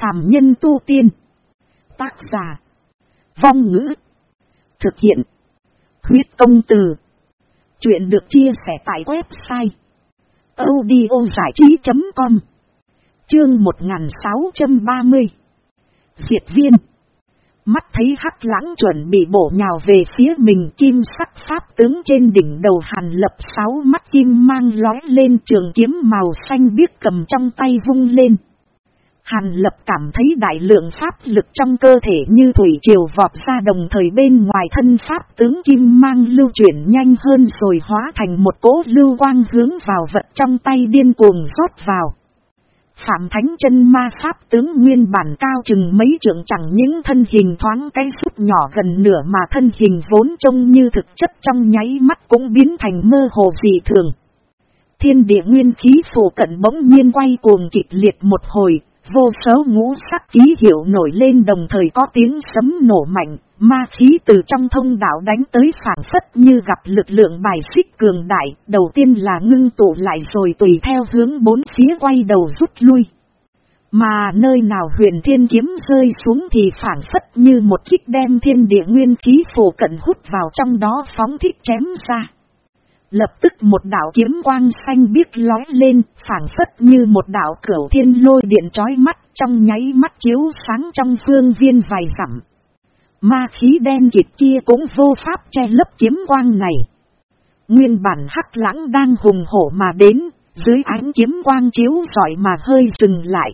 phàm nhân tu tiên. Tác giả. Vong ngữ. Thực hiện. Huyết công từ. Chuyện được chia sẻ tại website. audiozảichí.com Chương 1630 Diệt viên Mắt thấy hắc lãng chuẩn bị bổ nhào về phía mình, kim sắc pháp tướng trên đỉnh đầu hàn lập sáu mắt kim mang lói lên, trường kiếm màu xanh biếc cầm trong tay vung lên. Hàn lập cảm thấy đại lượng pháp lực trong cơ thể như thủy triều vọt ra đồng thời bên ngoài thân pháp tướng kim mang lưu chuyển nhanh hơn rồi hóa thành một cỗ lưu quang hướng vào vật trong tay điên cuồng rót vào. Phạm Thánh chân ma pháp tướng nguyên bản cao chừng mấy trượng chẳng những thân hình thoáng cái sút nhỏ gần nửa mà thân hình vốn trông như thực chất trong nháy mắt cũng biến thành mơ hồ dị thường. Thiên địa nguyên khí phổ cận bỗng nhiên quay cuồng kịch liệt một hồi, vô số ngũ sắc ký hiệu nổi lên đồng thời có tiếng sấm nổ mạnh, ma khí từ trong thông đạo đánh tới phản phất như gặp lực lượng bài xích cường đại, đầu tiên là ngưng tụ lại rồi tùy theo hướng bốn phía quay đầu rút lui. Mà nơi nào huyền thiên kiếm rơi xuống thì phản phất như một kích đem thiên địa nguyên khí phổ cận hút vào trong đó phóng thích chém ra. Lập tức một đạo kiếm quang xanh biếc lói lên, phản phất như một đạo cửu thiên lôi điện trói mắt, trong nháy mắt chiếu sáng trong phương viên vài dặm. Ma khí đen kịt kia cũng vô pháp che lấp kiếm quang này. Nguyên bản hắc lãng đang hùng hổ mà đến, dưới ánh kiếm quang chiếu giỏi mà hơi dừng lại.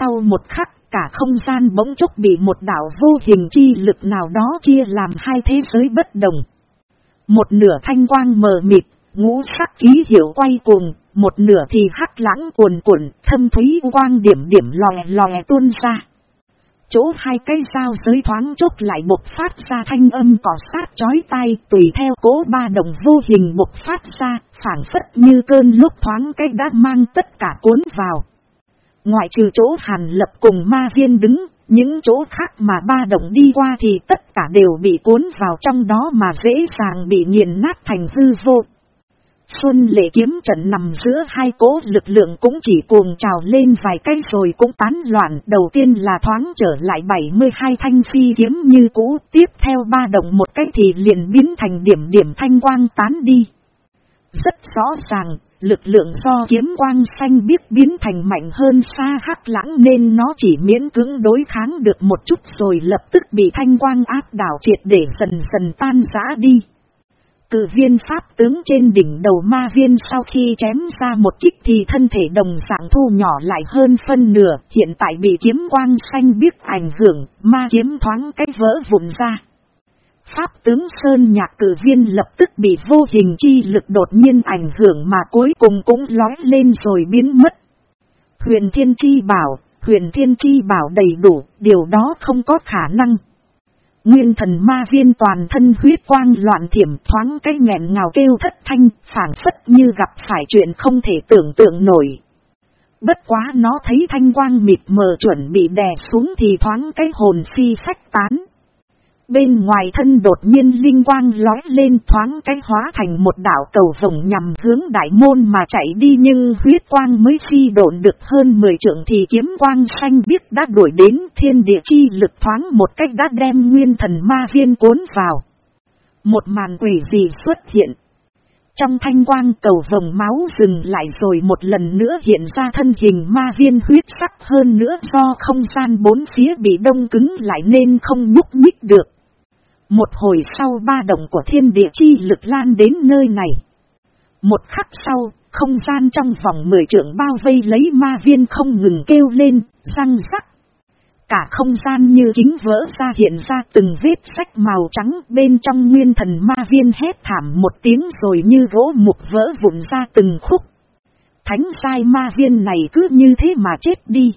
Sau một khắc, cả không gian bỗng chốc bị một đảo vô hình chi lực nào đó chia làm hai thế giới bất đồng. Một nửa thanh quang mờ mịt, ngũ sắc ký hiệu quay cuồng, một nửa thì hắc lãng cuồn cuộn, thâm thúy quang điểm điểm lòe lòe tuôn ra. Chỗ hai cây dao giới thoáng chốc lại bộc phát ra thanh âm cỏ sát chói tai tùy theo cố ba đồng vô hình bộc phát ra, phản phất như cơn lúc thoáng cách đã mang tất cả cuốn vào. Ngoại trừ chỗ hàn lập cùng ma viên đứng, những chỗ khác mà ba động đi qua thì tất cả đều bị cuốn vào trong đó mà dễ dàng bị nghiền nát thành hư vô. Xuân lệ kiếm trận nằm giữa hai cố lực lượng cũng chỉ cuồng trào lên vài cây rồi cũng tán loạn. Đầu tiên là thoáng trở lại 72 thanh phi kiếm như cũ, tiếp theo ba động một cách thì liền biến thành điểm điểm thanh quang tán đi. Rất rõ ràng, lực lượng do kiếm quang xanh biết biến thành mạnh hơn xa hắc lãng nên nó chỉ miễn cưỡng đối kháng được một chút rồi lập tức bị thanh quang áp đảo triệt để dần dần tan rã đi. Cự viên pháp tướng trên đỉnh đầu ma viên sau khi chém ra một kích thì thân thể đồng dạng thu nhỏ lại hơn phân nửa, hiện tại bị kiếm quang xanh biết ảnh hưởng, ma kiếm thoáng cách vỡ vụn ra. Pháp tướng Sơn Nhạc cử viên lập tức bị vô hình chi lực đột nhiên ảnh hưởng mà cuối cùng cũng lói lên rồi biến mất. Huyền Thiên Chi bảo, huyền Thiên Chi bảo đầy đủ, điều đó không có khả năng. Nguyên thần ma viên toàn thân huyết quang loạn thiểm thoáng cái nghẹn ngào kêu thất thanh, phản phất như gặp phải chuyện không thể tưởng tượng nổi. Bất quá nó thấy thanh quang mịt mờ chuẩn bị đè xuống thì thoáng cái hồn phi phách tán. Bên ngoài thân đột nhiên linh quang lói lên thoáng cái hóa thành một đảo cầu rồng nhằm hướng đại môn mà chạy đi nhưng huyết quang mới phi độn được hơn 10 trượng thì kiếm quang xanh biết đã đuổi đến thiên địa chi lực thoáng một cách đã đem nguyên thần ma viên cuốn vào. Một màn quỷ gì xuất hiện. Trong thanh quang cầu vồng máu dừng lại rồi một lần nữa hiện ra thân hình ma viên huyết sắc hơn nữa do không gian bốn phía bị đông cứng lại nên không nhúc nhích được. Một hồi sau ba đồng của thiên địa chi lực lan đến nơi này. Một khắc sau, không gian trong vòng mười trượng bao vây lấy ma viên không ngừng kêu lên, răng rắc. Cả không gian như kính vỡ ra hiện ra từng vết sách màu trắng bên trong nguyên thần ma viên hét thảm một tiếng rồi như gỗ mục vỡ vụn ra từng khúc. Thánh sai ma viên này cứ như thế mà chết đi.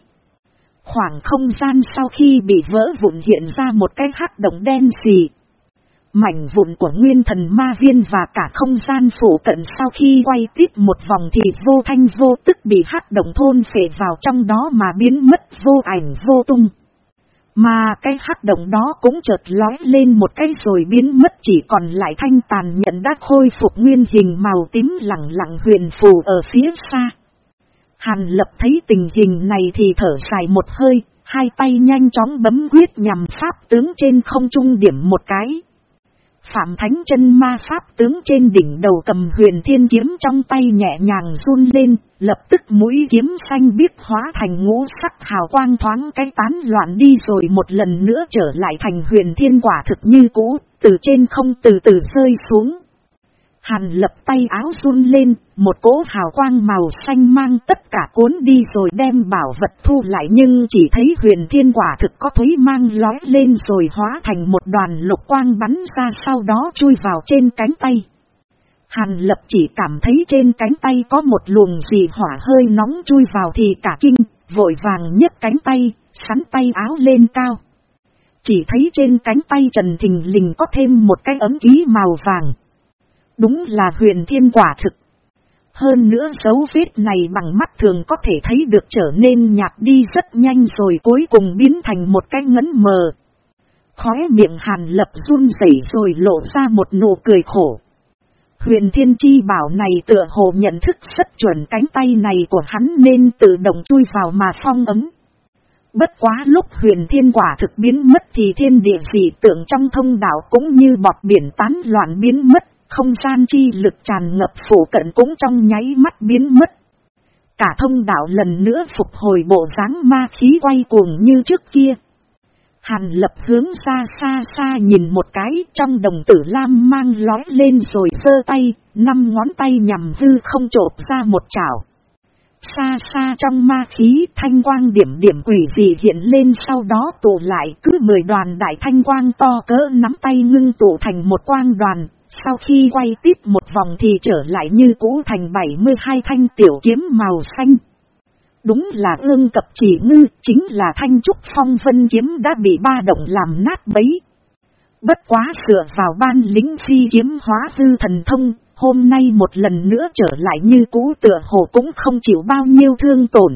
Khoảng không gian sau khi bị vỡ vụn hiện ra một cái hắc động đen xì, Mảnh vụn của nguyên thần ma viên và cả không gian phủ cận sau khi quay tiếp một vòng thì vô thanh vô tức bị hắc động thôn phệ vào trong đó mà biến mất vô ảnh vô tung. Mà cái hắc động đó cũng chợt lói lên một cái rồi biến mất chỉ còn lại thanh tàn nhận đã khôi phục nguyên hình màu tím lặng lặng huyền phù ở phía xa. Hàn lập thấy tình hình này thì thở dài một hơi, hai tay nhanh chóng bấm quyết nhằm pháp tướng trên không trung điểm một cái. Phạm Thánh chân ma pháp tướng trên đỉnh đầu cầm huyền thiên kiếm trong tay nhẹ nhàng run lên, lập tức mũi kiếm xanh biếc hóa thành ngũ sắc hào quang thoáng cái tán loạn đi rồi một lần nữa trở lại thành huyền thiên quả thực như cũ, từ trên không từ từ rơi xuống. Hàn lập tay áo run lên, một cỗ hào quang màu xanh mang tất cả cuốn đi rồi đem bảo vật thu lại nhưng chỉ thấy huyền thiên quả thực có thúy mang lói lên rồi hóa thành một đoàn lục quang bắn ra sau đó chui vào trên cánh tay. Hàn lập chỉ cảm thấy trên cánh tay có một luồng gì hỏa hơi nóng chui vào thì cả kinh, vội vàng nhấc cánh tay, sắn tay áo lên cao. Chỉ thấy trên cánh tay Trần Thình Lình có thêm một cái ấm ký màu vàng. Đúng là huyền thiên quả thực. Hơn nữa dấu vết này bằng mắt thường có thể thấy được trở nên nhạt đi rất nhanh rồi cuối cùng biến thành một cái ngấn mờ. Khóe miệng hàn lập run rẩy rồi lộ ra một nụ cười khổ. Huyền thiên chi bảo này tựa hồ nhận thức rất chuẩn cánh tay này của hắn nên tự động chui vào mà phong ấm. Bất quá lúc huyền thiên quả thực biến mất thì thiên địa dị tượng trong thông đạo cũng như bọt biển tán loạn biến mất không gian chi lực tràn ngập phủ cận cũng trong nháy mắt biến mất. Cả thông đạo lần nữa phục hồi bộ dáng ma khí quay cuồng như trước kia. Hàn lập hướng xa xa xa nhìn một cái trong đồng tử lam mang lói lên rồi sơ tay, năm ngón tay nhằm hư không trộp ra một chảo. Xa xa trong ma khí thanh quang điểm điểm quỷ dị hiện lên sau đó tụ lại cứ mười đoàn đại thanh quang to cỡ nắm tay ngưng tụ thành một quang đoàn, sau khi quay tiếp một vòng thì trở lại như cũ thành 72 thanh tiểu kiếm màu xanh. Đúng là ương cập chỉ ngư, chính là thanh trúc phong vân kiếm đã bị ba động làm nát bấy. Bất quá sửa vào ban lính phi kiếm hóa hư thần thông, hôm nay một lần nữa trở lại như cũ tựa hồ cũng không chịu bao nhiêu thương tổn.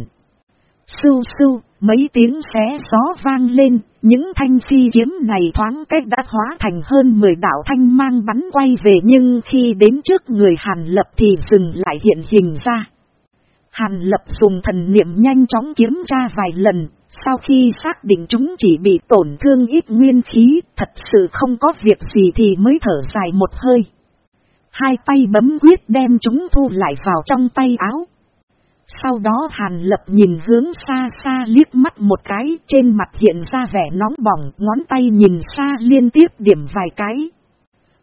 Sưu sưu, mấy tiếng xé gió vang lên, những thanh phi kiếm này thoáng cách đã hóa thành hơn 10 đạo thanh mang bắn quay về nhưng khi đến trước người Hàn Lập thì dừng lại hiện hình ra. Hàn Lập dùng thần niệm nhanh chóng kiếm tra vài lần, sau khi xác định chúng chỉ bị tổn thương ít nguyên khí, thật sự không có việc gì thì mới thở dài một hơi. Hai tay bấm quyết đem chúng thu lại vào trong tay áo. Sau đó Hàn Lập nhìn hướng xa xa liếc mắt một cái, trên mặt hiện ra vẻ nóng bỏng, ngón tay nhìn xa liên tiếp điểm vài cái.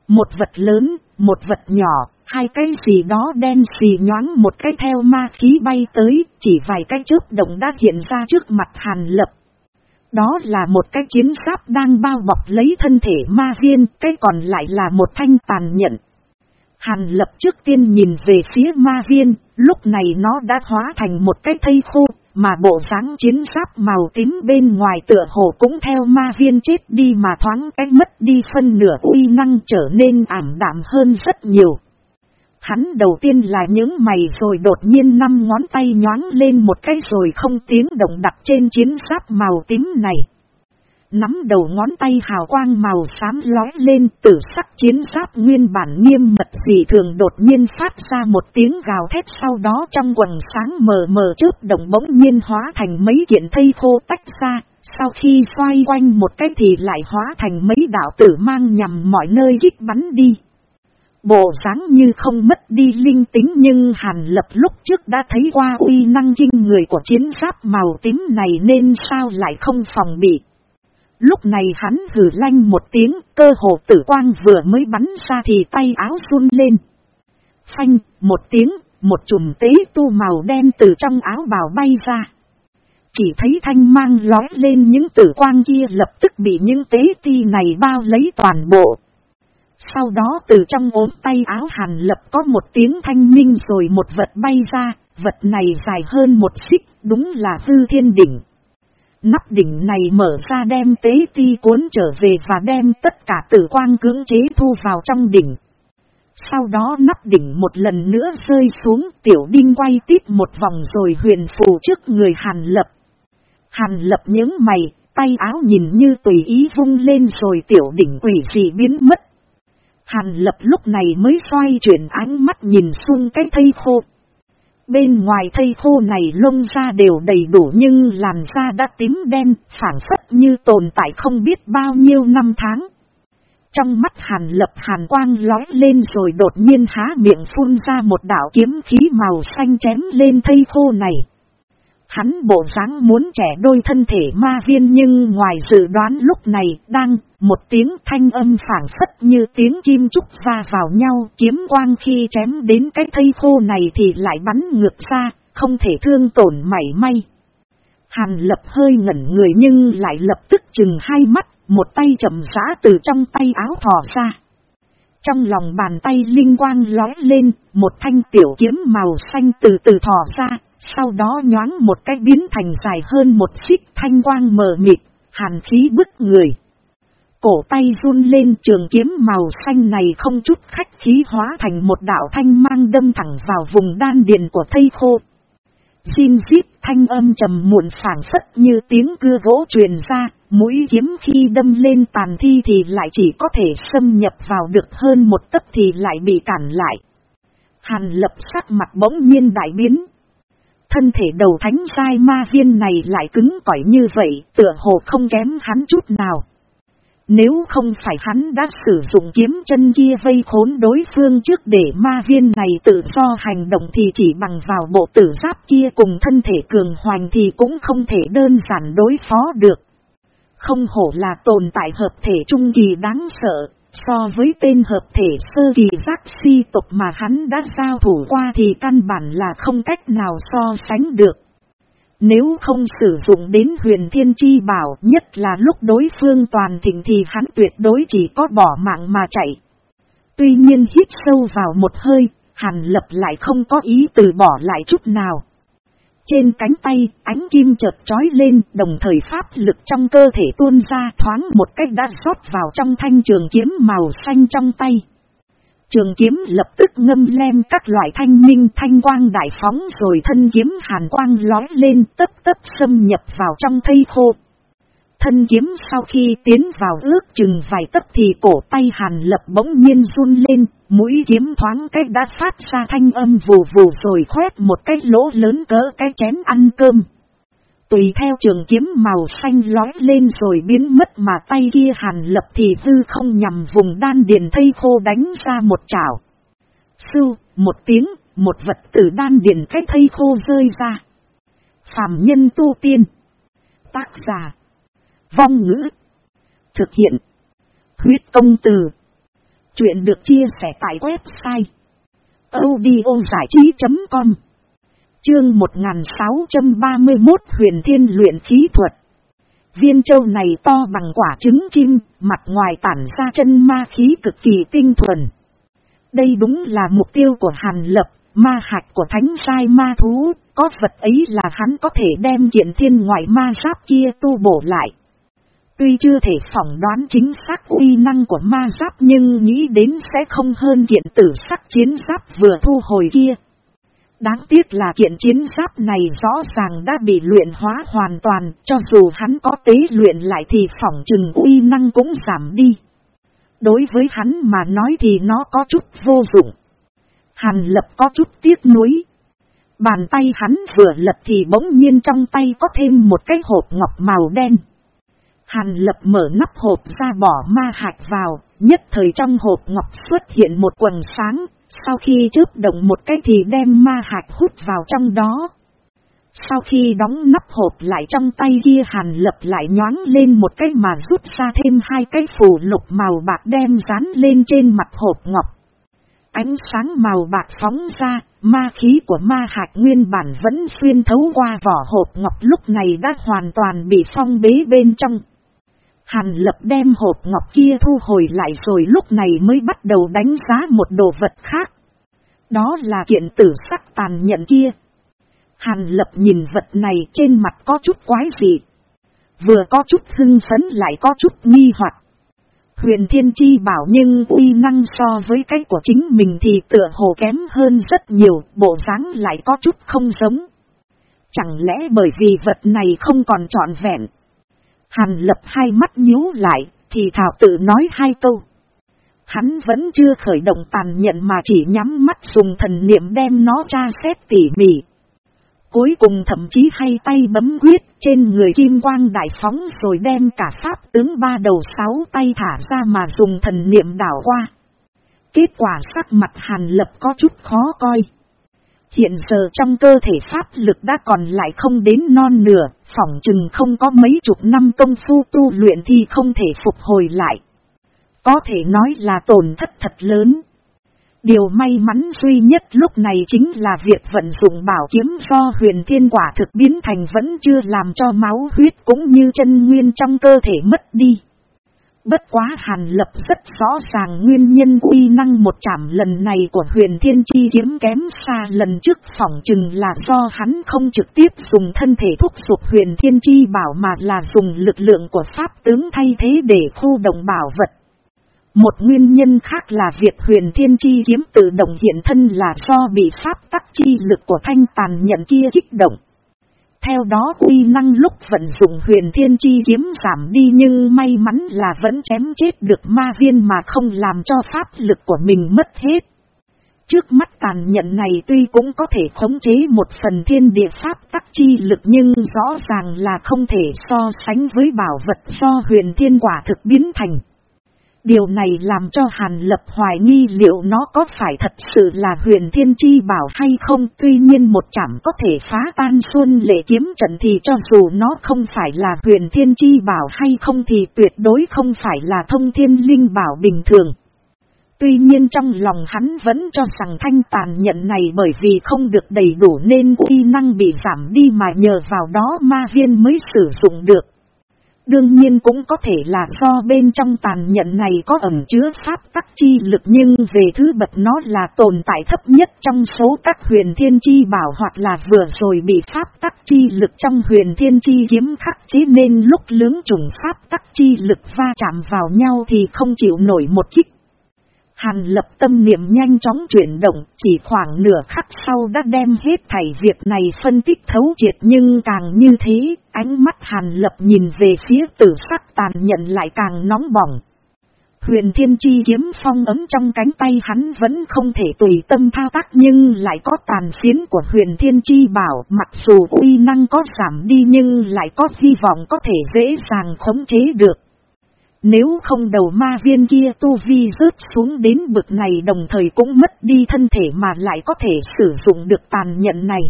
Một vật lớn, một vật nhỏ, hai cái gì đó đen xì nhoáng một cái theo ma khí bay tới, chỉ vài cái chớp động đã hiện ra trước mặt Hàn Lập. Đó là một cái chiến giáp đang bao bọc lấy thân thể ma viên, cái còn lại là một thanh tàn nhận. Hàn lập trước tiên nhìn về phía ma viên, lúc này nó đã hóa thành một cái thây khô, mà bộ dáng chiến giáp màu tím bên ngoài tựa hồ cũng theo ma viên chết đi mà thoáng cái mất đi phân nửa uy năng trở nên ảm đạm hơn rất nhiều. Hắn đầu tiên là những mày rồi đột nhiên năm ngón tay nhoáng lên một cái rồi không tiếng động đặt trên chiến giáp màu tím này. Nắm đầu ngón tay hào quang màu xám lói lên tử sắc chiến giáp nguyên bản nghiêm mật dị thường đột nhiên phát ra một tiếng gào thét sau đó trong quần sáng mờ mờ trước động bỗng nhiên hóa thành mấy kiện thây khô tách ra, sau khi xoay quanh một cái thì lại hóa thành mấy đạo tử mang nhằm mọi nơi kích bắn đi. Bộ dáng như không mất đi linh tính nhưng Hàn Lập lúc trước đã thấy qua uy năng kinh người của chiến giáp màu tím này nên sao lại không phòng bị. Lúc này hắn hử lanh một tiếng, cơ hồ tử quang vừa mới bắn ra thì tay áo run lên. Phanh, một tiếng, một chùm tế tu màu đen từ trong áo bào bay ra. Chỉ thấy thanh mang lói lên những tử quang kia lập tức bị những tế ti này bao lấy toàn bộ. Sau đó từ trong ốm tay áo hàn lập có một tiếng thanh minh rồi một vật bay ra, vật này dài hơn một xích, đúng là hư thiên đỉnh. Nắp đỉnh này mở ra đem tế ti cuốn trở về và đem tất cả tử quang cưỡng chế thu vào trong đỉnh. Sau đó nắp đỉnh một lần nữa rơi xuống tiểu đinh quay tiếp một vòng rồi huyền phù trước người Hàn Lập. Hàn Lập những mày, tay áo nhìn như tùy ý vung lên rồi tiểu đỉnh quỷ dị biến mất. Hàn Lập lúc này mới xoay chuyển ánh mắt nhìn xuống cái thây khô. Bên ngoài thây khô này lông da đều đầy đủ nhưng làn da đã tím đen, phản phất như tồn tại không biết bao nhiêu năm tháng. Trong mắt hàn lập hàn quang lói lên rồi đột nhiên há miệng phun ra một đảo kiếm khí màu xanh chém lên thây khô này. Hắn bộ dáng muốn trẻ đôi thân thể ma viên nhưng ngoài dự đoán lúc này đang một tiếng thanh âm phản phất như tiếng kim trúc va vào nhau kiếm quang khi chém đến cái thây khô này thì lại bắn ngược ra, không thể thương tổn mảy may. Hàn lập hơi ngẩn người nhưng lại lập tức chừng hai mắt, một tay chậm rã từ trong tay áo thò ra. Trong lòng bàn tay linh quang lói lên, một thanh tiểu kiếm màu xanh từ từ thò ra, sau đó nhoáng một cái biến thành dài hơn một xích thanh quang mờ mịt, hàn khí bức người. Cổ tay run lên trường kiếm màu xanh này không chút khách khí hóa thành một đạo thanh mang đâm thẳng vào vùng đan điền của thây khô. Xin giết thanh âm trầm muộn phản phất như tiếng cưa gỗ truyền ra, mũi kiếm khi đâm lên tàn thi thì lại chỉ có thể xâm nhập vào được hơn một tấc thì lại bị cản lại. Hàn lập sắc mặt bỗng nhiên đại biến. Thân thể đầu thánh sai ma viên này lại cứng cỏi như vậy, tựa hồ không kém hắn chút nào. Nếu không phải hắn đã sử dụng kiếm chân kia vây khốn đối phương trước để ma viên này tự do hành động thì chỉ bằng vào bộ tử giáp kia cùng thân thể cường hoành thì cũng không thể đơn giản đối phó được. Không hổ là tồn tại hợp thể trung kỳ đáng sợ, so với tên hợp thể sơ kỳ giác si tục mà hắn đã giao thủ qua thì căn bản là không cách nào so sánh được. Nếu không sử dụng đến huyền thiên chi bảo nhất là lúc đối phương toàn thịnh thì hắn tuyệt đối chỉ có bỏ mạng mà chạy. Tuy nhiên hít sâu vào một hơi, hàn lập lại không có ý từ bỏ lại chút nào. Trên cánh tay, ánh kim chợt trói lên, đồng thời pháp lực trong cơ thể tuôn ra thoáng một cách đã rót vào trong thanh trường kiếm màu xanh trong tay. Trường kiếm lập tức ngâm lem các loại thanh minh thanh quang đại phóng rồi thân kiếm hàn quang lói lên tấp tấp xâm nhập vào trong thây khô. Thân kiếm sau khi tiến vào ước chừng vài tấc thì cổ tay hàn lập bỗng nhiên run lên, mũi kiếm thoáng cách đã phát ra thanh âm vù vù rồi khoét một cái lỗ lớn cỡ cái chén ăn cơm. Tùy theo trường kiếm màu xanh lói lên rồi biến mất mà tay kia hàn lập thì hư không nhằm vùng đan điền thây khô đánh ra một chảo. Sưu, một tiếng, một vật từ đan điền cái thây khô rơi ra. Phạm nhân tu tiên. Tác giả. Vong ngữ. Thực hiện. Huyết công từ. Chuyện được chia sẻ tại website. audiozảichí.com Chương 1631 Huyền Thiên luyện khí thuật. Viên châu này to bằng quả trứng chim, mặt ngoài tản ra chân ma khí cực kỳ tinh thuần. Đây đúng là mục tiêu của Hàn Lập, ma hạch của thánh sai ma thú, có vật ấy là hắn có thể đem diện thiên ngoại ma giáp kia tu bổ lại. Tuy chưa thể phỏng đoán chính xác uy năng của ma giáp nhưng nghĩ đến sẽ không hơn kiện tử sắc chiến giáp vừa thu hồi kia. Đáng tiếc là kiện chiến giáp này rõ ràng đã bị luyện hóa hoàn toàn, cho dù hắn có tế luyện lại thì phỏng chừng uy năng cũng giảm đi. Đối với hắn mà nói thì nó có chút vô dụng. Hàn lập có chút tiếc nuối. Bàn tay hắn vừa lật thì bỗng nhiên trong tay có thêm một cái hộp ngọc màu đen. Hàn lập mở nắp hộp ra bỏ ma hạt vào, nhất thời trong hộp ngọc xuất hiện một quần sáng, sau khi chớp động một cái thì đem ma hạt hút vào trong đó. Sau khi đóng nắp hộp lại trong tay kia hàn lập lại nhoáng lên một cái mà rút ra thêm hai cái phủ lục màu bạc đem dán lên trên mặt hộp ngọc. Ánh sáng màu bạc phóng ra, ma khí của ma hạt nguyên bản vẫn xuyên thấu qua vỏ hộp ngọc lúc này đã hoàn toàn bị phong bế bên trong. Hàn lập đem hộp ngọc kia thu hồi lại rồi lúc này mới bắt đầu đánh giá một đồ vật khác. Đó là kiện tử sắc tàn nhận kia. Hàn lập nhìn vật này trên mặt có chút quái dị. Vừa có chút hưng phấn lại có chút nghi hoặc. Huyền thiên chi bảo nhưng uy năng so với cái của chính mình thì tựa hồ kém hơn rất nhiều, bộ dáng lại có chút không giống. Chẳng lẽ bởi vì vật này không còn trọn vẹn, Hàn lập hai mắt nhíu lại, thì thảo tự nói hai câu. Hắn vẫn chưa khởi động tàn nhận mà chỉ nhắm mắt dùng thần niệm đem nó tra xét tỉ mỉ. Cuối cùng thậm chí hay tay bấm quyết trên người kim quang đại phóng rồi đem cả pháp tướng ba đầu sáu tay thả ra mà dùng thần niệm đảo qua. Kết quả sắc mặt hàn lập có chút khó coi. Hiện giờ trong cơ thể pháp lực đã còn lại không đến non nửa, phỏng chừng không có mấy chục năm công phu tu luyện thì không thể phục hồi lại. Có thể nói là tổn thất thật lớn. Điều may mắn duy nhất lúc này chính là việc vận dụng bảo kiếm do huyền thiên quả thực biến thành vẫn chưa làm cho máu huyết cũng như chân nguyên trong cơ thể mất đi. Bất quá hàn lập rất rõ ràng nguyên nhân uy năng một chạm lần này của huyền thiên chi kiếm kém xa lần trước phỏng chừng là do hắn không trực tiếp dùng thân thể thúc giục huyền thiên chi bảo mà là dùng lực lượng của pháp tướng thay thế để khu động bảo vật. Một nguyên nhân khác là việc huyền thiên chi kiếm tự động hiện thân là do bị pháp tắc chi lực của thanh tàn nhận kia kích động. Theo đó uy năng lúc vận dụng huyền thiên chi kiếm giảm đi nhưng may mắn là vẫn chém chết được ma viên mà không làm cho pháp lực của mình mất hết. Trước mắt tàn nhận này tuy cũng có thể khống chế một phần thiên địa pháp tắc chi lực nhưng rõ ràng là không thể so sánh với bảo vật do huyền thiên quả thực biến thành. Điều này làm cho Hàn Lập hoài nghi liệu nó có phải thật sự là huyền thiên chi bảo hay không. Tuy nhiên một chảm có thể phá tan xuân lệ kiếm trận thì cho dù nó không phải là huyền thiên chi bảo hay không thì tuyệt đối không phải là thông thiên linh bảo bình thường. Tuy nhiên trong lòng hắn vẫn cho rằng thanh tàn nhận này bởi vì không được đầy đủ nên uy năng bị giảm đi mà nhờ vào đó ma viên mới sử dụng được. Đương nhiên cũng có thể là do bên trong tàn nhận này có ẩn chứa pháp tắc chi lực nhưng về thứ bậc nó là tồn tại thấp nhất trong số các huyền thiên chi bảo hoặc là vừa rồi bị pháp tắc chi lực trong huyền thiên chi kiếm khắc chế nên lúc lưỡng trùng pháp tắc chi lực va chạm vào nhau thì không chịu nổi một kích. Hàn lập tâm niệm nhanh chóng chuyển động, chỉ khoảng nửa khắc sau đã đem hết thảy việc này phân tích thấu triệt nhưng càng như thế, ánh mắt hàn lập nhìn về phía tử sắc tàn nhận lại càng nóng bỏng. Huyền thiên chi kiếm phong ấm trong cánh tay hắn vẫn không thể tùy tâm thao tác nhưng lại có tàn phiến của huyền thiên chi bảo mặc dù uy năng có giảm đi nhưng lại có hy vọng có thể dễ dàng khống chế được. Nếu không đầu ma viên kia tu vi rớt xuống đến bực này đồng thời cũng mất đi thân thể mà lại có thể sử dụng được tàn nhận này.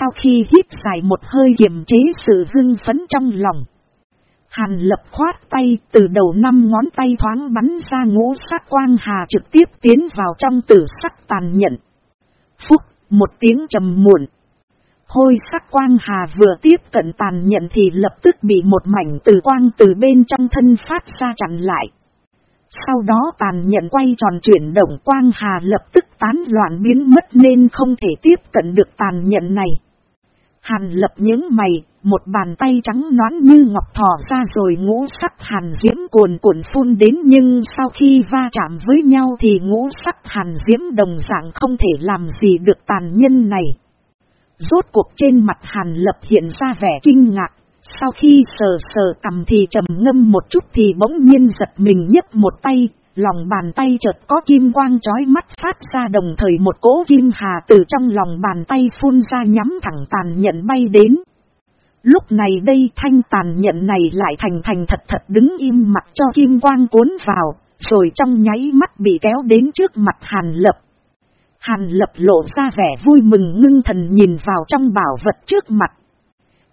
Sau khi hít dài một hơi kiềm chế sự hưng phấn trong lòng. Hàn lập khoát tay từ đầu năm ngón tay thoáng bắn ra ngũ sát quang hà trực tiếp tiến vào trong tử sắc tàn nhận. Phúc, một tiếng trầm muộn. Hôi sắc quang hà vừa tiếp cận tàn nhận thì lập tức bị một mảnh từ quang từ bên trong thân phát ra chặn lại. Sau đó tàn nhận quay tròn chuyển động quang hà lập tức tán loạn biến mất nên không thể tiếp cận được tàn nhận này. Hàn lập những mày, một bàn tay trắng nón như ngọc thỏ ra rồi ngũ sắc hàn diễm cuồn cuộn phun đến nhưng sau khi va chạm với nhau thì ngũ sắc hàn diễm đồng dạng không thể làm gì được tàn nhân này. Rốt cuộc trên mặt hàn lập hiện ra vẻ kinh ngạc, sau khi sờ sờ cầm thì trầm ngâm một chút thì bỗng nhiên giật mình nhấc một tay, lòng bàn tay chợt có kim quang chói mắt phát ra đồng thời một cỗ kim hà từ trong lòng bàn tay phun ra nhắm thẳng tàn nhận bay đến. Lúc này đây thanh tàn nhận này lại thành thành thật thật đứng im mặt cho kim quang cuốn vào, rồi trong nháy mắt bị kéo đến trước mặt hàn lập. Hàn lập lộ ra vẻ vui mừng ngưng thần nhìn vào trong bảo vật trước mặt.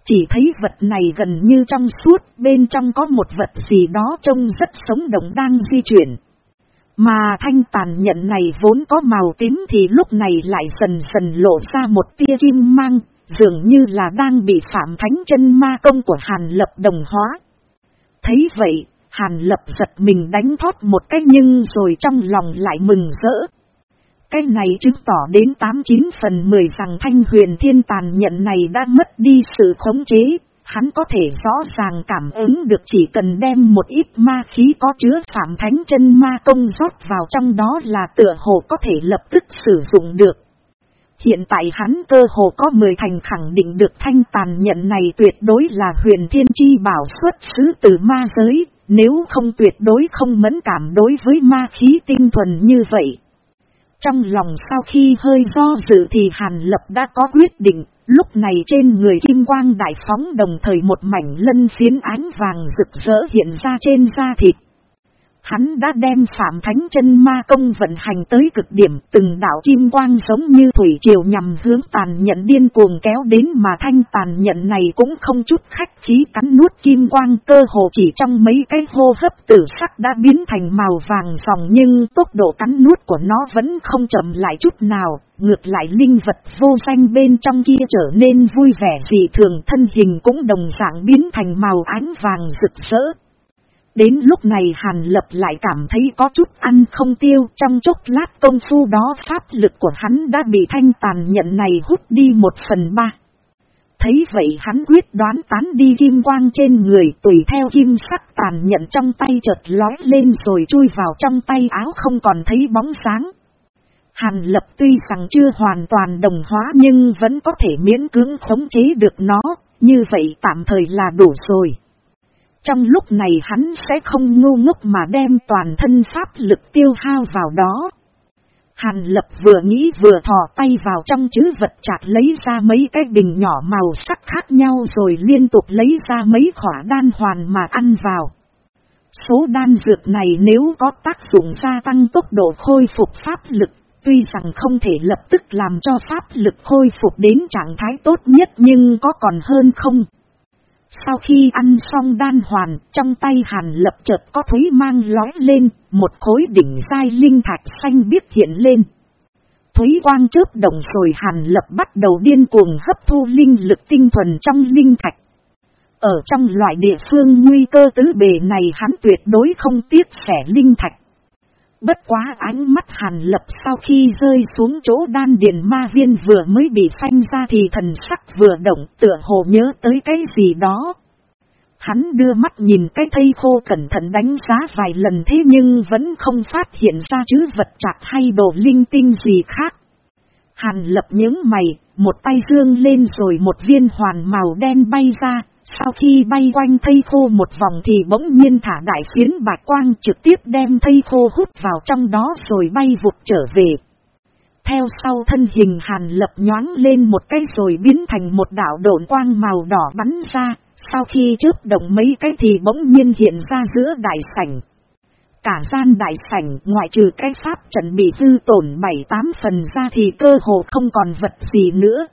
Chỉ thấy vật này gần như trong suốt, bên trong có một vật gì đó trông rất sống động đang di chuyển. Mà thanh tàn nhận này vốn có màu tím thì lúc này lại dần dần lộ ra một tia kim mang, dường như là đang bị phạm thánh chân ma công của Hàn Lập đồng hóa. Thấy vậy, Hàn Lập giật mình đánh thoát một cách nhưng rồi trong lòng lại mừng rỡ. Cái này chứng tỏ đến 89 phần 10 rằng thanh huyền thiên tàn nhận này đã mất đi sự khống chế, hắn có thể rõ ràng cảm ứng được chỉ cần đem một ít ma khí có chứa phạm thánh chân ma công rót vào trong đó là tựa hồ có thể lập tức sử dụng được. Hiện tại hắn cơ hồ có 10 thành khẳng định được thanh tàn nhận này tuyệt đối là huyền thiên chi bảo xuất xứ từ ma giới, nếu không tuyệt đối không mẫn cảm đối với ma khí tinh thuần như vậy. Trong lòng sau khi hơi do dự thì Hàn Lập đã có quyết định, lúc này trên người kim quang đại phóng đồng thời một mảnh lân phiến ánh vàng rực rỡ hiện ra trên da thịt. Hắn đã đem Phạm Thánh chân Ma Công vận hành tới cực điểm từng đạo kim quang giống như thủy triều nhằm hướng tàn nhận điên cuồng kéo đến mà thanh tàn nhận này cũng không chút khách khí cắn nuốt kim quang cơ hồ chỉ trong mấy cái hô hấp tử sắc đã biến thành màu vàng dòng nhưng tốc độ cắn nuốt của nó vẫn không chậm lại chút nào, ngược lại linh vật vô danh bên trong kia trở nên vui vẻ dị thường thân hình cũng đồng dạng biến thành màu ánh vàng rực rỡ. Đến lúc này Hàn Lập lại cảm thấy có chút ăn không tiêu trong chốc lát công phu đó pháp lực của hắn đã bị thanh tàn nhận này hút đi một phần ba. Thấy vậy hắn quyết đoán tán đi kim quang trên người tùy theo kim sắc tàn nhận trong tay chợt lói lên rồi chui vào trong tay áo không còn thấy bóng sáng. Hàn lập tuy rằng chưa hoàn toàn đồng hóa nhưng vẫn có thể miễn cưỡng khống chế được nó, như vậy tạm thời là đủ rồi. Trong lúc này hắn sẽ không ngu ngốc mà đem toàn thân pháp lực tiêu hao vào đó. Hàn lập vừa nghĩ vừa thò tay vào trong chữ vật chặt lấy ra mấy cái bình nhỏ màu sắc khác nhau rồi liên tục lấy ra mấy khỏa đan hoàn mà ăn vào. Số đan dược này nếu có tác dụng gia tăng tốc độ khôi phục pháp lực, tuy rằng không thể lập tức làm cho pháp lực khôi phục đến trạng thái tốt nhất nhưng có còn hơn không. Sau khi ăn xong đan hoàn, trong tay hàn lập chợt có thúy mang lói lên, một khối đỉnh dai linh thạch xanh biếc hiện lên. Thúy quang chớp động rồi hàn lập bắt đầu điên cuồng hấp thu linh lực tinh thuần trong linh thạch. Ở trong loại địa phương nguy cơ tứ bề này hắn tuyệt đối không tiếc sẻ linh thạch. Bất quá ánh mắt hàn lập sau khi rơi xuống chỗ đan điền ma viên vừa mới bị phanh ra thì thần sắc vừa động tựa hồ nhớ tới cái gì đó. Hắn đưa mắt nhìn cái thây khô cẩn thận đánh giá vài lần thế nhưng vẫn không phát hiện ra chứ vật chặt hay đồ linh tinh gì khác. Hàn lập những mày, một tay dương lên rồi một viên hoàn màu đen bay ra, sau khi bay quanh thây khô một vòng thì bỗng nhiên thả đại phiến bạch quang trực tiếp đem thây khô hút vào trong đó rồi bay vụt trở về. Theo sau thân hình hàn lập nhoáng lên một cái rồi biến thành một đảo độn quang màu đỏ bắn ra, sau khi trước động mấy cái thì bỗng nhiên hiện ra giữa đại sảnh. Cả gian đại sảnh ngoại trừ cái pháp trận bị hư tổn bảy tám phần ra thì cơ hồ không còn vật gì nữa.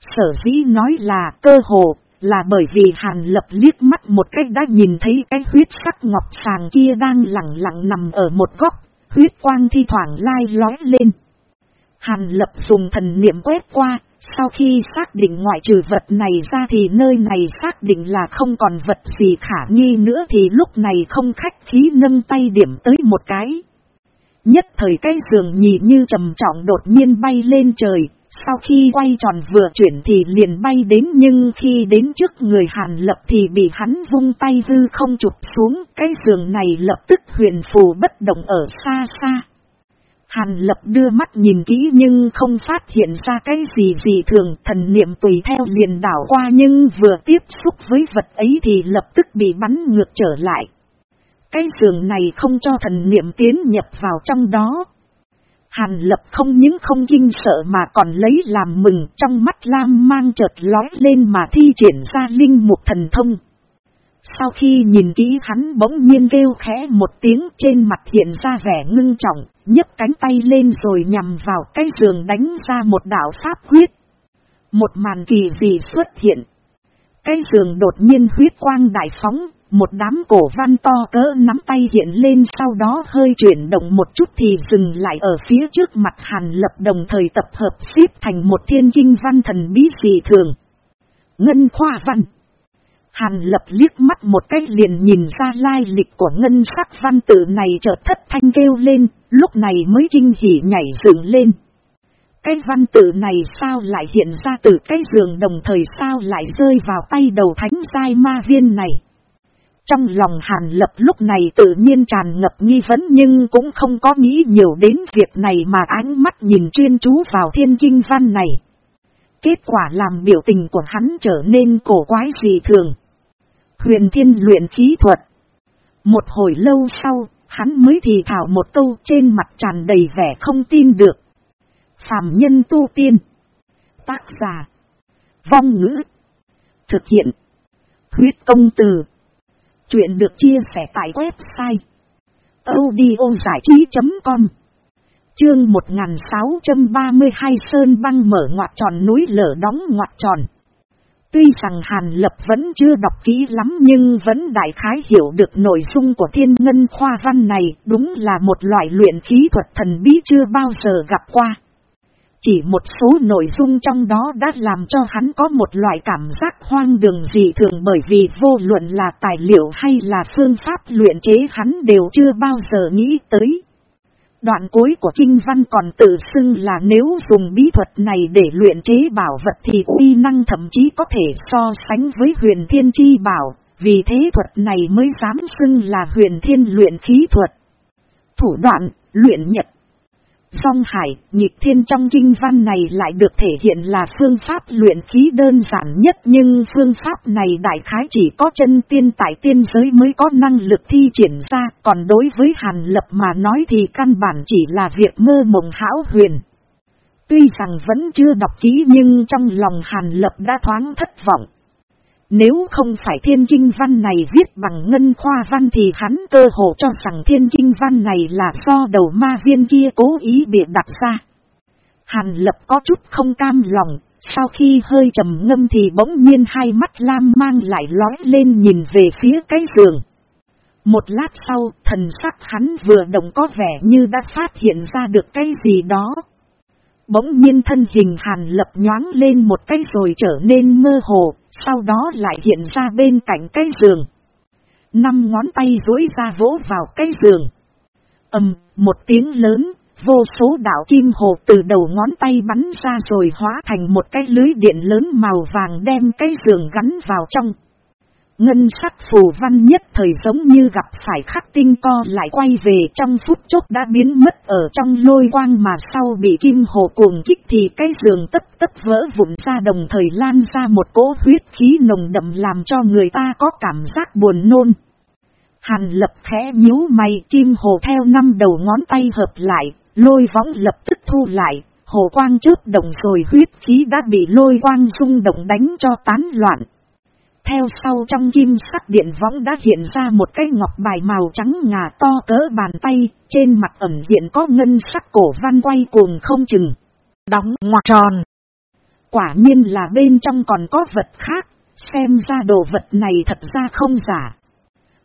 Sở dĩ nói là cơ hồ là bởi vì Hàn Lập liếc mắt một cách đã nhìn thấy cái huyết sắc ngọc sàng kia đang lặng lặng nằm ở một góc, huyết quang thi thoảng lai lói lên. Hàn Lập dùng thần niệm quét qua, sau khi xác định ngoại trừ vật này ra thì nơi này xác định là không còn vật gì khả nghi nữa thì lúc này không khách khí nâng tay điểm tới một cái. Nhất thời cái giường nhị như trầm trọng đột nhiên bay lên trời, sau khi quay tròn vừa chuyển thì liền bay đến nhưng khi đến trước người Hàn Lập thì bị hắn vung tay hư không chụp xuống, cái giường này lập tức huyền phù bất động ở xa xa. Hàn Lập đưa mắt nhìn kỹ nhưng không phát hiện ra cái gì gì thường, thần niệm tùy theo liền đảo qua nhưng vừa tiếp xúc với vật ấy thì lập tức bị bắn ngược trở lại. Cái giường này không cho thần niệm tiến nhập vào trong đó, Hàn lập không những không kinh sợ mà còn lấy làm mừng trong mắt lam mang chợt lói lên mà thi triển ra linh một thần thông. Sau khi nhìn kỹ hắn bỗng nhiên kêu khẽ một tiếng trên mặt hiện ra vẻ ngưng trọng, nhấc cánh tay lên rồi nhằm vào cái giường đánh ra một đạo pháp huyết. Một màn kỳ dị xuất hiện. Cái giường đột nhiên huyết quang đại phóng, một đám cổ văn to cỡ nắm tay hiện lên sau đó hơi chuyển động một chút thì dừng lại ở phía trước mặt hàn lập đồng thời tập hợp xếp thành một thiên kinh văn thần bí dị thường. Ngân khoa văn Hàn lập liếc mắt một cách liền nhìn ra lai lịch của ngân sắc văn tự này chợt thất thanh kêu lên, lúc này mới kinh hỉ nhảy dựng lên. Cái văn tự này sao lại hiện ra từ cái giường đồng thời sao lại rơi vào tay đầu thánh giai ma viên này. Trong lòng Hàn Lập lúc này tự nhiên tràn ngập nghi vấn nhưng cũng không có nghĩ nhiều đến việc này mà ánh mắt nhìn chuyên chú vào thiên kinh văn này. Kết quả làm biểu tình của hắn trở nên cổ quái dị thường. Huyền thiên luyện khí thuật. Một hồi lâu sau, hắn mới thì thảo một câu trên mặt tràn đầy vẻ không tin được. Phạm nhân tu tiên. Tác giả. Vong ngữ. Thực hiện. Huyết công từ. Chuyện được chia sẻ tại website. audiozảichí.com Chương 1632 Sơn băng mở ngoặt tròn núi lở đóng ngoặt tròn. Tuy rằng Hàn Lập vẫn chưa đọc kỹ lắm nhưng vẫn đại khái hiểu được nội dung của thiên ngân khoa văn này, đúng là một loại luyện khí thuật thần bí chưa bao giờ gặp qua. Chỉ một số nội dung trong đó đã làm cho hắn có một loại cảm giác hoang đường dị thường bởi vì vô luận là tài liệu hay là phương pháp luyện chế hắn đều chưa bao giờ nghĩ tới. Đoạn cuối của kinh văn còn tự xưng là nếu dùng bí thuật này để luyện chế bảo vật thì uy năng thậm chí có thể so sánh với huyền thiên chi bảo, vì thế thuật này mới dám xưng là huyền thiên luyện khí thuật. Thủ đoạn, luyện nhật Song hải, nhịp thiên trong kinh văn này lại được thể hiện là phương pháp luyện khí đơn giản nhất nhưng phương pháp này đại khái chỉ có chân tiên tại tiên giới mới có năng lực thi triển ra, còn đối với Hàn Lập mà nói thì căn bản chỉ là việc mơ mộng hão huyền. Tuy rằng vẫn chưa đọc kỹ nhưng trong lòng Hàn Lập đã thoáng thất vọng. Nếu không phải thiên kinh văn này viết bằng ngân khoa văn thì hắn cơ hồ cho rằng thiên kinh văn này là do đầu ma viên kia cố ý bị đặt ra. Hàn lập có chút không cam lòng, sau khi hơi trầm ngâm thì bỗng nhiên hai mắt lam mang lại lói lên nhìn về phía cái giường. Một lát sau, thần sắc hắn vừa động có vẻ như đã phát hiện ra được cái gì đó. Bỗng nhiên thân hình hàn lập nhoáng lên một cái rồi trở nên mơ hồ, sau đó lại hiện ra bên cạnh cái giường. Năm ngón tay duỗi ra vỗ vào cái giường. ầm, một tiếng lớn, vô số đạo kim hồ từ đầu ngón tay bắn ra rồi hóa thành một cái lưới điện lớn màu vàng đem cái giường gắn vào trong. Ngân sắc phù văn nhất thời giống như gặp phải khắc tinh co lại quay về trong phút chốc đã biến mất ở trong lôi quang mà sau bị kim hồ cuồng kích thì cái giường tất tất vỡ vụn ra đồng thời lan ra một cỗ huyết khí nồng đậm làm cho người ta có cảm giác buồn nôn. Hàn lập khẽ nhíu mày kim hồ theo năm đầu ngón tay hợp lại, lôi võng lập tức thu lại, hồ quang trước đồng rồi huyết khí đã bị lôi quang rung động đánh cho tán loạn. Theo sau trong kim sắc điện võng đã hiện ra một cái ngọc bài màu trắng ngà to cỡ bàn tay, trên mặt ẩn hiện có ngân sắc cổ văn quay cuồng không chừng. Đóng ngoặc tròn. Quả nhiên là bên trong còn có vật khác, xem ra đồ vật này thật ra không giả.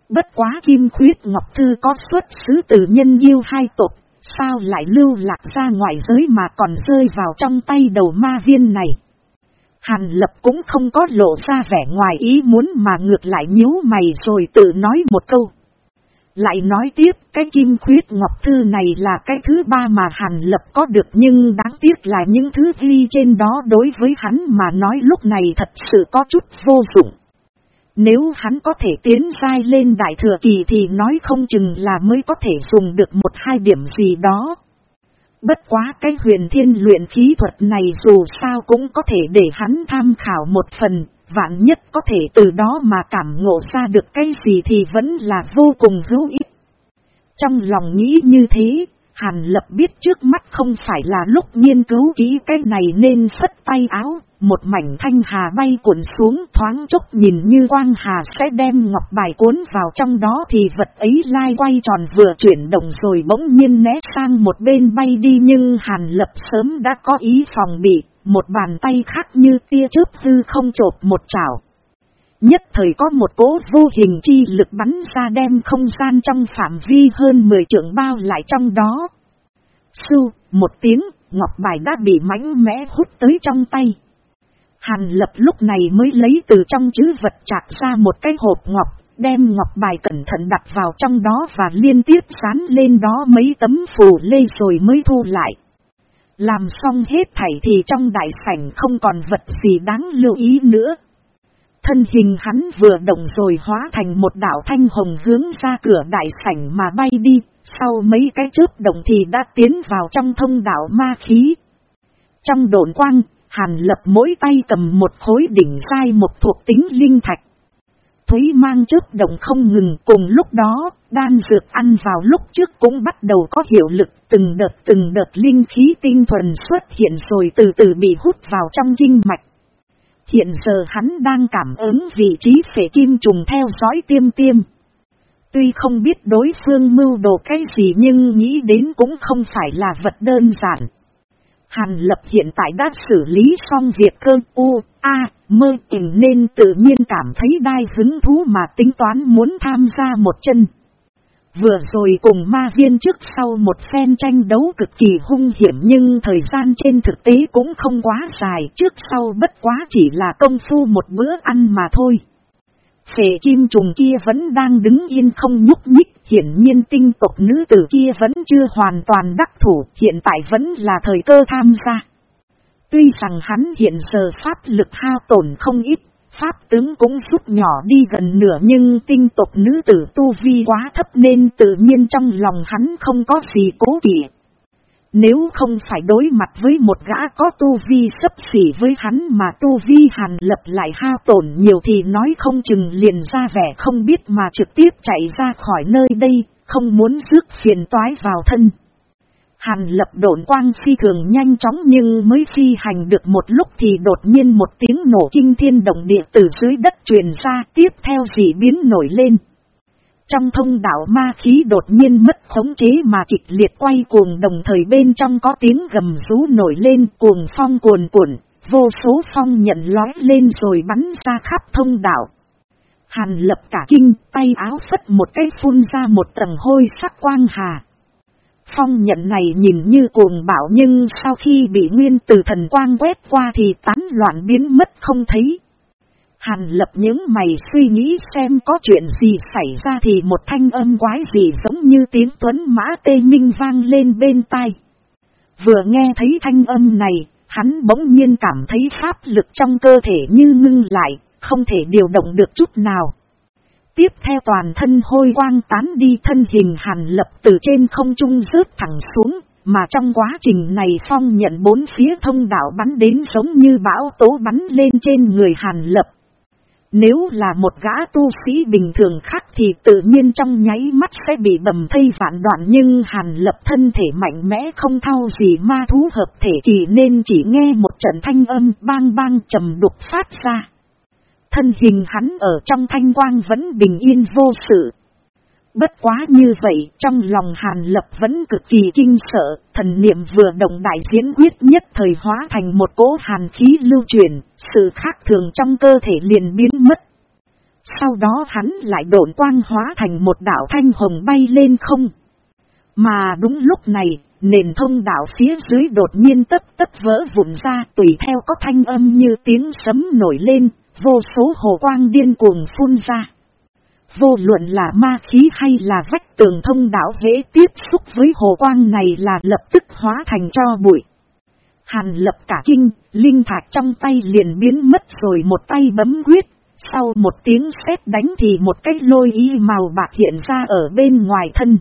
Bất quá kim khuyết ngọc thư có xuất xứ từ nhân yêu hai tộc, sao lại lưu lạc ra ngoài giới mà còn rơi vào trong tay đầu ma viên này. Hàn lập cũng không có lộ ra vẻ ngoài ý muốn mà ngược lại nhíu mày rồi tự nói một câu. Lại nói tiếp, cái kim khuyết ngọc thư này là cái thứ ba mà Hàn Lập có được nhưng đáng tiếc là những thứ ghi trên đó đối với hắn mà nói lúc này thật sự có chút vô dụng. Nếu hắn có thể tiến dai lên đại thừa kỳ thì nói không chừng là mới có thể dùng được một hai điểm gì đó. Bất quá cái huyền thiên luyện khí thuật này dù sao cũng có thể để hắn tham khảo một phần, vạn nhất có thể từ đó mà cảm ngộ ra được cái gì thì vẫn là vô cùng hữu ích. Trong lòng nghĩ như thế, Hàn lập biết trước mắt không phải là lúc nghiên cứu kỹ cái này nên phất tay áo, một mảnh thanh hà bay cuộn xuống thoáng chốc nhìn như quang hà sẽ đem ngọc bài cuốn vào trong đó thì vật ấy lai quay tròn vừa chuyển động rồi bỗng nhiên né sang một bên bay đi nhưng hàn lập sớm đã có ý phòng bị, một bàn tay khác như tia chớp hư không chộp một chảo. Nhất thời có một cỗ vô hình chi lực bắn ra đem không gian trong phạm vi hơn 10 trượng bao lại trong đó. Su, một tiếng, ngọc bài đã bị mãnh mẽ hút tới trong tay. Hàn lập lúc này mới lấy từ trong chữ vật chạc ra một cái hộp ngọc, đem ngọc bài cẩn thận đặt vào trong đó và liên tiếp sán lên đó mấy tấm phù lê rồi mới thu lại. Làm xong hết thảy thì trong đại sảnh không còn vật gì đáng lưu ý nữa. Thân hình hắn vừa động rồi hóa thành một đảo thanh hồng hướng ra cửa đại sảnh mà bay đi, sau mấy cái chớp động thì đã tiến vào trong thông đảo ma khí. Trong độn quang, Hàn lập mỗi tay cầm một khối đỉnh sai một thuộc tính linh thạch. Thúy mang chớp động không ngừng cùng lúc đó, đan dược ăn vào lúc trước cũng bắt đầu có hiệu lực từng đợt từng đợt linh khí tinh thuần xuất hiện rồi từ từ bị hút vào trong kinh mạch. Hiện giờ hắn đang cảm ứng vị trí phể kim trùng theo dõi tiêm tiêm. Tuy không biết đối phương mưu đồ cái gì nhưng nghĩ đến cũng không phải là vật đơn giản. Hàn lập hiện tại đã xử lý xong việc cơ u, a, mơ tình nên tự nhiên cảm thấy đai hứng thú mà tính toán muốn tham gia một chân. Vừa rồi cùng ma viên trước sau một phen tranh đấu cực kỳ hung hiểm nhưng thời gian trên thực tế cũng không quá dài trước sau bất quá chỉ là công phu một bữa ăn mà thôi. Phệ kim trùng kia vẫn đang đứng yên không nhúc nhích, hiển nhiên tinh tộc nữ tử kia vẫn chưa hoàn toàn đắc thủ, hiện tại vẫn là thời cơ tham gia. Tuy rằng hắn hiện giờ pháp lực hao tổn không ít, pháp tướng cũng rút nhỏ đi gần nửa nhưng tinh tộc nữ tử tu vi quá thấp nên tự nhiên trong lòng hắn không có gì cố kỵ. Nếu không phải đối mặt với một gã có tu vi sấp xỉ với hắn mà tu vi hàn lập lại hao tổn nhiều thì nói không chừng liền ra vẻ không biết mà trực tiếp chạy ra khỏi nơi đây, không muốn rước phiền toái vào thân. Hàn lập độn quang phi thường nhanh chóng nhưng mới phi hành được một lúc thì đột nhiên một tiếng nổ kinh thiên động địa từ dưới đất truyền ra tiếp theo dị biến nổi lên. Trong thông đạo ma khí đột nhiên mất khống chế mà kịch liệt quay cuồng đồng thời bên trong có tiếng gầm rú nổi lên cuồng phong cuồn cuộn, vô số phong nhận lói lên rồi bắn ra khắp thông đạo. Hàn lập cả kinh, tay áo phất một cái phun ra một tầng hôi sắc quang hà. Phong nhận này nhìn như cuồng bạo nhưng sau khi bị nguyên từ thần quang quét qua thì tán loạn biến mất không thấy. Hàn lập những mày suy nghĩ xem có chuyện gì xảy ra thì một thanh âm quái gì giống như tiếng tuấn mã tê minh vang lên bên tai. Vừa nghe thấy thanh âm này, hắn bỗng nhiên cảm thấy pháp lực trong cơ thể như ngưng lại, không thể điều động được chút nào. Tiếp theo toàn thân hôi quang tán đi thân hình hàn lập từ trên không trung rớt thẳng xuống, mà trong quá trình này phong nhận bốn phía thông đạo bắn đến giống như bão tố bắn lên trên người hàn lập. Nếu là một gã tu sĩ bình thường khác thì tự nhiên trong nháy mắt sẽ bị bầm thây vạn đoạn nhưng hàn lập thân thể mạnh mẽ không thao gì ma thú hợp thể kỳ nên chỉ nghe một trận thanh âm bang bang trầm đục phát ra. Thân hình hắn ở trong thanh quang vẫn bình yên vô sự. Bất quá như vậy, trong lòng Hàn Lập vẫn cực kỳ kinh sợ, thần niệm vừa động đại diễn quyết nhất thời hóa thành một cỗ hàn khí lưu truyền, sự khác thường trong cơ thể liền biến mất. Sau đó hắn lại độn quang hóa thành một đảo thanh hồng bay lên không. Mà đúng lúc này, nền thông đảo phía dưới đột nhiên tất tất vỡ vụn ra tùy theo có thanh âm như tiếng sấm nổi lên, vô số hồ quang điên cuồng phun ra. Vô luận là ma khí hay là vách tường thông đảo hễ tiếp xúc với hồ quang này là lập tức hóa thành cho bụi. Hàn lập cả kinh, linh thạch trong tay liền biến mất rồi một tay bấm quyết. Sau một tiếng sét đánh thì một cái lôi y màu bạc hiện ra ở bên ngoài thân.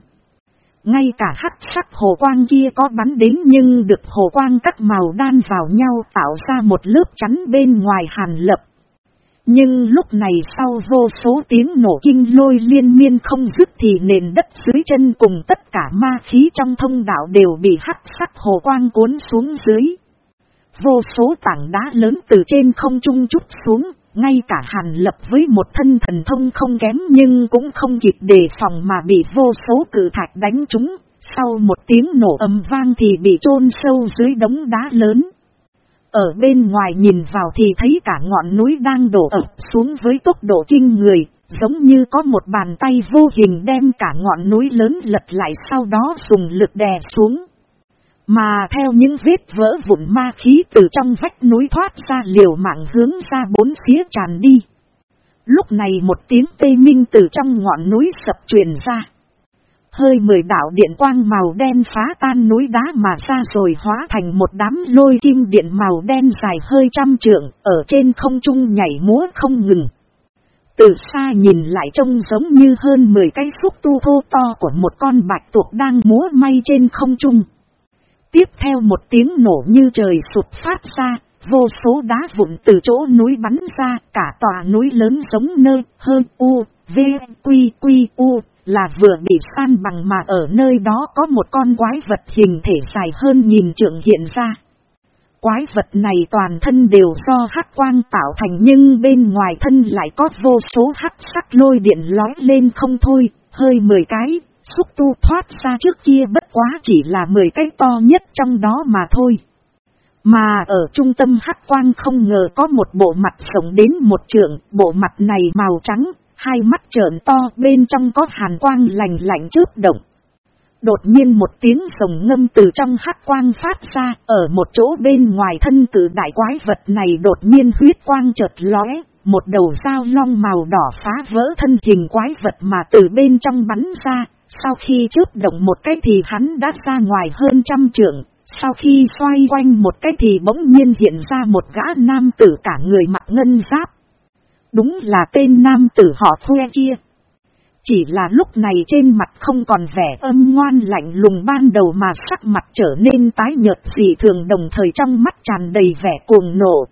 Ngay cả hắc sắc hồ quang kia có bắn đến nhưng được hồ quang các màu đan vào nhau tạo ra một lớp chắn bên ngoài hàn lập. Nhưng lúc này sau vô số tiếng nổ kinh lôi liên miên không dứt thì nền đất dưới chân cùng tất cả ma khí trong thông đạo đều bị hắc sắc hồ quang cuốn xuống dưới. Vô số tảng đá lớn từ trên không trung chút xuống, ngay cả hàn lập với một thân thần thông không kém nhưng cũng không kịp đề phòng mà bị vô số cử thạch đánh trúng. Sau một tiếng nổ ầm vang thì bị chôn sâu dưới đống đá lớn. Ở bên ngoài nhìn vào thì thấy cả ngọn núi đang đổ ập xuống với tốc độ kinh người, giống như có một bàn tay vô hình đem cả ngọn núi lớn lật lại sau đó dùng lực đè xuống. Mà theo những vết vỡ vụn ma khí từ trong vách núi thoát ra liều mạng hướng ra bốn phía tràn đi. Lúc này một tiếng tê minh từ trong ngọn núi sập truyền ra. Hơi mười đạo điện quang màu đen phá tan núi đá mà ra rồi hóa thành một đám lôi kim điện màu đen dài hơi trăm trượng, ở trên không trung nhảy múa không ngừng. Từ xa nhìn lại trông giống như hơn 10 cái xúc tu thô to của một con bạch tuộc đang múa may trên không trung. Tiếp theo một tiếng nổ như trời sụt phát ra, vô số đá vụn từ chỗ núi bắn ra, cả tòa núi lớn giống nơi hơn u, v, quy, quy, u, là vừa bị san bằng mà ở nơi đó có một con quái vật hình thể dài hơn nhìn trượng hiện ra. Quái vật này toàn thân đều do hắc quang tạo thành nhưng bên ngoài thân lại có vô số hắc sắc lôi điện lói lên không thôi, hơi mười cái, xúc tu thoát ra trước kia bất quá chỉ là mười cái to nhất trong đó mà thôi. Mà ở trung tâm hắc quang không ngờ có một bộ mặt sống đến một trượng, bộ mặt này màu trắng, hai mắt trợn to bên trong có hàn quang lành lạnh chớp động. Đột nhiên một tiếng rồng ngâm từ trong hắc quang phát ra, ở một chỗ bên ngoài thân cử đại quái vật này đột nhiên huyết quang chợt lóe, một đầu dao long màu đỏ phá vỡ thân hình quái vật mà từ bên trong bắn ra, sau khi chớp động một cái thì hắn đã ra ngoài hơn trăm trượng, sau khi xoay quanh một cái thì bỗng nhiên hiện ra một gã nam tử cả người mặc ngân giáp. Đúng là tên nam tử họ thuê kia. Chỉ là lúc này trên mặt không còn vẻ âm ngoan lạnh lùng ban đầu mà sắc mặt trở nên tái nhợt dị thường đồng thời trong mắt tràn đầy vẻ cuồng nộ.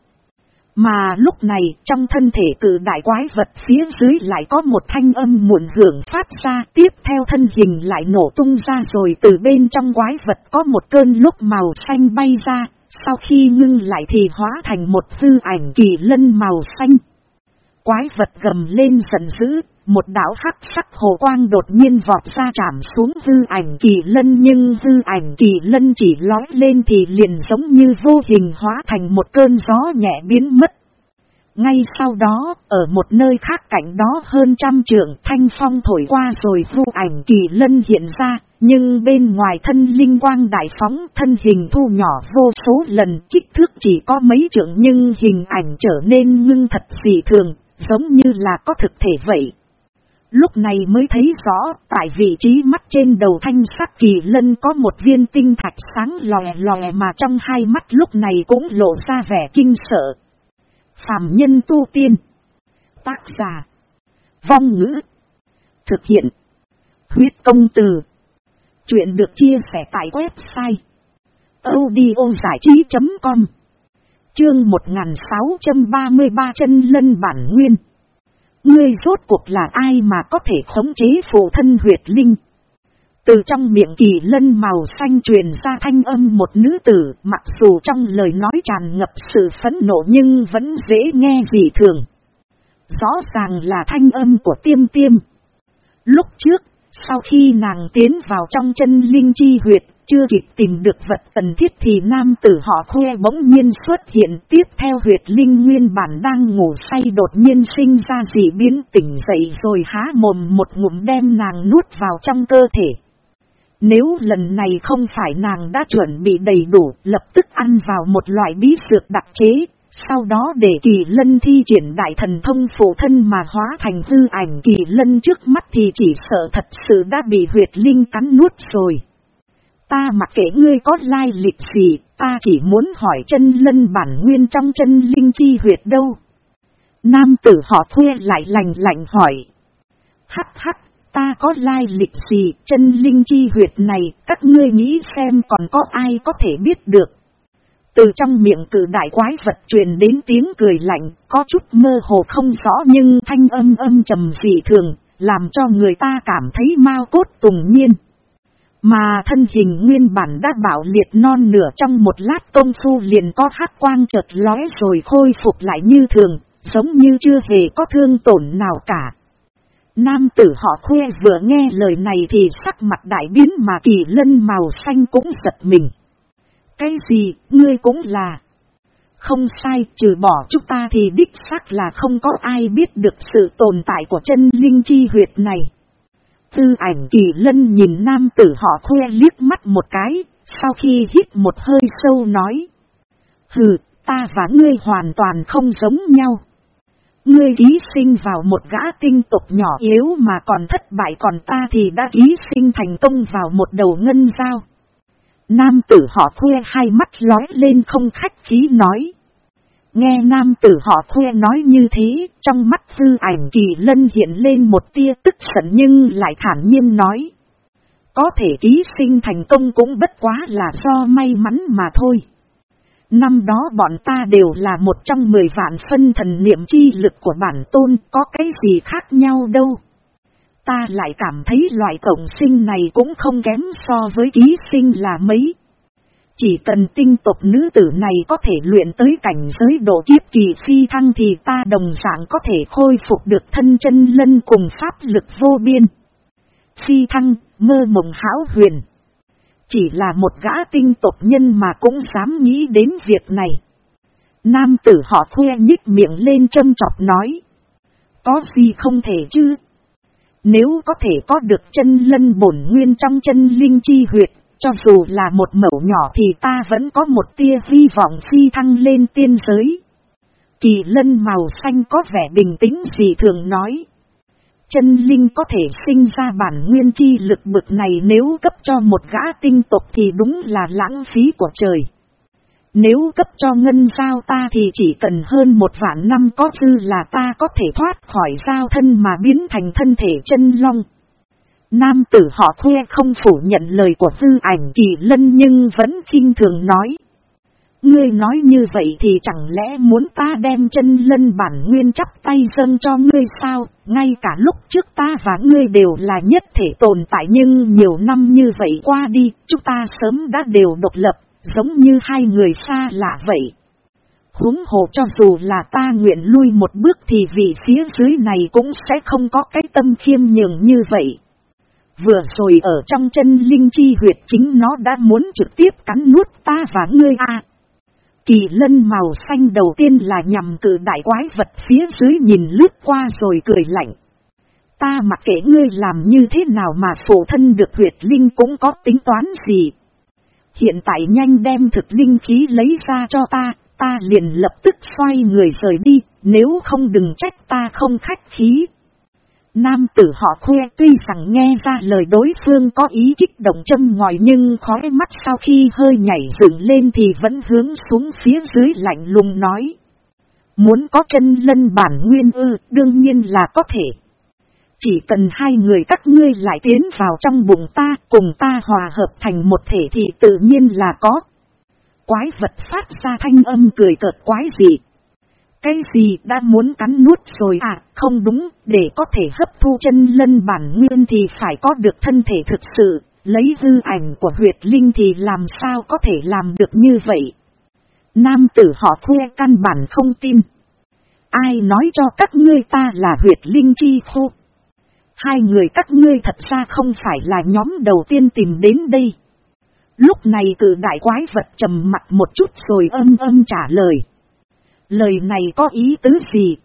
Mà lúc này trong thân thể cử đại quái vật phía dưới lại có một thanh âm muộn hưởng phát ra tiếp theo thân hình lại nổ tung ra rồi từ bên trong quái vật có một cơn lúc màu xanh bay ra, sau khi ngưng lại thì hóa thành một hư ảnh kỳ lân màu xanh. Quái vật gầm lên giận dữ, một đảo hắc sắc hồ quang đột nhiên vọt ra chạm xuống hư ảnh kỳ lân nhưng hư ảnh kỳ lân chỉ lói lên thì liền giống như vô hình hóa thành một cơn gió nhẹ biến mất. Ngay sau đó, ở một nơi khác cạnh đó hơn trăm trượng thanh phong thổi qua rồi hư ảnh kỳ lân hiện ra, nhưng bên ngoài thân linh quang đại phóng thân hình thu nhỏ vô số lần kích thước chỉ có mấy trượng nhưng hình ảnh trở nên ngưng thật dị thường, giống như là có thực thể vậy. Lúc này mới thấy rõ, tại vị trí mắt trên đầu thanh sắc kỳ lân có một viên tinh thạch sáng lòe lòe mà trong hai mắt lúc này cũng lộ ra vẻ kinh sợ. Phạm nhân tu tiên. Tác giả. Vong ngữ. Thực hiện. Huyết công từ. Chuyện được chia sẻ tại website. audiozải trí.com Chương 1633 chân lân bản nguyên. Ngươi rốt cuộc là ai mà có thể khống chế phụ thân huyệt linh? Từ trong miệng kỳ lân màu xanh truyền ra thanh âm một nữ tử, mặc dù trong lời nói tràn ngập sự phẫn nộ nhưng vẫn dễ nghe dị thường. Rõ ràng là thanh âm của tiêm tiêm. Lúc trước, sau khi nàng tiến vào trong chân linh chi huyệt, chưa kịp tìm được vật cần thiết thì nam tử họ khoe bỗng nhiên xuất hiện tiếp theo huyệt linh nguyên bản đang ngủ say đột nhiên sinh ra dị biến tỉnh dậy rồi há mồm một ngụm đem nàng nuốt vào trong cơ thể. Nếu lần này không phải nàng đã chuẩn bị đầy đủ lập tức ăn vào một loại bí dược đặc chế, sau đó để kỳ lân thi triển đại thần thông phụ thân mà hóa thành hư ảnh kỳ lân trước mắt thì chỉ sợ thật sự đã bị huyệt linh cắn nuốt rồi. Ta mặc kệ ngươi có lai lịch gì, ta chỉ muốn hỏi chân lân bản nguyên trong chân linh chi huyệt đâu. Nam tử họ thuê lại lành lạnh hỏi. Hắc hắc, ta có lai lịch gì, chân linh chi huyệt này, các ngươi nghĩ xem còn có ai có thể biết được. Từ trong miệng cử đại quái vật truyền đến tiếng cười lạnh, có chút mơ hồ không rõ nhưng thanh âm âm trầm dị thường, làm cho người ta cảm thấy mau cốt tùng nhiên. Mà thân hình nguyên bản đã bảo liệt non nửa trong một lát công phu liền có hát quang chợt lóe rồi khôi phục lại như thường, giống như chưa hề có thương tổn nào cả. Nam tử họ khuê vừa nghe lời này thì sắc mặt đại biến mà kỳ lân màu xanh cũng giật mình. Cái gì, ngươi cũng là... Không sai, trừ bỏ chúng ta thì đích xác là không có ai biết được sự tồn tại của chân linh chi huyệt này. Tư ảnh kỳ lân nhìn nam tử họ khoe liếc mắt một cái, sau khi hít một hơi sâu nói. Hừ, ta và ngươi hoàn toàn không giống nhau. Ngươi ký sinh vào một gã tinh tục nhỏ yếu mà còn thất bại còn ta thì đã ký sinh thành công vào một đầu ngân dao. Nam tử họ khoe hai mắt lói lên không khách khí nói. Nghe nam tử họ khoe nói như thế, trong mắt hư ảnh kỳ lân hiện lên một tia tức giận nhưng lại thản nhiên nói. Có thể ký sinh thành công cũng bất quá là do may mắn mà thôi. Năm đó bọn ta đều là một trong mười vạn phân thần niệm chi lực của bản tôn, có cái gì khác nhau đâu. Ta lại cảm thấy loại cộng sinh này cũng không kém so với ký sinh là mấy. Chỉ cần tinh tộc nữ tử này có thể luyện tới cảnh giới độ kiếp kỳ phi thăng thì ta đồng dạng có thể khôi phục được thân chân lân cùng pháp lực vô biên. Phi thăng, mơ mộng hão huyền. Chỉ là một gã tinh tộc nhân mà cũng dám nghĩ đến việc này. Nam tử họ khoe nhích miệng lên châm chọc nói. Có gì không thể chứ? Nếu có thể có được chân lân bổn nguyên trong chân linh chi huyệt, cho dù là một mẫu nhỏ thì ta vẫn có một tia hy vọng phi thăng lên tiên giới. Kỳ lân màu xanh có vẻ bình tĩnh gì thường nói. Chân linh có thể sinh ra bản nguyên chi lực bực này nếu cấp cho một gã tinh tộc thì đúng là lãng phí của trời. Nếu cấp cho ngân giao ta thì chỉ cần hơn một vạn năm có dư là ta có thể thoát khỏi giao thân mà biến thành thân thể chân long. Nam tử họ thuê không phủ nhận lời của tư ảnh kỳ lân nhưng vẫn khinh thường nói. Ngươi nói như vậy thì chẳng lẽ muốn ta đem chân lân bản nguyên chắp tay dâng cho ngươi sao, ngay cả lúc trước ta và ngươi đều là nhất thể tồn tại nhưng nhiều năm như vậy qua đi, chúng ta sớm đã đều độc lập, giống như hai người xa lạ vậy. Húng hồ cho dù là ta nguyện lui một bước thì vị phía dưới này cũng sẽ không có cái tâm khiêm nhường như vậy. Vừa rồi ở trong chân linh chi huyệt chính nó đã muốn trực tiếp cắn nuốt ta và ngươi a Kỳ lân màu xanh đầu tiên là nhằm cử đại quái vật phía dưới nhìn lướt qua rồi cười lạnh. Ta mặc kệ ngươi làm như thế nào mà phổ thân được huyệt linh cũng có tính toán gì. Hiện tại nhanh đem thực linh khí lấy ra cho ta, ta liền lập tức xoay người rời đi, nếu không đừng trách ta không khách khí. Nam tử họ khoe tuy rằng nghe ra lời đối phương có ý kích động châm ngòi nhưng khói mắt sau khi hơi nhảy dựng lên thì vẫn hướng xuống phía dưới lạnh lùng nói. Muốn có chân lân bản nguyên ư, đương nhiên là có thể. Chỉ cần hai người các ngươi lại tiến vào trong bụng ta, cùng ta hòa hợp thành một thể thì tự nhiên là có. Quái vật phát ra thanh âm cười cợt quái dị. Cái gì đã muốn cắn nuốt rồi à, không đúng, để có thể hấp thu chân lân bản nguyên thì phải có được thân thể thực sự, lấy hư ảnh của huyệt linh thì làm sao có thể làm được như vậy. Nam tử họ thuê căn bản không tin. Ai nói cho các ngươi ta là huyệt linh chi khu? Hai người các ngươi thật ra không phải là nhóm đầu tiên tìm đến đây. Lúc này cử đại quái vật trầm mặt một chút rồi âm âm trả lời. Lời này có ý tứ gì?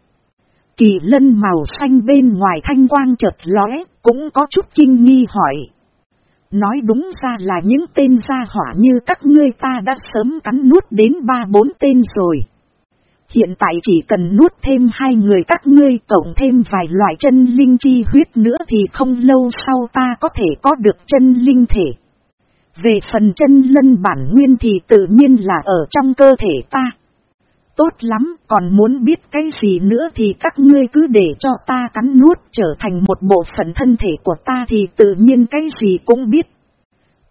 Kỳ lân màu xanh bên ngoài thanh quang chợt lóe, cũng có chút kinh nghi hỏi. Nói đúng ra là những tên gia hỏa như các ngươi ta đã sớm cắn nuốt đến ba bốn tên rồi. Hiện tại chỉ cần nuốt thêm hai người các ngươi cộng thêm vài loại chân linh chi huyết nữa thì không lâu sau ta có thể có được chân linh thể. Về phần chân lân bản nguyên thì tự nhiên là ở trong cơ thể ta. Tốt lắm, còn muốn biết cái gì nữa thì các ngươi cứ để cho ta cắn nuốt trở thành một bộ phận thân thể của ta thì tự nhiên cái gì cũng biết.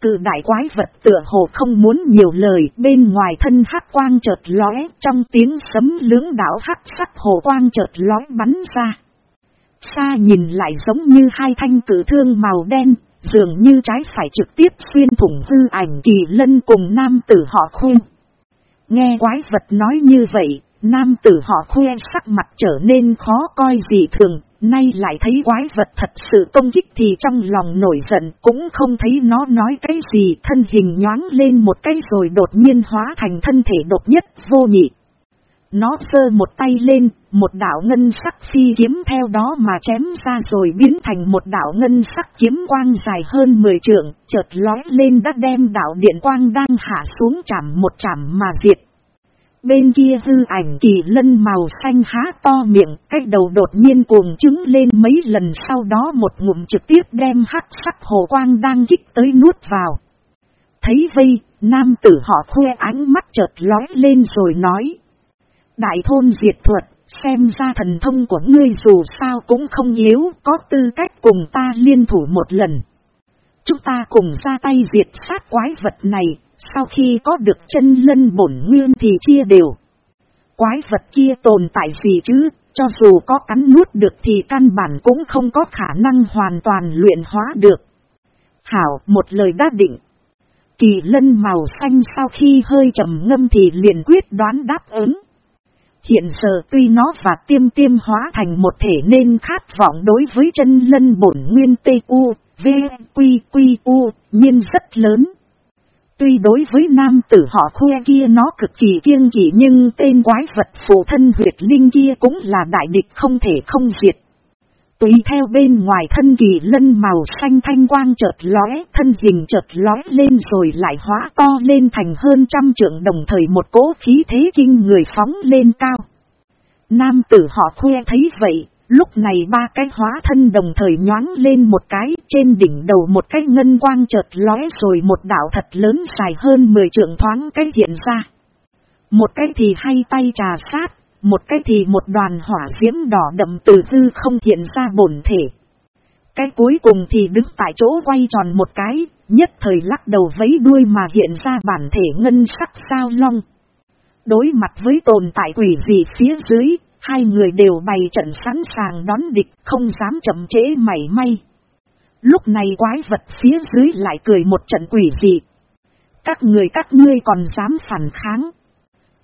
Cự đại quái vật tựa hồ không muốn nhiều lời bên ngoài thân hắc quang chợt lóe trong tiếng sấm lưỡng đảo hắc sắc hồ quang chợt lóe bắn ra. Xa nhìn lại giống như hai thanh cử thương màu đen, dường như trái phải trực tiếp xuyên thủng hư ảnh kỳ lân cùng nam tử họ khuyên. Nghe quái vật nói như vậy, nam tử họ khoe sắc mặt trở nên khó coi gì thường, nay lại thấy quái vật thật sự công kích thì trong lòng nổi giận cũng không thấy nó nói cái gì thân hình nhoáng lên một cái rồi đột nhiên hóa thành thân thể độc nhất vô nhị. Nó sơ một tay lên, một đảo ngân sắc phi kiếm theo đó mà chém ra rồi biến thành một đảo ngân sắc kiếm quang dài hơn 10 trượng, chợt lói lên đã đem đảo điện quang đang hạ xuống chạm một chạm mà diệt. Bên kia hư ảnh kỳ lân màu xanh há to miệng, cái đầu đột nhiên cuồng trứng lên mấy lần sau đó một ngụm trực tiếp đem hắc sắc hồ quang đang kích tới nuốt vào. Thấy vây, nam tử họ khoe ánh mắt chợt lói lên rồi nói. Đại thôn diệt thuật, xem ra thần thông của ngươi dù sao cũng không yếu, có tư cách cùng ta liên thủ một lần. Chúng ta cùng ra tay diệt sát quái vật này, sau khi có được chân lân bổn nguyên thì chia đều. Quái vật kia tồn tại gì chứ, cho dù có cắn nuốt được thì căn bản cũng không có khả năng hoàn toàn luyện hóa được. Hảo, một lời đã định. Kỳ lân màu xanh sau khi hơi trầm ngâm thì liền quyết đoán đáp ứng. Hiện giờ tuy nó và tiêm tiêm hóa thành một thể nên khát vọng đối với chân lân bổn nguyên tê u, v, quy, quy, u, nhiên rất lớn. Tuy đối với nam tử họ khoe kia nó cực kỳ kiêng kỵ nhưng tên quái vật phù thân huyệt linh kia cũng là đại địch không thể không diệt. Tùy theo bên ngoài thân kỳ lân màu xanh thanh quang chợt lóe, thân hình chợt lóe lên rồi lại hóa to lên thành hơn trăm trượng đồng thời một cỗ khí thế kinh người phóng lên cao. Nam tử họ khoe thấy vậy, lúc này ba cái hóa thân đồng thời nhoáng lên một cái, trên đỉnh đầu một cái ngân quang chợt lóe rồi một đảo thật lớn dài hơn 10 trượng thoáng cái hiện ra. Một cái thì hay tay trà sát, một cái thì một đoàn hỏa diễm đỏ đậm từ hư không hiện ra bổn thể. Cái cuối cùng thì đứng tại chỗ quay tròn một cái, nhất thời lắc đầu vấy đuôi mà hiện ra bản thể ngân sắc sao long. Đối mặt với tồn tại quỷ gì phía dưới, hai người đều bày trận sẵn sàng đón địch, không dám chậm trễ mảy may. Lúc này quái vật phía dưới lại cười một trận quỷ dị. Các người các ngươi còn dám phản kháng.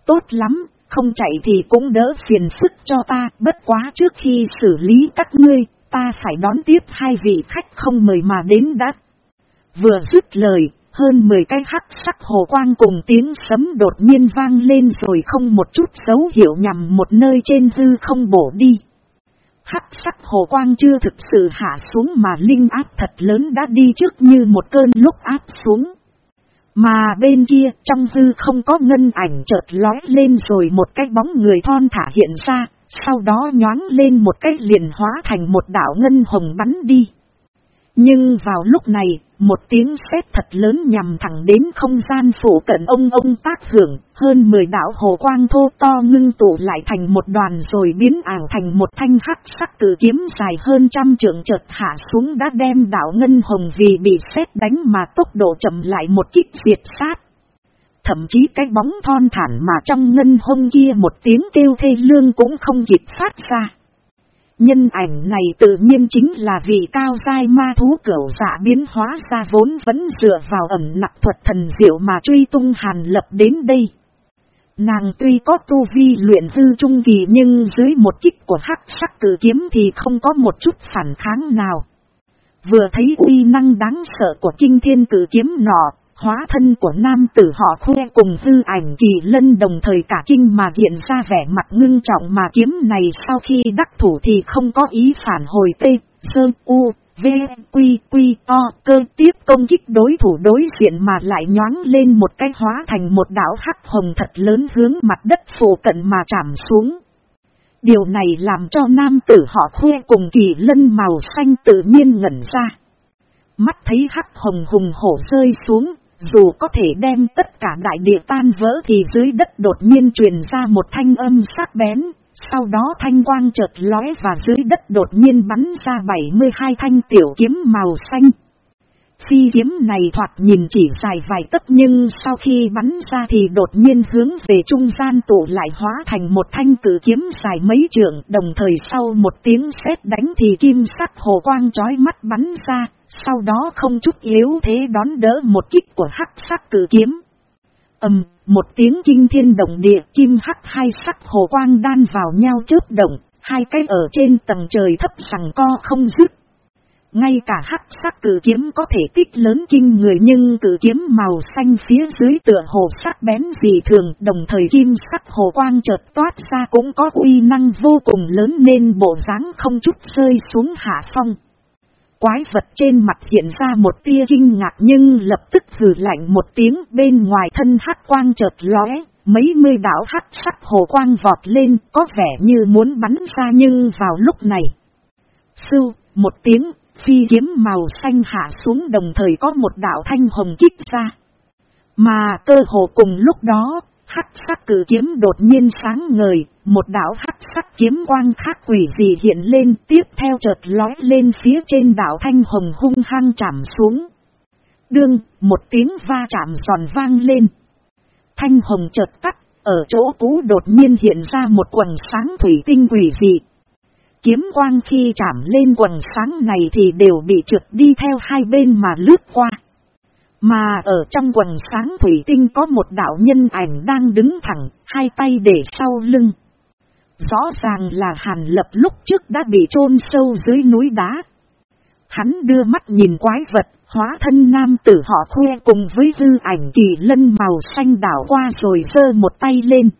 Tốt lắm, không chạy thì cũng đỡ phiền phức cho ta, bất quá trước khi xử lý các ngươi, ta phải đón tiếp hai vị khách không mời mà đến đã. Vừa dứt lời, hơn 10 cái hắc sắc hồ quang cùng tiếng sấm đột nhiên vang lên rồi không một chút dấu hiệu nhằm một nơi trên hư không bổ đi. Hắc sắc hồ quang chưa thực sự hạ xuống mà linh áp thật lớn đã đi trước như một cơn lúc áp xuống. Mà bên kia trong hư không có ngân ảnh chợt lói lên rồi một cái bóng người thon thả hiện ra, sau đó nhoáng lên một cái liền hóa thành một đảo ngân hồng bắn đi. Nhưng vào lúc này, một tiếng sét thật lớn nhằm thẳng đến không gian phủ cận ông ông tác hưởng, hơn 10 đảo hồ quang thô to ngưng tụ lại thành một đoàn rồi biến ảo thành một thanh hắc sắc cử kiếm dài hơn trăm trượng chợt hạ xuống đã đem đảo ngân hồng vì bị sét đánh mà tốc độ chậm lại một kích diệt sát. Thậm chí cái bóng thon thản mà trong ngân hông kia một tiếng kêu thê lương cũng không kịp phát ra. Nhân ảnh này tự nhiên chính là vị cao dai ma thú cửu dạ biến hóa ra vốn vẫn dựa vào ẩm nặc thuật thần diệu mà truy tung hàn lập đến đây. Nàng tuy có tu vi luyện hư trung kỳ nhưng dưới một kích của hắc sắc cử kiếm thì không có một chút phản kháng nào. Vừa thấy uy năng đáng sợ của kinh thiên cử kiếm nọ, Hóa thân của nam tử họ khoe cùng tư ảnh kỳ lân đồng thời cả kinh mà hiện ra vẻ mặt ngưng trọng mà kiếm này sau khi đắc thủ thì không có ý phản hồi tê, sơ, u, v, quy, quy, o, cơ tiếp công kích đối thủ đối diện mà lại nhoáng lên một cái hóa thành một đảo hắc hồng thật lớn hướng mặt đất phổ cận mà chạm xuống. Điều này làm cho nam tử họ khoe cùng kỳ lân màu xanh tự nhiên ngẩn ra. Mắt thấy hắc hồng hùng hổ rơi xuống, dù có thể đem tất cả đại địa tan vỡ thì dưới đất đột nhiên truyền ra một thanh âm sắc bén, sau đó thanh quang chợt lóe và dưới đất đột nhiên bắn ra 72 thanh tiểu kiếm màu xanh. Phi kiếm này thoạt nhìn chỉ dài vài tấc nhưng sau khi bắn ra thì đột nhiên hướng về trung gian tụ lại hóa thành một thanh cử kiếm dài mấy trượng đồng thời sau một tiếng sét đánh thì kim sắc hồ quang chói mắt bắn ra, sau đó không chút yếu thế đón đỡ một kích của hắc sắc cử kiếm. ầm, một tiếng kinh thiên động địa kim hắc hai sắc hồ quang đan vào nhau chớp động, hai cái ở trên tầng trời thấp sằng co không dứt. Ngay cả hắc sắc cử kiếm có thể tích lớn kinh người nhưng cử kiếm màu xanh phía dưới tựa hồ sắc bén dị thường đồng thời kim sắc hồ quang chợt toát ra cũng có uy năng vô cùng lớn nên bộ dáng không chút rơi xuống hạ phong. Quái vật trên mặt hiện ra một tia kinh ngạc nhưng lập tức hừ lạnh một tiếng bên ngoài thân hắc quang chợt lóe, mấy mươi đảo hắc sắc hồ quang vọt lên có vẻ như muốn bắn ra nhưng vào lúc này. Sưu, một tiếng, phi kiếm màu xanh hạ xuống đồng thời có một đạo thanh hồng kích ra. Mà cơ hồ cùng lúc đó, Hắc sắc cử kiếm đột nhiên sáng ngời, một đạo hắc sắc kiếm quang khác quỷ gì hiện lên tiếp theo chợt lói lên phía trên đạo thanh hồng hung hăng chạm xuống. Đương, một tiếng va chạm giòn vang lên. Thanh hồng chợt tắt, ở chỗ cũ đột nhiên hiện ra một quần sáng thủy tinh quỷ dị. Kiếm quang khi chạm lên quần sáng này thì đều bị trượt đi theo hai bên mà lướt qua. Mà ở trong quần sáng thủy tinh có một đạo nhân ảnh đang đứng thẳng, hai tay để sau lưng. Rõ ràng là Hàn Lập lúc trước đã bị chôn sâu dưới núi đá. Hắn đưa mắt nhìn quái vật, hóa thân nam tử họ khoe cùng với hư ảnh kỳ lân màu xanh đảo qua rồi sơ một tay lên.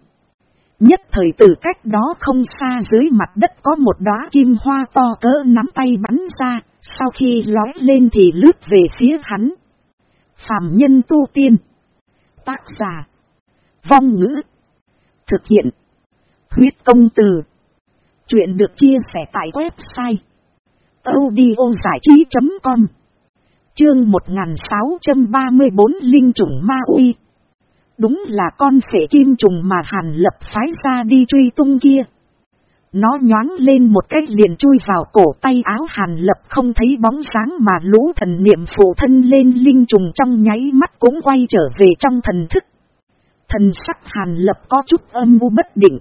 Nhất thời từ cách đó không xa dưới mặt đất có một đóa kim hoa to cỡ nắm tay bắn ra, sau khi lói lên thì lướt về phía hắn. Phạm nhân tu tiên. Tác giả. Vong ngữ. Thực hiện. Huyết công từ. Chuyện được chia sẻ tại website. audiozảichí.com Chương 1634 Linh trùng ma uy. Đúng là con phệ kim trùng mà Hàn Lập phái ra đi truy tung kia. Nó nhoáng lên một cách liền chui vào cổ tay áo hàn lập không thấy bóng sáng mà lũ thần niệm phụ thân lên linh trùng trong nháy mắt cũng quay trở về trong thần thức. Thần sắc hàn lập có chút âm u bất định.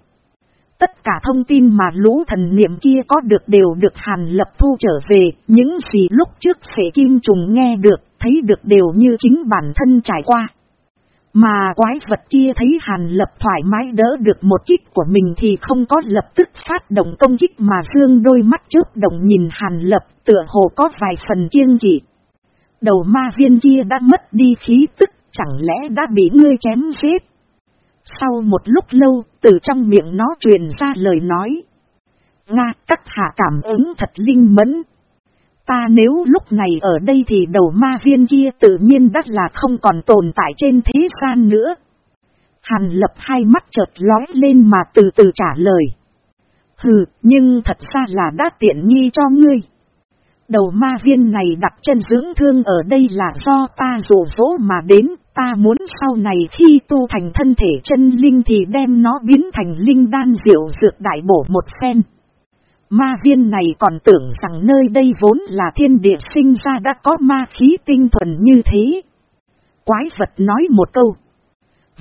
Tất cả thông tin mà lũ thần niệm kia có được đều được hàn lập thu trở về, những gì lúc trước phệ kim trùng nghe được, thấy được đều như chính bản thân trải qua. Mà quái vật kia thấy Hàn Lập thoải mái đỡ được một kích của mình thì không có lập tức phát động công kích mà dương đôi mắt trước đồng nhìn Hàn Lập tựa hồ có vài phần kiêng kỵ. Đầu ma viên kia đã mất đi khí tức, chẳng lẽ đã bị ngươi chém giết? Sau một lúc lâu, từ trong miệng nó truyền ra lời nói. Nga, các hạ cảm ứng thật linh mẫn, Ta nếu lúc này ở đây thì đầu ma viên kia tự nhiên đắt là không còn tồn tại trên thế gian nữa. Hàn lập hai mắt chợt lói lên mà từ từ trả lời. Hừ, nhưng thật ra là đã tiện nghi cho ngươi. Đầu ma viên này đặt chân dưỡng thương ở đây là do ta rủ rỗ mà đến, ta muốn sau này khi tu thành thân thể chân linh thì đem nó biến thành linh đan diệu dược đại bổ một phen. Ma viên này còn tưởng rằng nơi đây vốn là thiên địa sinh ra đã có ma khí tinh thuần như thế. Quái vật nói một câu.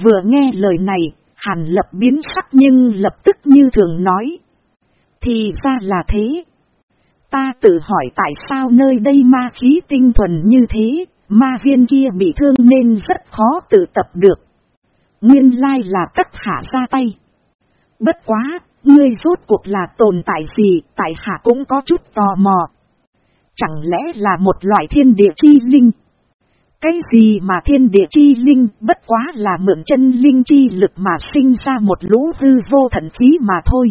Vừa nghe lời này, hàn lập biến sắc nhưng lập tức như thường nói. Thì ra là thế. Ta tự hỏi tại sao nơi đây ma khí tinh thuần như thế, ma viên kia bị thương nên rất khó tự tập được. Nguyên lai là tất hạ ra tay. Bất quá, Ngươi rốt cuộc là tồn tại gì, tại hạ cũng có chút tò mò. Chẳng lẽ là một loại thiên địa chi linh? Cái gì mà thiên địa chi linh bất quá là mượn chân linh chi lực mà sinh ra một lũ hư vô thần khí mà thôi.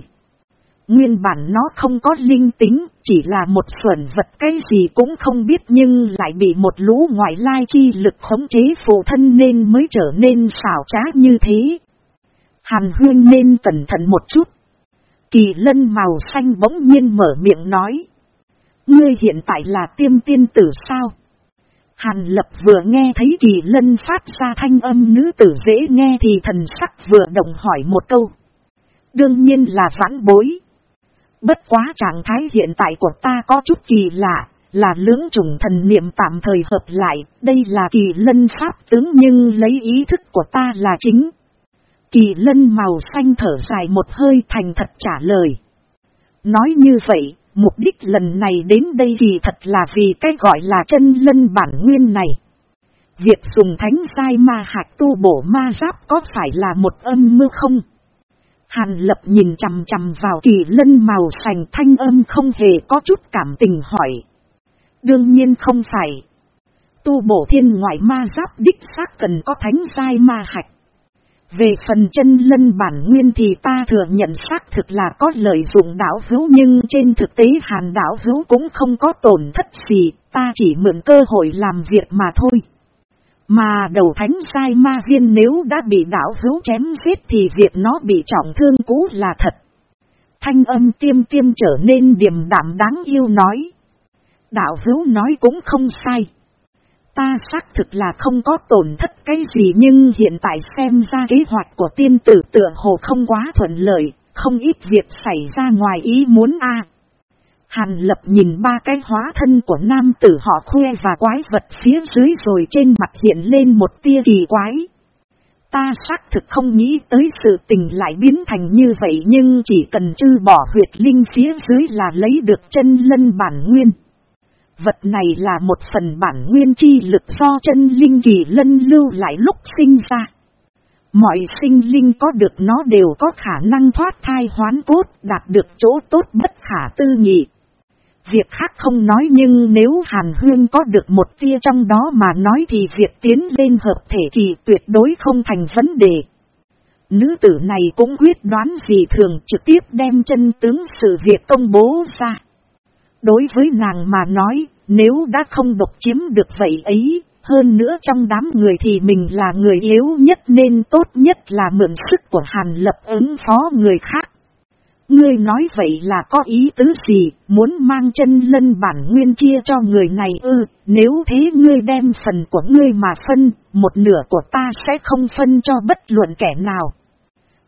Nguyên bản nó không có linh tính, chỉ là một xuẩn vật cái gì cũng không biết nhưng lại bị một lũ ngoại lai chi lực khống chế phụ thân nên mới trở nên xảo trá như thế. Hàn huyên nên cẩn thận một chút. Kỳ lân màu xanh bỗng nhiên mở miệng nói. Ngươi hiện tại là tiêm tiên tử sao? Hàn lập vừa nghe thấy kỳ lân phát ra thanh âm nữ tử dễ nghe thì thần sắc vừa động hỏi một câu. Đương nhiên là vãn bối. Bất quá trạng thái hiện tại của ta có chút kỳ lạ, là lưỡng trùng thần niệm tạm thời hợp lại, đây là kỳ lân pháp tướng nhưng lấy ý thức của ta là chính. Kỳ lân màu xanh thở dài một hơi thành thật trả lời. Nói như vậy, mục đích lần này đến đây thì thật là vì cái gọi là chân lân bản nguyên này. Việc dùng thánh sai ma hạt tu bổ ma giáp có phải là một âm mưu không? Hàn lập nhìn chằm chằm vào kỳ lân màu xanh thanh âm không hề có chút cảm tình hỏi. Đương nhiên không phải. Tu bổ thiên ngoại ma giáp đích xác cần có thánh sai ma hạch. Về phần chân lân bản nguyên thì ta thừa nhận xác thực là có lợi dụng đảo hữu nhưng trên thực tế hàn đảo hữu cũng không có tổn thất gì, ta chỉ mượn cơ hội làm việc mà thôi. Mà đầu thánh sai ma viên nếu đã bị đảo hữu chém giết thì việc nó bị trọng thương cũ là thật. Thanh âm tiêm tiêm trở nên điềm đạm đáng yêu nói. Đạo hữu nói cũng không sai. Ta xác thực là không có tổn thất cái gì nhưng hiện tại xem ra kế hoạch của tiên tử tựa hồ không quá thuận lợi, không ít việc xảy ra ngoài ý muốn a. Hàn lập nhìn ba cái hóa thân của nam tử họ khoe và quái vật phía dưới rồi trên mặt hiện lên một tia kỳ quái. Ta xác thực không nghĩ tới sự tình lại biến thành như vậy nhưng chỉ cần chư bỏ huyệt linh phía dưới là lấy được chân lân bản nguyên. Vật này là một phần bản nguyên chi lực do chân linh kỳ lân lưu lại lúc sinh ra. Mọi sinh linh có được nó đều có khả năng thoát thai hoán cốt, đạt được chỗ tốt bất khả tư nghị. Việc khác không nói nhưng nếu Hàn Huyên có được một tia trong đó mà nói thì việc tiến lên hợp thể thì tuyệt đối không thành vấn đề. Nữ tử này cũng quyết đoán gì thường trực tiếp đem chân tướng sự việc công bố ra. Đối với nàng mà nói, nếu đã không độc chiếm được vậy ấy, hơn nữa trong đám người thì mình là người yếu nhất nên tốt nhất là mượn sức của Hàn Lập ứng phó người khác. Ngươi nói vậy là có ý tứ gì, muốn mang chân lân bản nguyên chia cho người này ư, nếu thế ngươi đem phần của ngươi mà phân, một nửa của ta sẽ không phân cho bất luận kẻ nào.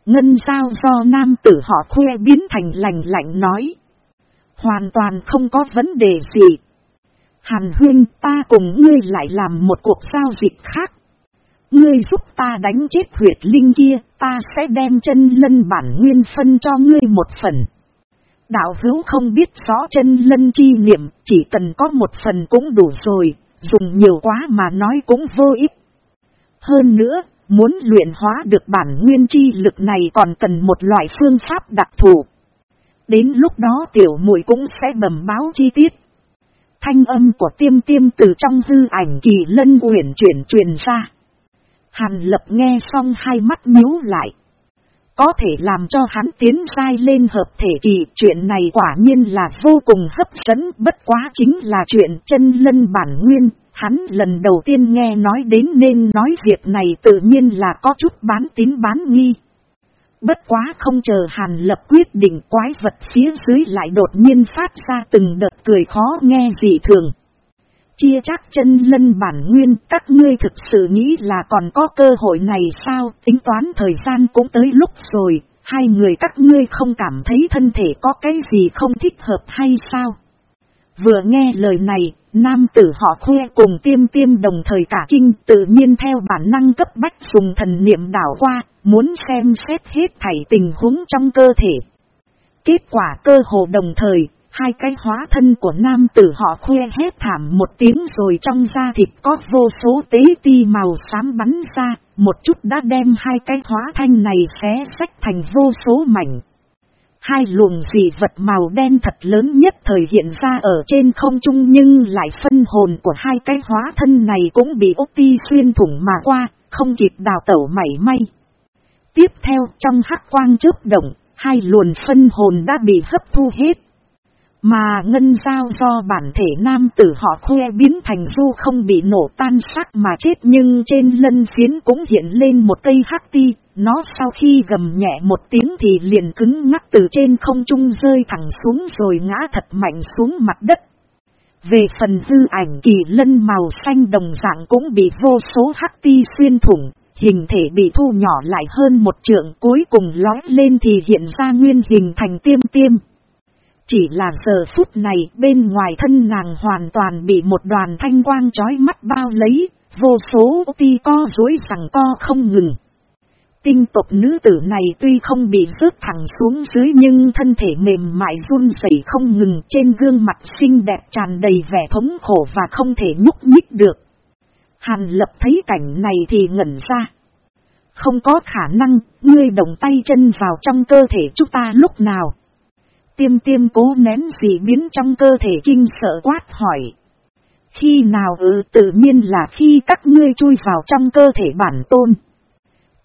Ngân sao do nam tử họ khoe biến thành lành lạnh nói. Hoàn toàn không có vấn đề gì. Hàn huyên ta cùng ngươi lại làm một cuộc giao dịch khác. Ngươi giúp ta đánh chết huyệt linh kia, ta sẽ đem chân lân bản nguyên phân cho ngươi một phần. Đạo hữu không biết rõ chân lân chi niệm, chỉ cần có một phần cũng đủ rồi, dùng nhiều quá mà nói cũng vô ích. Hơn nữa, muốn luyện hóa được bản nguyên chi lực này còn cần một loại phương pháp đặc thù. Đến lúc đó tiểu muội cũng sẽ bẩm báo chi tiết. Thanh âm của tiêm tiêm từ trong hư ảnh kỳ lân uyển chuyển truyền ra. Hàn lập nghe xong hai mắt nhíu lại. Có thể làm cho hắn tiến sai lên hợp thể kỳ, chuyện này quả nhiên là vô cùng hấp dẫn, bất quá chính là chuyện chân lân bản nguyên. Hắn lần đầu tiên nghe nói đến nên nói việc này tự nhiên là có chút bán tín bán nghi. Bất quá không chờ Hàn Lập quyết định quái vật phía dưới lại đột nhiên phát ra từng đợt cười khó nghe gì thường. Chia chắc chân lân bản nguyên các ngươi thực sự nghĩ là còn có cơ hội này sao tính toán thời gian cũng tới lúc rồi, hai người các ngươi không cảm thấy thân thể có cái gì không thích hợp hay sao? Vừa nghe lời này, nam tử họ khoe cùng tiêm tiêm đồng thời cả kinh tự nhiên theo bản năng cấp bách dùng thần niệm đảo qua, muốn xem xét hết thảy tình huống trong cơ thể. Kết quả cơ hồ đồng thời, hai cái hóa thân của nam tử họ khoe hét thảm một tiếng rồi trong da thịt có vô số tế ti màu xám bắn ra, một chút đã đem hai cái hóa thanh này xé sách thành vô số mảnh. Hai luồng dị vật màu đen thật lớn nhất thời hiện ra ở trên không trung nhưng lại phân hồn của hai cái hóa thân này cũng bị ốc ti xuyên thủng mà qua, không kịp đào tẩu mảy may. Tiếp theo trong hắc quang chớp động, hai luồn phân hồn đã bị hấp thu hết. Mà ngân giao do bản thể nam tử họ khoe biến thành du không bị nổ tan sắc mà chết nhưng trên lân phiến cũng hiện lên một cây hắc ti, nó sau khi gầm nhẹ một tiếng thì liền cứng ngắc từ trên không trung rơi thẳng xuống rồi ngã thật mạnh xuống mặt đất. Về phần hư ảnh kỳ lân màu xanh đồng dạng cũng bị vô số hắc ti xuyên thủng, hình thể bị thu nhỏ lại hơn một trượng cuối cùng lói lên thì hiện ra nguyên hình thành tiêm tiêm. Chỉ là giờ phút này bên ngoài thân nàng hoàn toàn bị một đoàn thanh quang chói mắt bao lấy, vô số ti co dối rằng co không ngừng. Tinh tộc nữ tử này tuy không bị rớt thẳng xuống dưới nhưng thân thể mềm mại run rẩy không ngừng trên gương mặt xinh đẹp tràn đầy vẻ thống khổ và không thể nhúc nhích được. Hàn lập thấy cảnh này thì ngẩn ra. Không có khả năng, ngươi đồng tay chân vào trong cơ thể chúng ta lúc nào. Tiêm tiêm cố nén gì biến trong cơ thể kinh sợ quát hỏi. Khi nào ừ tự nhiên là khi các ngươi chui vào trong cơ thể bản tôn.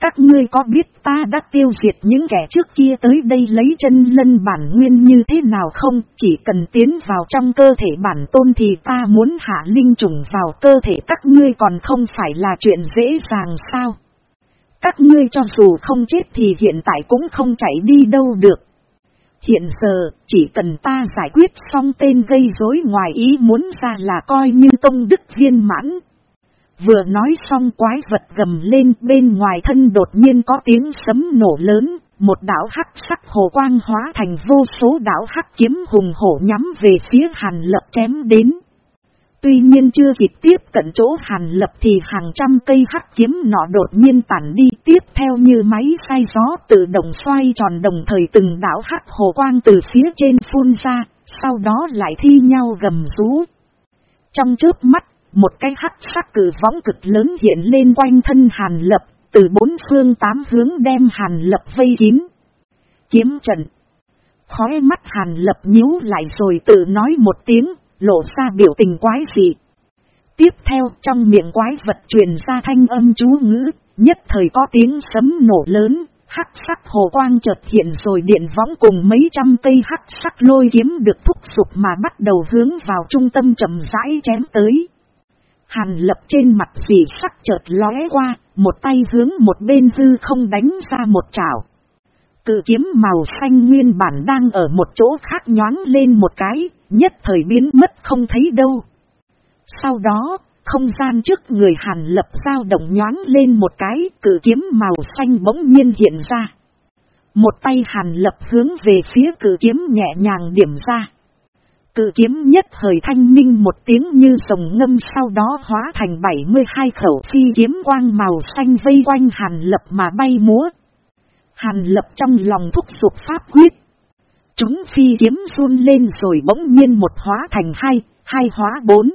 Các ngươi có biết ta đã tiêu diệt những kẻ trước kia tới đây lấy chân lân bản nguyên như thế nào không? Chỉ cần tiến vào trong cơ thể bản tôn thì ta muốn hạ linh trùng vào cơ thể các ngươi còn không phải là chuyện dễ dàng sao? Các ngươi cho dù không chết thì hiện tại cũng không chạy đi đâu được. Hiện giờ, chỉ cần ta giải quyết xong tên gây rối ngoài ý muốn ra là coi như công đức viên mãn. Vừa nói xong quái vật gầm lên bên ngoài thân đột nhiên có tiếng sấm nổ lớn, một đảo hắc sắc hồ quang hóa thành vô số đảo hắc kiếm hùng hổ nhắm về phía hàn lập chém đến. Tuy nhiên chưa kịp tiếp cận chỗ hàn lập thì hàng trăm cây hắc kiếm nọ đột nhiên tản đi tiếp theo như máy xay gió tự động xoay tròn đồng thời từng đảo hắc hồ quang từ phía trên phun ra, sau đó lại thi nhau gầm rú. Trong trước mắt, một cái hắc sắc cử võng cực lớn hiện lên quanh thân hàn lập, từ bốn phương tám hướng đem hàn lập vây kín. Kiếm trận. Khói mắt hàn lập nhíu lại rồi tự nói một tiếng, lộ ra biểu tình quái dị. Tiếp theo trong miệng quái vật truyền ra thanh âm chú ngữ, nhất thời có tiếng sấm nổ lớn, hắc sắc hồ quang chợt hiện rồi điện võng cùng mấy trăm cây hắc sắc lôi kiếm được thúc sụp mà bắt đầu hướng vào trung tâm chậm rãi chém tới. Hàn lập trên mặt dị sắc chợt lóe qua, một tay hướng một bên hư không đánh ra một chảo. Cự kiếm màu xanh nguyên bản đang ở một chỗ khác nhoáng lên một cái, nhất thời biến mất không thấy đâu. Sau đó, không gian trước người hàn lập dao động nhoáng lên một cái, cự kiếm màu xanh bỗng nhiên hiện ra. Một tay hàn lập hướng về phía cự kiếm nhẹ nhàng điểm ra. Cự kiếm nhất thời thanh minh một tiếng như sồng ngâm sau đó hóa thành 72 khẩu phi kiếm quang màu xanh vây quanh hàn lập mà bay múa. Hàn lập trong lòng thúc giục pháp quyết. Chúng phi kiếm run lên rồi bỗng nhiên một hóa thành hai, hai hóa bốn.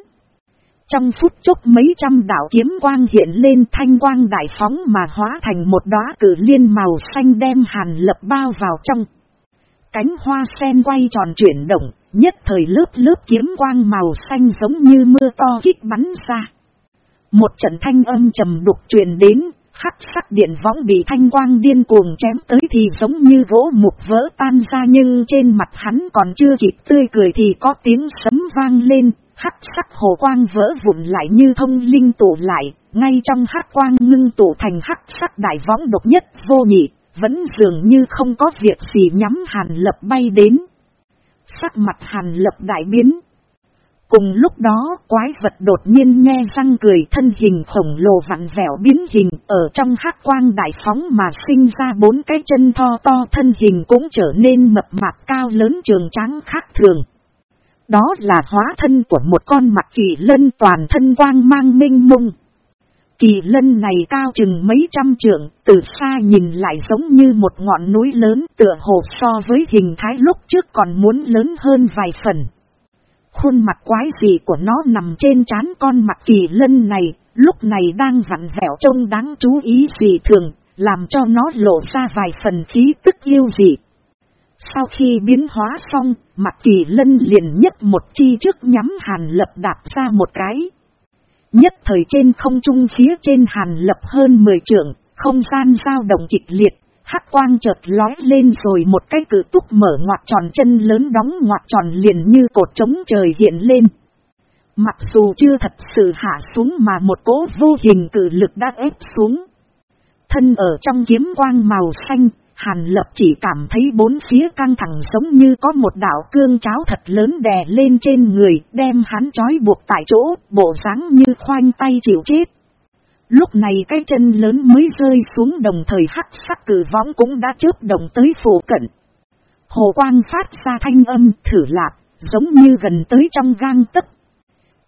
Trong phút chốc mấy trăm đạo kiếm quang hiện lên thanh quang đại phóng mà hóa thành một đóa cử liên màu xanh đem hàn lập bao vào trong. Cánh hoa sen quay tròn chuyển động, nhất thời lớp lớp kiếm quang màu xanh giống như mưa to kích bắn ra. Một trận thanh âm trầm đục truyền đến, hắc sắc điện võng bị thanh quang điên cuồng chém tới thì giống như gỗ mục vỡ tan ra nhưng trên mặt hắn còn chưa kịp tươi cười thì có tiếng sấm vang lên, hắc sắc hồ quang vỡ vụn lại như thông linh tụ lại, ngay trong hắc quang ngưng tụ thành hắc sắc đại võng độc nhất vô nhị, vẫn dường như không có việc gì nhắm hàn lập bay đến. Sắc mặt hàn lập đại biến. Cùng lúc đó, quái vật đột nhiên nghe răng cười thân hình khổng lồ vặn vẹo biến hình ở trong hắc quang đại phóng mà sinh ra bốn cái chân to to thân hình cũng trở nên mập mạp cao lớn trường tráng khác thường. Đó là hóa thân của một con mặt kỳ lân toàn thân quang mang minh mông. Kỳ lân này cao chừng mấy trăm trượng, từ xa nhìn lại giống như một ngọn núi lớn tựa hồ so với hình thái lúc trước còn muốn lớn hơn vài phần. Khuôn mặt quái gì của nó nằm trên trán con mặt kỳ lân này, lúc này đang vặn vẹo trông đáng chú ý gì thường, làm cho nó lộ ra vài phần khí tức yêu dị. Sau khi biến hóa xong, mặt kỳ lân liền nhấc một chi trước nhắm hàn lập đạp ra một cái. Nhất thời trên không trung phía trên hàn lập hơn 10 trượng, không gian dao động kịch liệt, hắc quang chợt lói lên rồi một cái cử túc mở ngoặt tròn chân lớn đóng ngoặt tròn liền như cột trống trời hiện lên. Mặc dù chưa thật sự hạ xuống mà một cỗ vô hình cử lực đã ép xuống. Thân ở trong kiếm quang màu xanh, Hàn lập chỉ cảm thấy bốn phía căng thẳng giống như có một đảo cương cháo thật lớn đè lên trên người, đem hắn trói buộc tại chỗ, bộ dáng như khoanh tay chịu chết. Lúc này cái chân lớn mới rơi xuống đồng thời hắc sắc cử võng cũng đã chớp đồng tới phổ cận. Hồ quang phát ra thanh âm thử lạc, giống như gần tới trong gang tấc.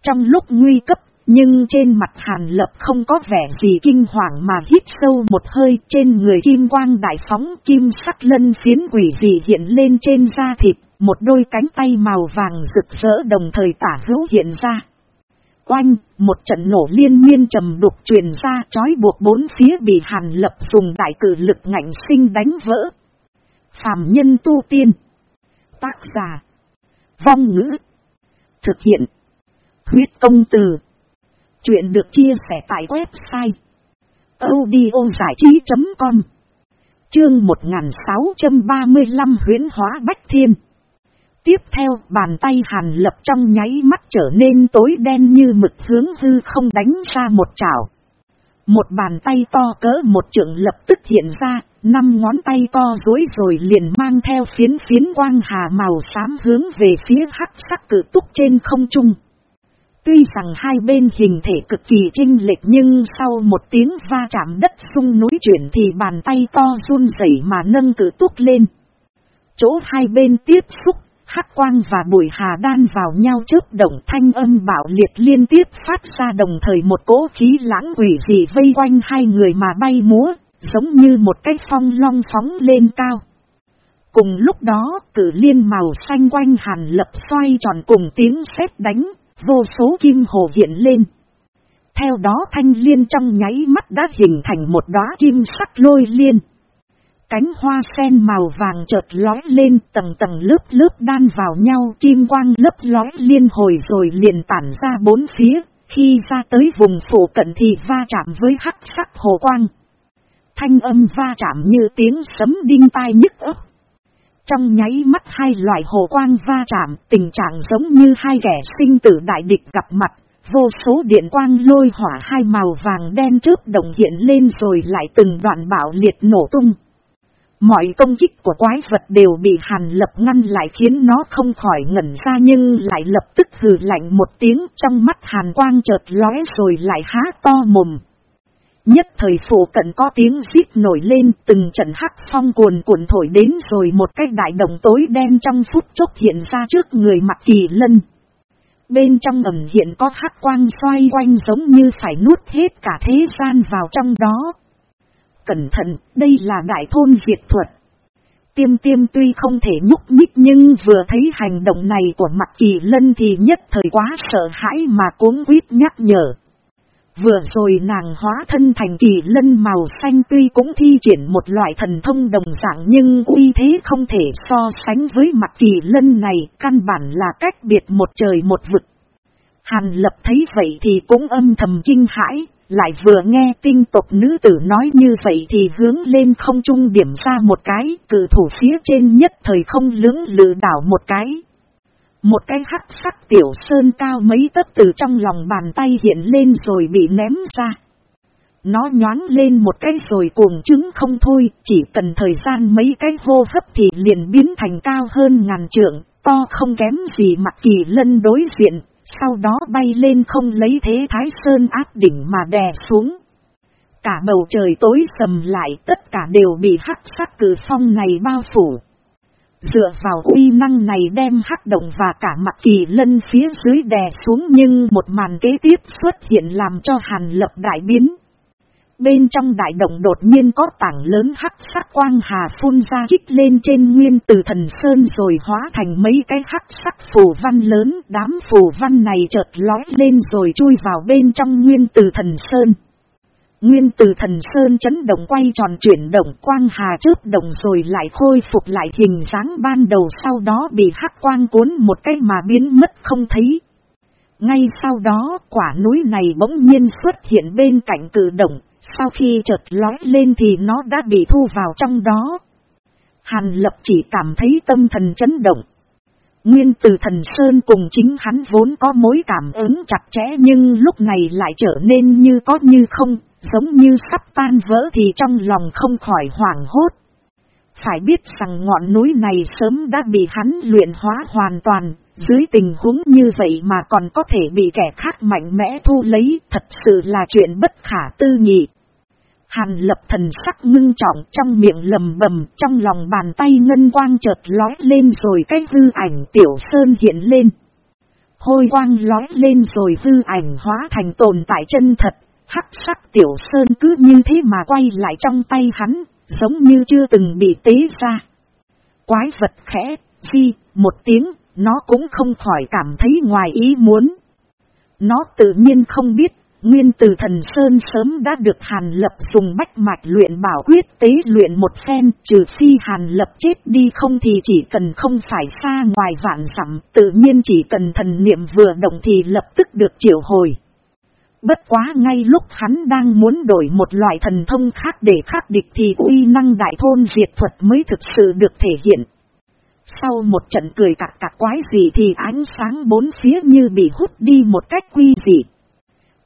Trong lúc nguy cấp nhưng trên mặt hàn lập không có vẻ gì kinh hoàng mà hít sâu một hơi trên người kim quang đại phóng kim sắc lân phiến quỷ gì hiện lên trên da thịt, một đôi cánh tay màu vàng rực rỡ đồng thời tả hữu hiện ra. Oanh, một trận nổ liên miên trầm đục truyền ra trói buộc bốn phía bị hàn lập dùng đại cử lực ngạnh sinh đánh vỡ. Phạm nhân tu tiên. Tác giả. Vong ngữ. Thực hiện. Huyết công từ. Chuyện được chia sẻ tại website audiozảichí.com Chương 1635 huyến hóa Bách Thiên Tiếp theo bàn tay hàn lập trong nháy mắt trở nên tối đen như mực hướng hư không đánh ra một chảo. Một bàn tay to cỡ một trượng lập tức hiện ra, năm ngón tay co dối rồi liền mang theo phiến phiến quang hà màu xám hướng về phía hắc sắc cử túc trên không trung. Tuy rằng hai bên hình thể cực kỳ trinh lệch nhưng sau một tiếng va chạm đất sung núi chuyển thì bàn tay to run rẩy mà nâng cử túc lên. Chỗ hai bên tiếp xúc, hắc quang và bụi hà đan vào nhau trước động thanh âm bạo liệt liên tiếp phát ra đồng thời một cỗ khí lãng quỷ dị vây quanh hai người mà bay múa, giống như một cái phong long phóng lên cao. Cùng lúc đó, cử liên màu xanh quanh hàn lập xoay tròn cùng tiếng sét đánh, vô số kim hồ hiện lên. Theo đó thanh liên trong nháy mắt đã hình thành một đóa kim sắc lôi liên. Cánh hoa sen màu vàng chợt lói lên tầng tầng lớp lớp đan vào nhau kim quang lớp lói liên hồi rồi liền tản ra bốn phía, khi ra tới vùng phủ cận thì va chạm với hắc sắc hồ quang. Thanh âm va chạm như tiếng sấm đinh tai nhức ấp. Trong nháy mắt hai loại hồ quang va chạm, tình trạng giống như hai kẻ sinh tử đại địch gặp mặt, vô số điện quang lôi hỏa hai màu vàng đen trước đồng hiện lên rồi lại từng đoạn bạo liệt nổ tung. Mọi công kích của quái vật đều bị hàn lập ngăn lại khiến nó không khỏi ngẩn ra nhưng lại lập tức hừ lạnh một tiếng trong mắt hàn quang chợt lóe rồi lại há to mồm. Nhất thời phủ cận có tiếng rít nổi lên từng trận hắc phong cuồn cuộn thổi đến rồi một cái đại đồng tối đen trong phút chốc hiện ra trước người mặt kỳ lân. Bên trong ẩm hiện có hắc quang xoay quanh giống như phải nuốt hết cả thế gian vào trong đó. Cẩn thận, đây là đại thôn diệt thuật. Tiêm tiêm tuy không thể nhúc nhích nhưng vừa thấy hành động này của mặt kỳ lân thì nhất thời quá sợ hãi mà cuốn quýt nhắc nhở. Vừa rồi nàng hóa thân thành kỳ lân màu xanh tuy cũng thi triển một loại thần thông đồng dạng nhưng uy thế không thể so sánh với mặt kỳ lân này, căn bản là cách biệt một trời một vực. Hàn lập thấy vậy thì cũng âm thầm kinh hãi, lại vừa nghe tinh tộc nữ tử nói như vậy thì hướng lên không trung điểm ra một cái, cử thủ phía trên nhất thời không lưỡng lự đảo một cái. Một cái hắc sắc tiểu sơn cao mấy tấc từ trong lòng bàn tay hiện lên rồi bị ném ra. Nó nhoáng lên một cái rồi cuồng trứng không thôi, chỉ cần thời gian mấy cái hô hấp thì liền biến thành cao hơn ngàn trượng, to không kém gì mặt kỳ lân đối diện, sau đó bay lên không lấy thế thái sơn áp đỉnh mà đè xuống. Cả bầu trời tối sầm lại tất cả đều bị hắc sắc cử phong này bao phủ. Dựa vào uy năng này đem hắc động và cả mặt kỳ lân phía dưới đè xuống nhưng một màn kế tiếp xuất hiện làm cho hàn lập đại biến. Bên trong đại động đột nhiên có tảng lớn hắc sắc quang hà phun ra kích lên trên nguyên từ thần sơn rồi hóa thành mấy cái hắc sắc phù văn lớn. Đám phù văn này chợt lói lên rồi chui vào bên trong nguyên từ thần sơn. Nguyên từ thần sơn chấn động quay tròn chuyển động quang hà chớp động rồi lại khôi phục lại hình dáng ban đầu sau đó bị hắc quang cuốn một cái mà biến mất không thấy. Ngay sau đó quả núi này bỗng nhiên xuất hiện bên cạnh cử động, sau khi chợt lói lên thì nó đã bị thu vào trong đó. Hàn lập chỉ cảm thấy tâm thần chấn động. Nguyên từ thần Sơn cùng chính hắn vốn có mối cảm ứng chặt chẽ nhưng lúc này lại trở nên như có như không, giống như sắp tan vỡ thì trong lòng không khỏi hoảng hốt. Phải biết rằng ngọn núi này sớm đã bị hắn luyện hóa hoàn toàn, dưới tình huống như vậy mà còn có thể bị kẻ khác mạnh mẽ thu lấy, thật sự là chuyện bất khả tư nghị. Hàn lập thần sắc ngưng trọng trong miệng lầm bầm, trong lòng bàn tay ngân quang chợt lói lên rồi cái hư ảnh tiểu sơn hiện lên. Hôi quang lói lên rồi hư ảnh hóa thành tồn tại chân thật, hắc sắc tiểu sơn cứ như thế mà quay lại trong tay hắn, giống như chưa từng bị tế ra. Quái vật khẽ, di, một tiếng, nó cũng không khỏi cảm thấy ngoài ý muốn. Nó tự nhiên không biết, nguyên từ thần Sơn sớm đã được Hàn Lập dùng bách mạch luyện bảo quyết tế luyện một phen, trừ phi Hàn Lập chết đi không thì chỉ cần không phải xa ngoài vạn dặm tự nhiên chỉ cần thần niệm vừa động thì lập tức được triệu hồi. Bất quá ngay lúc hắn đang muốn đổi một loại thần thông khác để khắc địch thì uy năng đại thôn diệt thuật mới thực sự được thể hiện. Sau một trận cười cạc cạc quái gì thì ánh sáng bốn phía như bị hút đi một cách quy dị.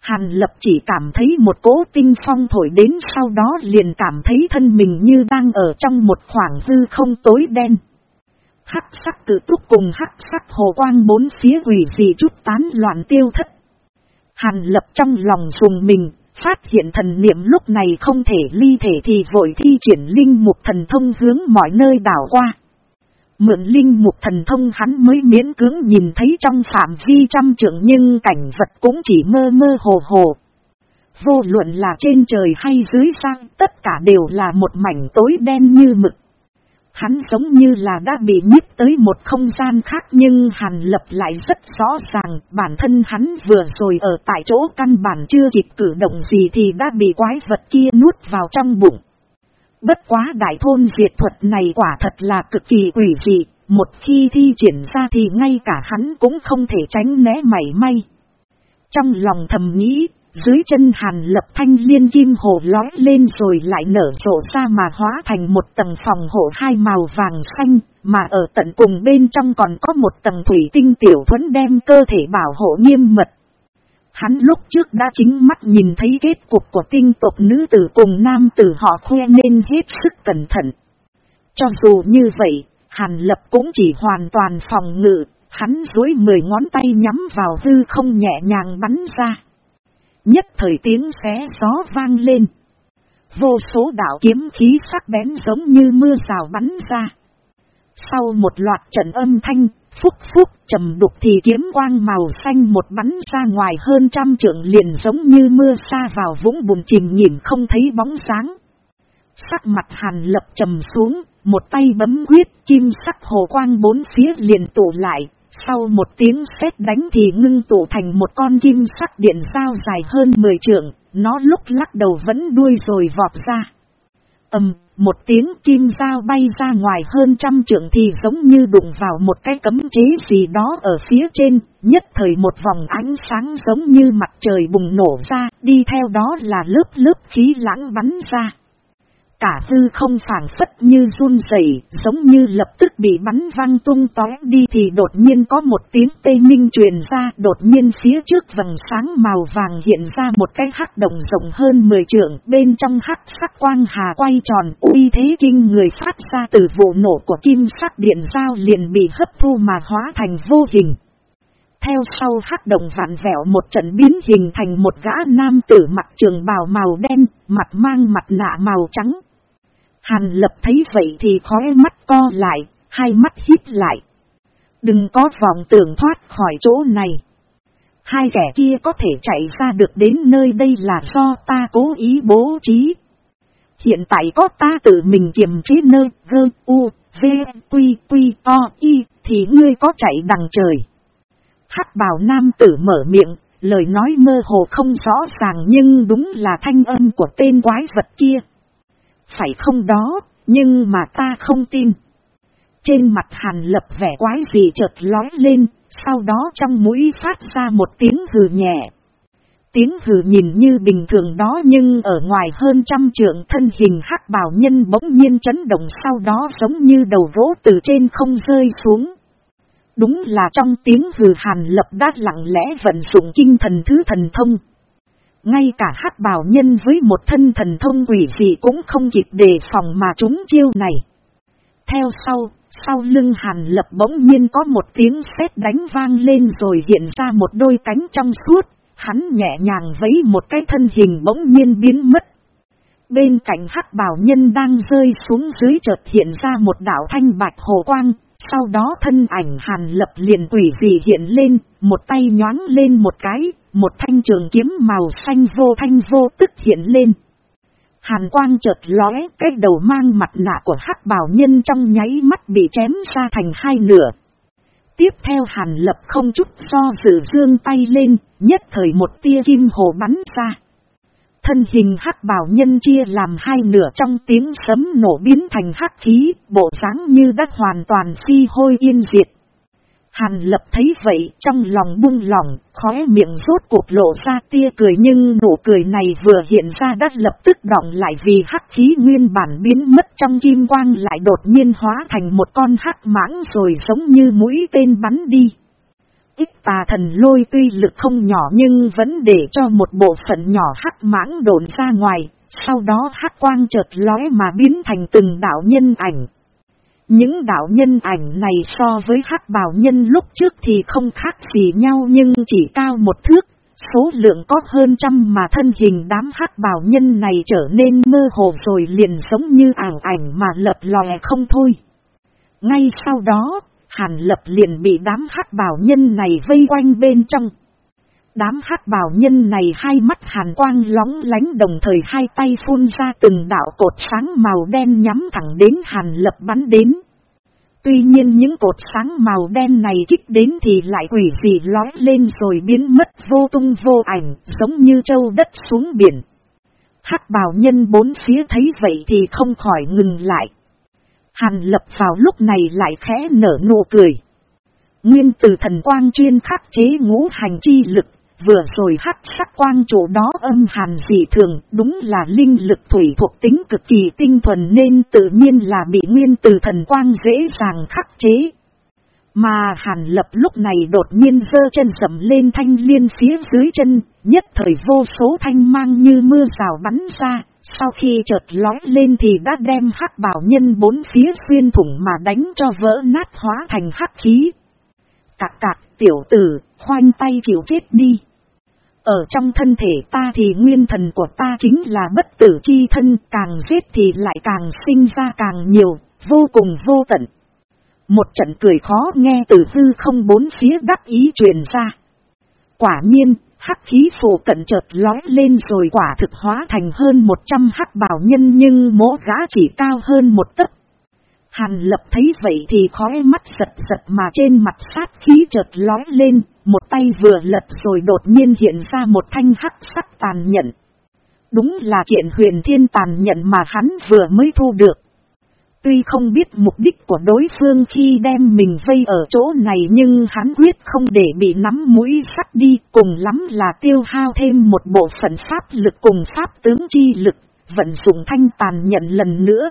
Hàn lập chỉ cảm thấy một cỗ tinh phong thổi đến sau đó liền cảm thấy thân mình như đang ở trong một khoảng hư không tối đen. Hắc sắc tự túc cùng hắc sắc hồ quang bốn phía quỷ gì chút tán loạn tiêu thất. Hàn lập trong lòng dùng mình, phát hiện thần niệm lúc này không thể ly thể thì vội thi triển linh mục thần thông hướng mọi nơi đảo qua. Mượn linh mục thần thông hắn mới miễn cưỡng nhìn thấy trong phạm vi trăm trượng nhưng cảnh vật cũng chỉ mơ mơ hồ hồ. Vô luận là trên trời hay dưới sang, tất cả đều là một mảnh tối đen như mực. Hắn giống như là đã bị nhíp tới một không gian khác nhưng Hàn Lập lại rất rõ ràng, bản thân hắn vừa rồi ở tại chỗ căn bản chưa kịp cử động gì thì đã bị quái vật kia nuốt vào trong bụng. Bất quá đại thôn diệt thuật này quả thật là cực kỳ quỷ dị, một khi thi triển ra thì ngay cả hắn cũng không thể tránh né mảy may. Trong lòng thầm nghĩ, dưới chân hàn lập thanh liên kim hồ lói lên rồi lại nở rộ ra mà hóa thành một tầng phòng hộ hai màu vàng xanh, mà ở tận cùng bên trong còn có một tầng thủy tinh tiểu thuẫn đem cơ thể bảo hộ nghiêm mật. Hắn lúc trước đã chính mắt nhìn thấy kết cục của tinh tộc nữ tử cùng nam tử họ khoe nên hết sức cẩn thận. Cho dù như vậy, Hàn Lập cũng chỉ hoàn toàn phòng ngự, hắn dối mười ngón tay nhắm vào hư không nhẹ nhàng bắn ra. Nhất thời tiếng xé gió vang lên. Vô số đạo kiếm khí sắc bén giống như mưa rào bắn ra. Sau một loạt trận âm thanh, phúc phúc trầm đục thì kiếm quang màu xanh một bắn ra ngoài hơn trăm trượng liền giống như mưa xa vào vũng bùn chìm nhìn không thấy bóng sáng. Sắc mặt hàn lập trầm xuống, một tay bấm quyết kim sắc hồ quang bốn phía liền tụ lại, sau một tiếng sét đánh thì ngưng tụ thành một con kim sắc điện sao dài hơn 10 trượng, nó lúc lắc đầu vẫn đuôi rồi vọt ra. ầm, một tiếng kim dao bay ra ngoài hơn trăm trượng thì giống như đụng vào một cái cấm chế gì đó ở phía trên, nhất thời một vòng ánh sáng giống như mặt trời bùng nổ ra, đi theo đó là lớp lớp khí lãng bắn ra. Cả hư không phản phất như run rẩy, giống như lập tức bị bắn văng tung tóe đi thì đột nhiên có một tiếng tê minh truyền ra, đột nhiên phía trước vầng sáng màu vàng hiện ra một cái hắc động rộng hơn 10 trượng, bên trong hắc sắc quang hà quay tròn, uy thế kinh người phát ra từ vụ nổ của kim sắc điện giao liền bị hấp thu mà hóa thành vô hình. Theo sau hắc động vạn vẹo một trận biến hình thành một gã nam tử mặt trường bào màu đen, mặt mang mặt nạ màu trắng. Hàn lập thấy vậy thì khóe mắt co lại, hai mắt hít lại. Đừng có vọng tưởng thoát khỏi chỗ này. Hai kẻ kia có thể chạy ra được đến nơi đây là do ta cố ý bố trí. Hiện tại có ta tự mình kiềm chế nơi gơ u, v, quy, quy, o, y, thì ngươi có chạy đằng trời. Hắc bào nam tử mở miệng, lời nói mơ hồ không rõ ràng nhưng đúng là thanh âm của tên quái vật kia. Phải không đó, nhưng mà ta không tin. Trên mặt hàn lập vẻ quái gì chợt lói lên, sau đó trong mũi phát ra một tiếng hừ nhẹ. Tiếng hừ nhìn như bình thường đó nhưng ở ngoài hơn trăm trượng thân hình hắc bào nhân bỗng nhiên chấn động sau đó giống như đầu vỗ từ trên không rơi xuống. Đúng là trong tiếng hừ hàn lập đã lặng lẽ vận dụng kinh thần thứ thần thông. Ngay cả hắc bào nhân với một thân thần thông quỷ gì cũng không kịp đề phòng mà chúng chiêu này. Theo sau, sau lưng hàn lập bỗng nhiên có một tiếng sét đánh vang lên rồi hiện ra một đôi cánh trong suốt, hắn nhẹ nhàng vấy một cái thân hình bỗng nhiên biến mất. Bên cạnh hắc bào nhân đang rơi xuống dưới chợt hiện ra một đảo thanh bạch hồ quang, sau đó thân ảnh hàn lập liền quỷ dị hiện lên, một tay nhoáng lên một cái, một thanh trường kiếm màu xanh vô thanh vô tức hiện lên. Hàn quang chợt lóe, cái đầu mang mặt nạ của hắc bảo nhân trong nháy mắt bị chém ra thành hai nửa. Tiếp theo hàn lập không chút do dự dương tay lên, nhất thời một tia kim hồ bắn ra. Thân hình hắc bảo nhân chia làm hai nửa trong tiếng sấm nổ biến thành hắc khí, bộ dáng như đã hoàn toàn phi hôi yên diệt. Hàn lập thấy vậy trong lòng buông lỏng, khóe miệng rốt cuộc lộ ra tia cười nhưng nụ cười này vừa hiện ra đã lập tức đọng lại vì hắc khí nguyên bản biến mất trong kim quang lại đột nhiên hóa thành một con hắc mãng rồi giống như mũi tên bắn đi. Ít tà thần lôi tuy lực không nhỏ nhưng vẫn để cho một bộ phận nhỏ hắc mãng đồn ra ngoài, sau đó hắc quang chợt lóe mà biến thành từng đạo nhân ảnh. Những đạo nhân ảnh này so với hắc bào nhân lúc trước thì không khác gì nhau nhưng chỉ cao một thước, Số lượng có hơn trăm mà thân hình đám hắc bào nhân này trở nên mơ hồ rồi liền giống như ảo ảnh mà lập lòe không thôi. Ngay sau đó, Hàn Lập liền bị đám hắc bào nhân này vây quanh bên trong. Đám hắc bào nhân này hai mắt hàn quang lóng lánh đồng thời hai tay phun ra từng đạo cột sáng màu đen nhắm thẳng đến Hàn Lập bắn đến. Tuy nhiên những cột sáng màu đen này kích đến thì lại quỷ dị lói lên rồi biến mất vô tung vô ảnh, giống như châu đất xuống biển. Hắc bào nhân bốn phía thấy vậy thì không khỏi ngừng lại. Hàn lập vào lúc này lại khẽ nở nụ cười. Nguyên từ thần quang chuyên khắc chế ngũ hành chi lực Vừa rồi hắc sắc quang chủ đó âm hàn dị thường, đúng là linh lực thủy thuộc tính cực kỳ tinh thuần nên tự nhiên là bị nguyên từ thần quang dễ dàng khắc chế. Mà hàn lập lúc này đột nhiên dơ chân dầm lên thanh liên phía dưới chân, nhất thời vô số thanh mang như mưa rào bắn ra, sau khi chợt lói lên thì đã đem hắc bảo nhân bốn phía xuyên thủng mà đánh cho vỡ nát hóa thành hắc khí. Cạc cạc tiểu tử, khoanh tay chịu chết đi. Ở trong thân thể ta thì nguyên thần của ta chính là bất tử chi thân, càng giết thì lại càng sinh ra càng nhiều, vô cùng vô tận. Một trận cười khó nghe từ hư không bốn phía đắc ý truyền ra. Quả nhiên, hắc khí phổ cận chợt lói lên rồi quả thực hóa thành hơn 100 hắc bảo nhân nhưng mỗ gã chỉ cao hơn một tấc. Hàn lập thấy vậy thì khói mắt giật giật mà trên mặt sát khí chợt lói lên, một tay vừa lật rồi đột nhiên hiện ra một thanh hắc sắc tàn nhận. Đúng là kiện huyền thiên tàn nhận mà hắn vừa mới thu được. Tuy không biết mục đích của đối phương khi đem mình vây ở chỗ này nhưng hắn quyết không để bị nắm mũi sắt đi cùng lắm là tiêu hao thêm một bộ phận pháp lực cùng pháp tướng chi lực, vận dụng thanh tàn nhận lần nữa.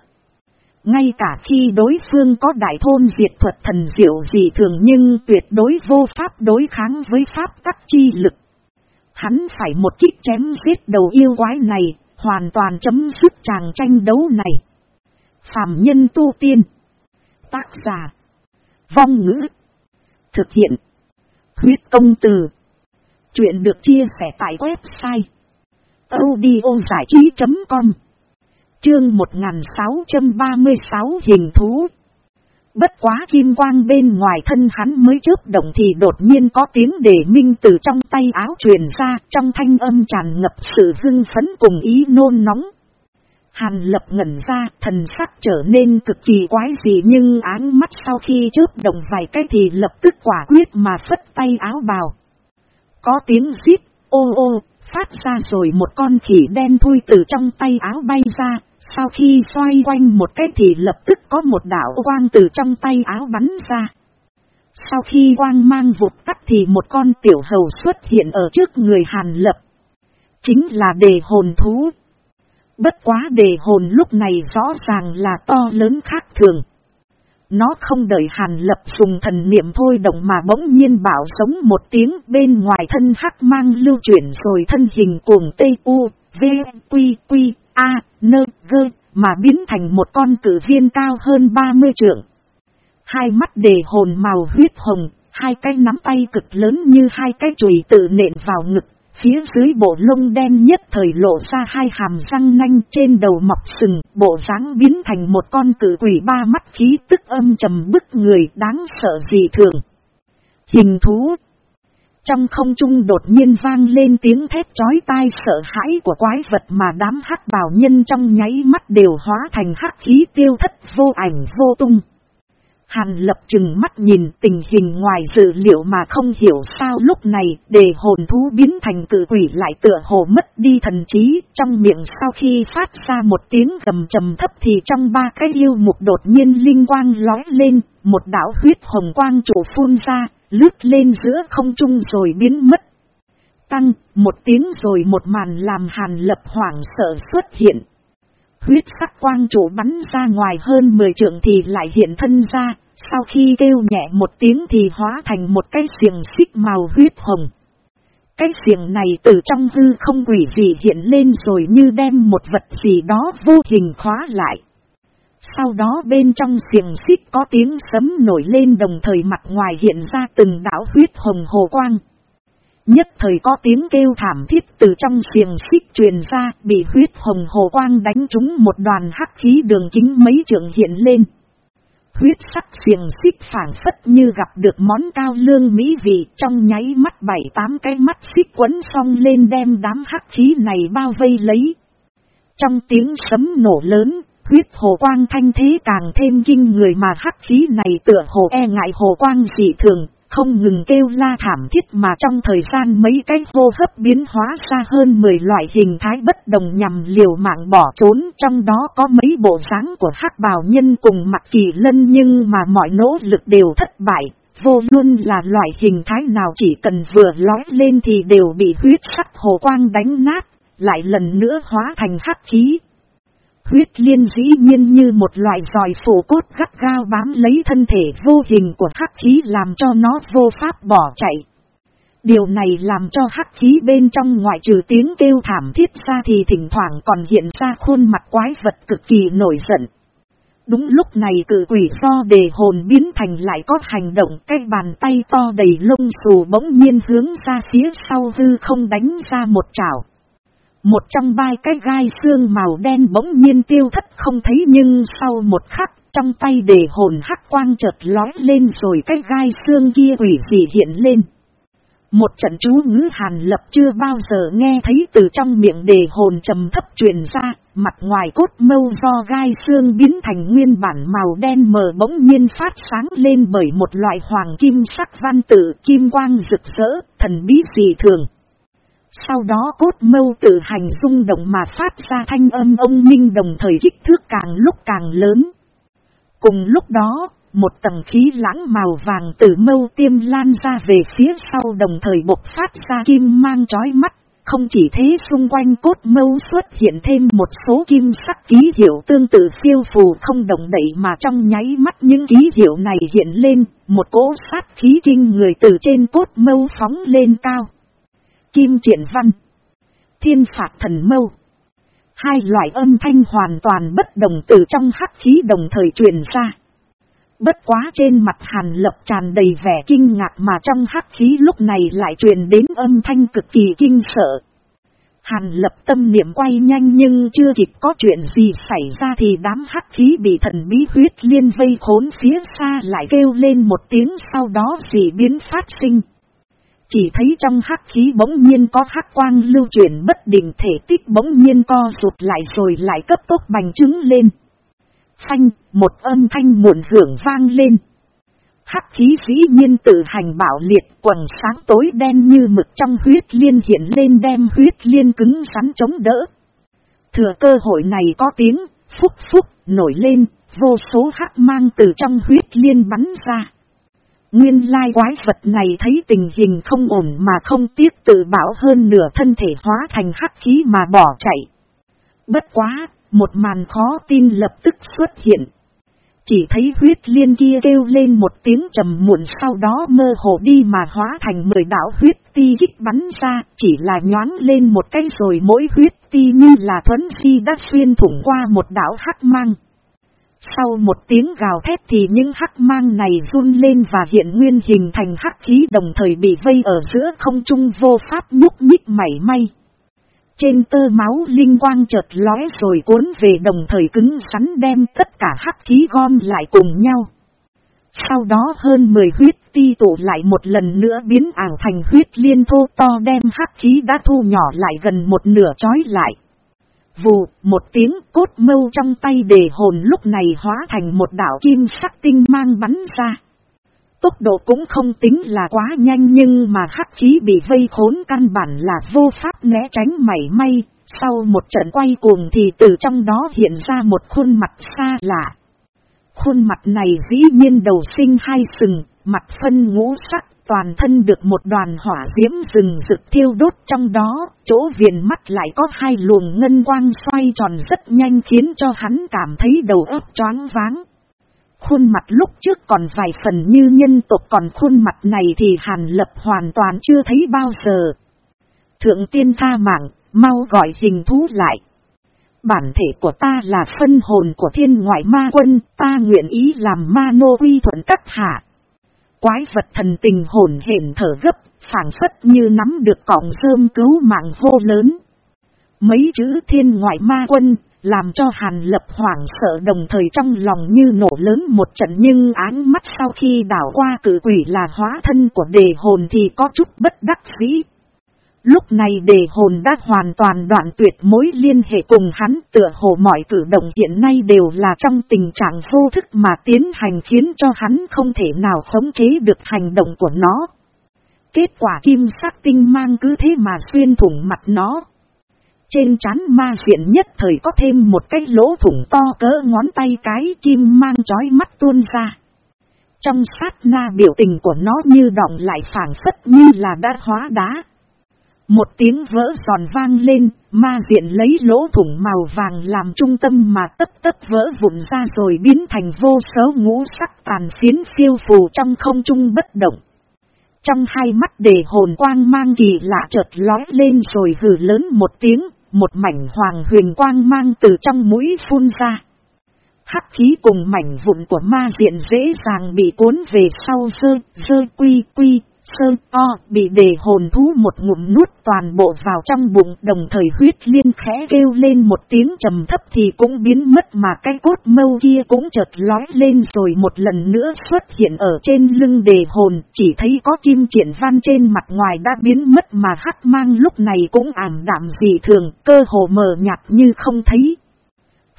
Ngay cả khi đối phương có đại thôn diệt thuật thần diệu gì thường nhưng tuyệt đối vô pháp đối kháng với pháp tắc chi lực. Hắn phải một kích chém giết đầu yêu quái này, hoàn toàn chấm dứt chàng tranh đấu này. Phạm nhân tu tiên. Tác giả. Vong ngữ. Thực hiện. Huyết công từ. Chuyện được chia sẻ tại website. audiozảichí.com Chương 1636 hình thú. Bất quá kim quang bên ngoài thân hắn mới chớp động thì đột nhiên có tiếng đề minh từ trong tay áo truyền ra, trong thanh âm tràn ngập sự hưng phấn cùng ý nôn nóng. Hàn lập ngẩn ra thần sắc trở nên cực kỳ quái dị nhưng áng mắt sau khi chớp động vài cái thì lập tức quả quyết mà phất tay áo bào. Có tiếng giít, ô ô phát ra rồi một con khỉ đen thui từ trong tay áo bay ra, sau khi xoay quanh một cái thì lập tức có một đảo quang từ trong tay áo bắn ra. Sau khi quang mang vụt tắt thì một con tiểu hầu xuất hiện ở trước người Hàn Lập. Chính là đề hồn thú. Bất quá đề hồn lúc này rõ ràng là to lớn khác thường. Nó không đợi Hàn Lập dùng thần niệm thôi động mà bỗng nhiên bảo sống một tiếng bên ngoài thân hắc mang lưu chuyển rồi thân hình cuồng tây u, v, quy, quy, a, nơ, gơ, mà biến thành một con cử viên cao hơn 30 trượng. Hai mắt đề hồn màu huyết hồng, hai cái nắm tay cực lớn như hai cái chùy tự nện vào ngực, phía dưới bộ lông đen nhất thời lộ ra hai hàm răng nanh trên đầu mọc sừng, bộ dáng biến thành một con cử quỷ ba mắt khí tức âm trầm bức người đáng sợ gì thường. Hình thú trong không trung đột nhiên vang lên tiếng thét chói tai sợ hãi của quái vật mà đám hắc bào nhân trong nháy mắt đều hóa thành hắc khí tiêu thất vô ảnh vô tung. Hàn lập chừng mắt nhìn tình hình ngoài dự liệu mà không hiểu sao lúc này để hồn thú biến thành cử quỷ lại tựa hồ mất đi thần trí. Trong miệng sau khi phát ra một tiếng gầm trầm thấp thì trong ba cái yêu mục đột nhiên linh quang lói lên, một đảo huyết hồng quang chủ phun ra, lướt lên giữa không trung rồi biến mất. Tăng, một tiếng rồi một màn làm hàn lập hoảng sợ xuất hiện. Huyết sắc quang chủ bắn ra ngoài hơn 10 trượng thì lại hiện thân ra, sau khi kêu nhẹ một tiếng thì hóa thành một cái xiềng xích màu huyết hồng. Cái xiềng này từ trong hư không quỷ gì hiện lên rồi như đem một vật gì đó vô hình khóa lại. Sau đó bên trong xiềng xích có tiếng sấm nổi lên đồng thời mặt ngoài hiện ra từng đảo huyết hồng hồ quang. Nhất thời có tiếng kêu thảm thiết từ trong xiềng xích truyền ra, bị huyết hồng hồ quang đánh trúng một đoàn hắc khí đường kính mấy trường hiện lên. Huyết sắc xiềng xích phản phất như gặp được món cao lương mỹ vị trong nháy mắt bảy tám cái mắt xích quấn xong lên đem đám hắc khí này bao vây lấy. Trong tiếng sấm nổ lớn, huyết hồ quang thanh thế càng thêm kinh người mà hắc khí này tựa hồ e ngại hồ quang dị thường, không ngừng kêu la thảm thiết mà trong thời gian mấy cái hô hấp biến hóa ra hơn 10 loại hình thái bất đồng nhằm liều mạng bỏ trốn trong đó có mấy bộ dáng của hắc bào nhân cùng mặt kỳ lân nhưng mà mọi nỗ lực đều thất bại. Vô luôn là loại hình thái nào chỉ cần vừa lói lên thì đều bị huyết sắc hồ quang đánh nát, lại lần nữa hóa thành hắc khí. Huyết liên dĩ nhiên như một loại giòi phủ cốt gắt gao bám lấy thân thể vô hình của hắc khí làm cho nó vô pháp bỏ chạy. Điều này làm cho hắc khí bên trong ngoại trừ tiếng kêu thảm thiết ra thì thỉnh thoảng còn hiện ra khuôn mặt quái vật cực kỳ nổi giận. Đúng lúc này cử quỷ do đề hồn biến thành lại có hành động, cái bàn tay to đầy lông xù bỗng nhiên hướng ra phía sau hư không đánh ra một chảo. Một trong ba cái gai xương màu đen bỗng nhiên tiêu thất không thấy nhưng sau một khắc trong tay để hồn hắc quang chợt lói lên rồi cái gai xương kia quỷ dị hiện lên. Một trận chú ngữ hàn lập chưa bao giờ nghe thấy từ trong miệng đề hồn trầm thấp truyền ra, mặt ngoài cốt mâu do gai xương biến thành nguyên bản màu đen mờ bỗng nhiên phát sáng lên bởi một loại hoàng kim sắc văn tự kim quang rực rỡ, thần bí dị thường. Sau đó cốt mâu tự hành rung động mà phát ra thanh âm ông minh đồng thời kích thước càng lúc càng lớn. Cùng lúc đó, một tầng khí lãng màu vàng từ mâu tiêm lan ra về phía sau đồng thời bộc phát ra kim mang chói mắt. Không chỉ thế xung quanh cốt mâu xuất hiện thêm một số kim sắc ký hiệu tương tự siêu phù không động đậy mà trong nháy mắt những ký hiệu này hiện lên, một cỗ sát khí kinh người từ trên cốt mâu phóng lên cao. Kim triển văn. Thiên phạt thần mâu. Hai loại âm thanh hoàn toàn bất đồng từ trong hắc khí đồng thời truyền ra. Bất quá trên mặt hàn lập tràn đầy vẻ kinh ngạc mà trong hắc khí lúc này lại truyền đến âm thanh cực kỳ kinh sợ. Hàn lập tâm niệm quay nhanh nhưng chưa kịp có chuyện gì xảy ra thì đám hắc khí bị thần bí huyết liên vây khốn phía xa lại kêu lên một tiếng sau đó gì biến phát sinh. Chỉ thấy trong hắc khí bỗng nhiên có hắc quang lưu chuyển bất định thể tích bỗng nhiên co rụt lại rồi lại cấp tốc bành trứng lên. Phanh, một âm thanh muộn hưởng vang lên. Hắc khí dĩ nhiên tự hành bảo liệt quần sáng tối đen như mực trong huyết liên hiện lên đem huyết liên cứng rắn chống đỡ. Thừa cơ hội này có tiếng, phúc phúc, nổi lên, vô số hắc mang từ trong huyết liên bắn ra. Nguyên lai quái vật này thấy tình hình không ổn mà không tiếc tự bảo hơn nửa thân thể hóa thành hắc khí mà bỏ chạy. Bất quá, một màn khó tin lập tức xuất hiện. Chỉ thấy huyết liên kia kêu lên một tiếng trầm muộn sau đó mơ hồ đi mà hóa thành mười đảo huyết ti kích bắn ra, chỉ là nhoáng lên một cái rồi mỗi huyết ti như là thuấn si đã xuyên thủng qua một đảo hắc mang. Sau một tiếng gào thét thì những hắc mang này run lên và hiện nguyên hình thành hắc khí đồng thời bị vây ở giữa không trung vô pháp nhúc nhích mảy may. Trên tơ máu linh quang chợt lóe rồi cuốn về đồng thời cứng rắn đem tất cả hắc khí gom lại cùng nhau. Sau đó hơn 10 huyết ti tụ lại một lần nữa biến ảo thành huyết liên thô to đem hắc khí đã thu nhỏ lại gần một nửa chói lại. Vù, một tiếng cốt mâu trong tay đề hồn lúc này hóa thành một đảo kim sắc tinh mang bắn ra. Tốc độ cũng không tính là quá nhanh nhưng mà hắc khí bị vây khốn căn bản là vô pháp né tránh mảy may. Sau một trận quay cuồng thì từ trong đó hiện ra một khuôn mặt xa lạ. Khuôn mặt này dĩ nhiên đầu sinh hai sừng, mặt phân ngũ sắc, toàn thân được một đoàn hỏa diễm rừng rực thiêu đốt trong đó, chỗ viền mắt lại có hai luồng ngân quang xoay tròn rất nhanh khiến cho hắn cảm thấy đầu óc choáng váng. Khuôn mặt lúc trước còn vài phần như nhân tộc còn khuôn mặt này thì Hàn Lập hoàn toàn chưa thấy bao giờ. Thượng tiên tha mạng, mau gọi hình thú lại. Bản thể của ta là phân hồn của thiên ngoại ma quân, ta nguyện ý làm ma nô quy thuận các hạ. Quái vật thần tình hồn hển thở gấp, phản phất như nắm được cọng rơm cứu mạng vô lớn. Mấy chữ thiên ngoại ma quân, làm cho Hàn Lập hoảng sợ đồng thời trong lòng như nổ lớn một trận nhưng áng mắt sau khi đảo qua cử quỷ là hóa thân của đề hồn thì có chút bất đắc dĩ. Lúc này đề hồn đã hoàn toàn đoạn tuyệt mối liên hệ cùng hắn tựa hồ mọi cử động hiện nay đều là trong tình trạng vô thức mà tiến hành khiến cho hắn không thể nào khống chế được hành động của nó. Kết quả kim sắc tinh mang cứ thế mà xuyên thủng mặt nó. Trên chán ma diện nhất thời có thêm một cái lỗ thủng to cỡ ngón tay cái kim mang chói mắt tuôn ra. Trong sát na biểu tình của nó như động lại phản phất như là đã hóa đá. Một tiếng vỡ giòn vang lên, ma diện lấy lỗ thủng màu vàng làm trung tâm mà tất tất vỡ vụn ra rồi biến thành vô số ngũ sắc tàn phiến phiêu phù trong không trung bất động. Trong hai mắt để hồn quang mang kỳ lạ chợt lói lên rồi hừ lớn một tiếng, một mảnh hoàng huyền quang mang từ trong mũi phun ra. Hắc khí cùng mảnh vụn của ma diện dễ dàng bị cuốn về sau sơ, sơ quy quy, Sơn o bị đề hồn thú một ngụm nuốt toàn bộ vào trong bụng, đồng thời huyết liên khẽ kêu lên một tiếng trầm thấp thì cũng biến mất mà cái cốt mâu kia cũng chợt lói lên rồi một lần nữa xuất hiện ở trên lưng đề hồn, chỉ thấy có kim triển văn trên mặt ngoài đã biến mất mà hắc mang lúc này cũng ảm đạm dị thường, cơ hồ mờ nhạt như không thấy.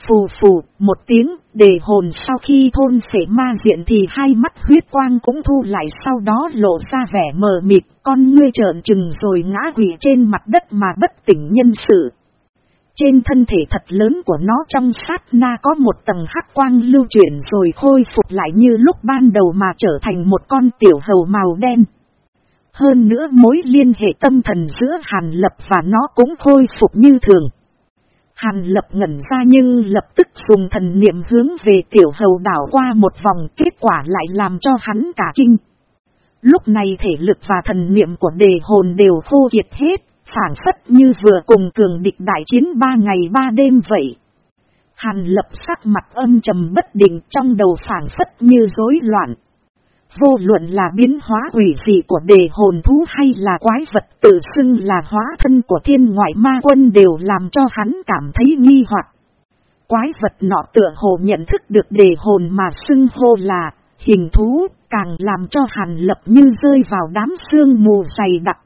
Phù phù, một tiếng, để hồn sau khi thôn phể ma diện thì hai mắt huyết quang cũng thu lại sau đó lộ ra vẻ mờ mịt, con ngươi trợn trừng rồi ngã quỷ trên mặt đất mà bất tỉnh nhân sự. Trên thân thể thật lớn của nó trong sát na có một tầng hắc quang lưu chuyển rồi khôi phục lại như lúc ban đầu mà trở thành một con tiểu hầu màu đen. Hơn nữa mối liên hệ tâm thần giữa Hàn Lập và nó cũng khôi phục như thường. Hàn lập ngẩn ra nhưng lập tức dùng thần niệm hướng về tiểu hầu đảo qua một vòng kết quả lại làm cho hắn cả kinh. Lúc này thể lực và thần niệm của đề hồn đều khô kiệt hết, phản phất như vừa cùng cường địch đại chiến ba ngày ba đêm vậy. Hàn lập sắc mặt âm trầm bất định trong đầu phản phất như rối loạn. Vô luận là biến hóa quỷ dị của đề hồn thú hay là quái vật tự xưng là hóa thân của thiên ngoại ma quân đều làm cho hắn cảm thấy nghi hoặc. Quái vật nọ tựa hồ nhận thức được đề hồn mà xưng hô là hình thú, càng làm cho hàn lập như rơi vào đám xương mù dày đặc.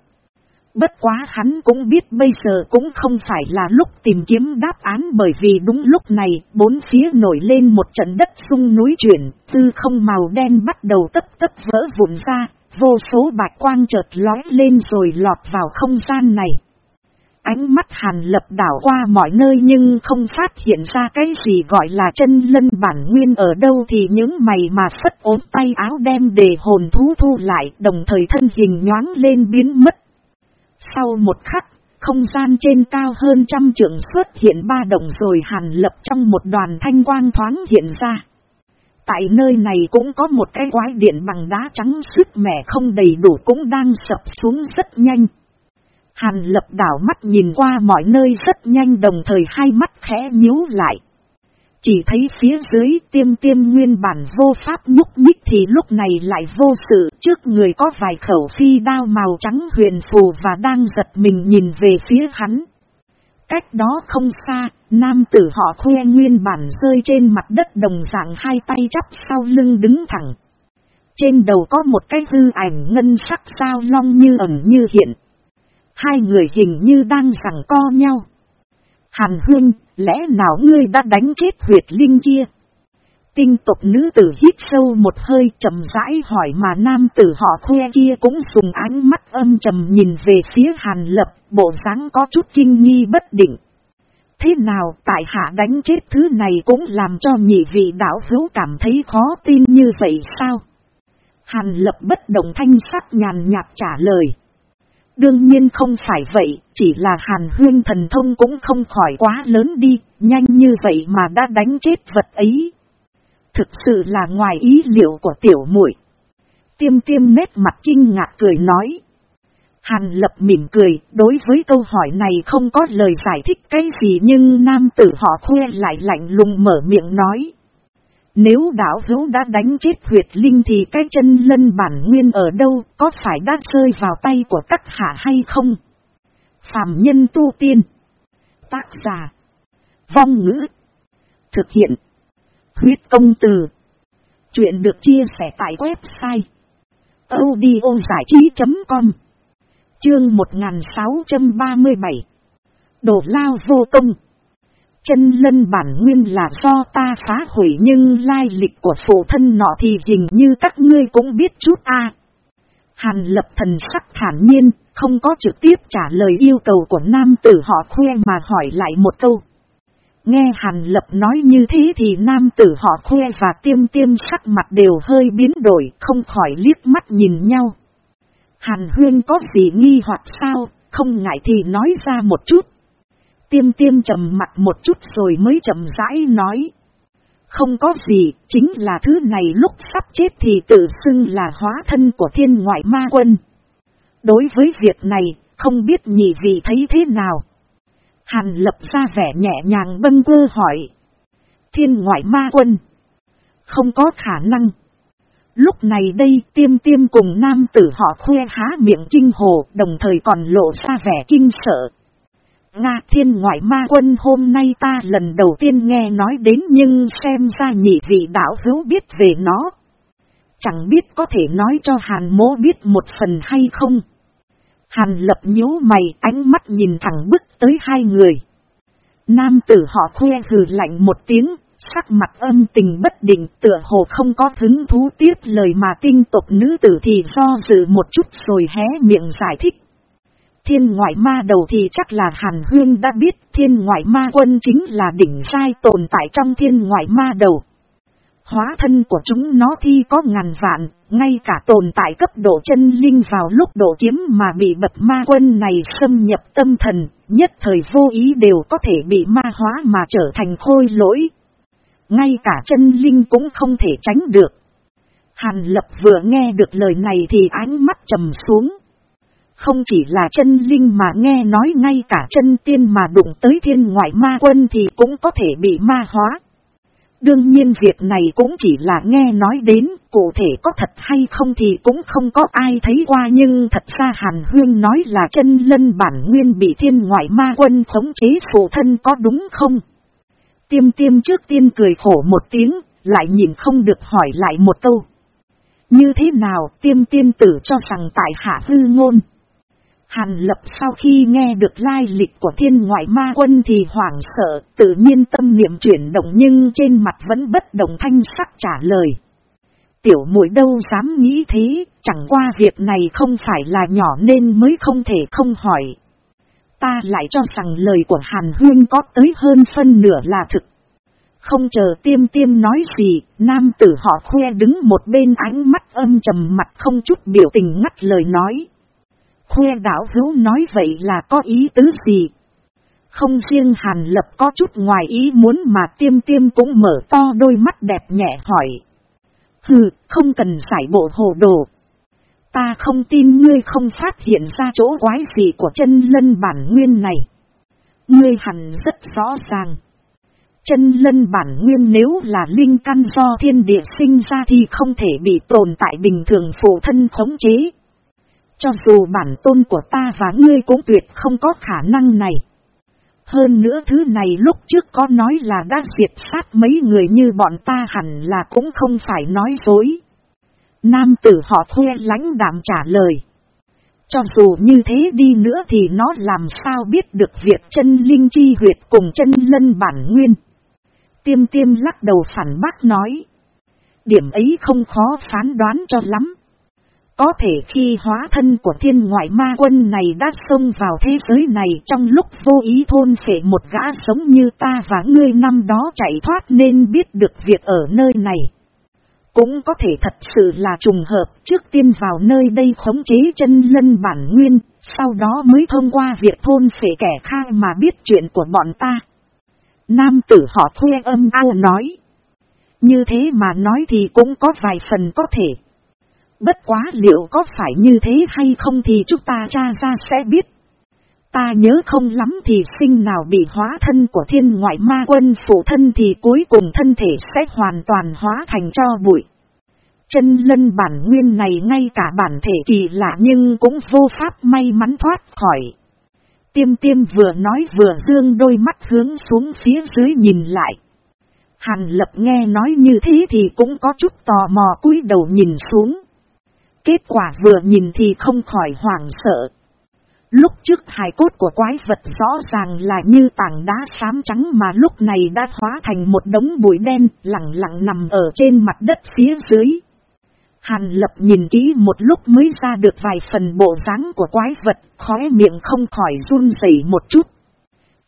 Bất quá hắn cũng biết bây giờ cũng không phải là lúc tìm kiếm đáp án bởi vì đúng lúc này bốn phía nổi lên một trận đất sung núi chuyển, tư không màu đen bắt đầu tấp tấp vỡ vụn ra, vô số bạch quang chợt lói lên rồi lọt vào không gian này. Ánh mắt hàn lập đảo qua mọi nơi nhưng không phát hiện ra cái gì gọi là chân lân bản nguyên ở đâu thì những mày mà phất ốm tay áo đem để hồn thú thu lại đồng thời thân hình nhoáng lên biến mất sau một khắc, không gian trên cao hơn trăm trượng xuất hiện ba động rồi hàn lập trong một đoàn thanh quang thoáng hiện ra. Tại nơi này cũng có một cái quái điện bằng đá trắng sức mẻ không đầy đủ cũng đang sập xuống rất nhanh. Hàn lập đảo mắt nhìn qua mọi nơi rất nhanh đồng thời hai mắt khẽ nhíu lại. Chỉ thấy phía dưới tiêm tiêm nguyên bản vô pháp nhúc nhích thì lúc này lại vô sự trước người có vài khẩu phi đao màu trắng huyền phù và đang giật mình nhìn về phía hắn. Cách đó không xa, nam tử họ khoe nguyên bản rơi trên mặt đất đồng dạng hai tay chắp sau lưng đứng thẳng. Trên đầu có một cái hư ảnh ngân sắc sao long như ẩn như hiện. Hai người hình như đang rằng co nhau. Hàn huyên, lẽ nào ngươi đã đánh chết huyệt linh kia? Tinh tộc nữ tử hít sâu một hơi trầm rãi hỏi mà nam tử họ khoe kia cũng dùng ánh mắt âm trầm nhìn về phía hàn lập, bộ dáng có chút kinh nghi bất định. Thế nào tại hạ đánh chết thứ này cũng làm cho nhị vị đảo hữu cảm thấy khó tin như vậy sao? Hàn lập bất động thanh sắc nhàn nhạt trả lời. Đương nhiên không phải vậy, chỉ là hàn huyên thần thông cũng không khỏi quá lớn đi, nhanh như vậy mà đã đánh chết vật ấy. Thực sự là ngoài ý liệu của tiểu muội. Tiêm tiêm nét mặt kinh ngạc cười nói. Hàn lập mỉm cười, đối với câu hỏi này không có lời giải thích cái gì nhưng nam tử họ khuê lại lạnh lùng mở miệng nói. Nếu đảo hữu đã đánh chết huyệt linh thì cái chân lân bản nguyên ở đâu, có phải đã rơi vào tay của các hạ hay không? Phạm nhân tu tiên. Tác giả. Vong ngữ. Thực hiện. Huyết công từ. Chuyện được chia sẻ tại website. audiozảichí.com Chương 1637 Đổ lao vô công Chân lân bản nguyên là do ta phá hủy nhưng lai lịch của phụ thân nọ thì hình như các ngươi cũng biết chút a. Hàn lập thần sắc thản nhiên, không có trực tiếp trả lời yêu cầu của nam tử họ khoe mà hỏi lại một câu. Nghe Hàn Lập nói như thế thì nam tử họ khoe và tiêm tiêm sắc mặt đều hơi biến đổi, không khỏi liếc mắt nhìn nhau. Hàn Huyên có gì nghi hoặc sao, không ngại thì nói ra một chút. Tiêm tiêm trầm mặt một chút rồi mới chậm rãi nói. Không có gì, chính là thứ này lúc sắp chết thì tự xưng là hóa thân của thiên ngoại ma quân. Đối với việc này, không biết nhị vị thấy thế nào. Hàn lập ra vẻ nhẹ nhàng bâng quơ hỏi. Thiên ngoại ma quân. Không có khả năng. Lúc này đây tiêm tiêm cùng nam tử họ khoe há miệng kinh hồ đồng thời còn lộ ra vẻ kinh sợ. Nga thiên ngoại ma quân hôm nay ta lần đầu tiên nghe nói đến nhưng xem ra nhị vị đạo hữu biết về nó. Chẳng biết có thể nói cho hàn mố biết một phần hay không. Hàn lập nhíu mày ánh mắt nhìn thẳng bức tới hai người. Nam tử họ khoe hừ lạnh một tiếng, sắc mặt âm tình bất định tựa hồ không có hứng thú tiếp lời mà tinh tộc nữ tử thì do dự một chút rồi hé miệng giải thích. Thiên ngoại ma đầu thì chắc là Hàn Huyên đã biết thiên ngoại ma quân chính là đỉnh sai tồn tại trong thiên ngoại ma đầu. Hóa thân của chúng nó thi có ngàn vạn, ngay cả tồn tại cấp độ chân linh vào lúc độ kiếm mà bị bậc ma quân này xâm nhập tâm thần, nhất thời vô ý đều có thể bị ma hóa mà trở thành khôi lỗi. Ngay cả chân linh cũng không thể tránh được. Hàn lập vừa nghe được lời này thì ánh mắt trầm xuống. Không chỉ là chân linh mà nghe nói ngay cả chân tiên mà đụng tới thiên ngoại ma quân thì cũng có thể bị ma hóa. Đương nhiên việc này cũng chỉ là nghe nói đến, cụ thể có thật hay không thì cũng không có ai thấy qua nhưng thật ra Hàn Huyên nói là chân lân bản nguyên bị thiên ngoại ma quân khống chế phụ thân có đúng không? Tiêm tiêm trước tiên cười khổ một tiếng, lại nhìn không được hỏi lại một câu. Như thế nào tiêm tiên tử cho rằng tại hạ hư ngôn? Hàn lập sau khi nghe được lai lịch của thiên ngoại ma quân thì hoảng sợ, tự nhiên tâm niệm chuyển động nhưng trên mặt vẫn bất động thanh sắc trả lời. Tiểu mũi đâu dám nghĩ thế, chẳng qua việc này không phải là nhỏ nên mới không thể không hỏi. Ta lại cho rằng lời của Hàn Huyên có tới hơn phân nửa là thực. Không chờ tiêm tiêm nói gì, nam tử họ khoe đứng một bên ánh mắt âm trầm mặt không chút biểu tình ngắt lời nói. Khoe đảo hữu nói vậy là có ý tứ gì? Không riêng Hàn Lập có chút ngoài ý muốn mà tiêm tiêm cũng mở to đôi mắt đẹp nhẹ hỏi. Hừ, không cần giải bộ hồ đồ. Ta không tin ngươi không phát hiện ra chỗ quái gì của chân lân bản nguyên này. Ngươi hẳn rất rõ ràng. Chân lân bản nguyên nếu là linh căn do thiên địa sinh ra thì không thể bị tồn tại bình thường phụ thân khống chế. Cho dù bản tôn của ta và ngươi cũng tuyệt không có khả năng này. Hơn nữa thứ này lúc trước có nói là đã diệt sát mấy người như bọn ta hẳn là cũng không phải nói dối. Nam tử họ thuê lãnh đạm trả lời. Cho dù như thế đi nữa thì nó làm sao biết được việc chân linh chi huyệt cùng chân lân bản nguyên. Tiêm tiêm lắc đầu phản bác nói. Điểm ấy không khó phán đoán cho lắm. Có thể khi hóa thân của thiên ngoại ma quân này đã xông vào thế giới này trong lúc vô ý thôn phệ một gã sống như ta và ngươi năm đó chạy thoát nên biết được việc ở nơi này. Cũng có thể thật sự là trùng hợp trước tiên vào nơi đây khống chế chân lân bản nguyên, sau đó mới thông qua việc thôn phệ kẻ khai mà biết chuyện của bọn ta. Nam tử họ thuê âm ao nói. Như thế mà nói thì cũng có vài phần có thể. Bất quá liệu có phải như thế hay không thì chúng ta tra ra sẽ biết. Ta nhớ không lắm thì sinh nào bị hóa thân của thiên ngoại ma quân phụ thân thì cuối cùng thân thể sẽ hoàn toàn hóa thành cho bụi. Chân lân bản nguyên này ngay cả bản thể kỳ lạ nhưng cũng vô pháp may mắn thoát khỏi. Tiêm tiêm vừa nói vừa dương đôi mắt hướng xuống phía dưới nhìn lại. Hàn lập nghe nói như thế thì cũng có chút tò mò cúi đầu nhìn xuống. Kết quả vừa nhìn thì không khỏi hoảng sợ. Lúc trước hài cốt của quái vật rõ ràng là như tảng đá xám trắng mà lúc này đã hóa thành một đống bụi đen lặng lặng nằm ở trên mặt đất phía dưới. Hàn lập nhìn kỹ một lúc mới ra được vài phần bộ dáng của quái vật, khóe miệng không khỏi run rẩy một chút.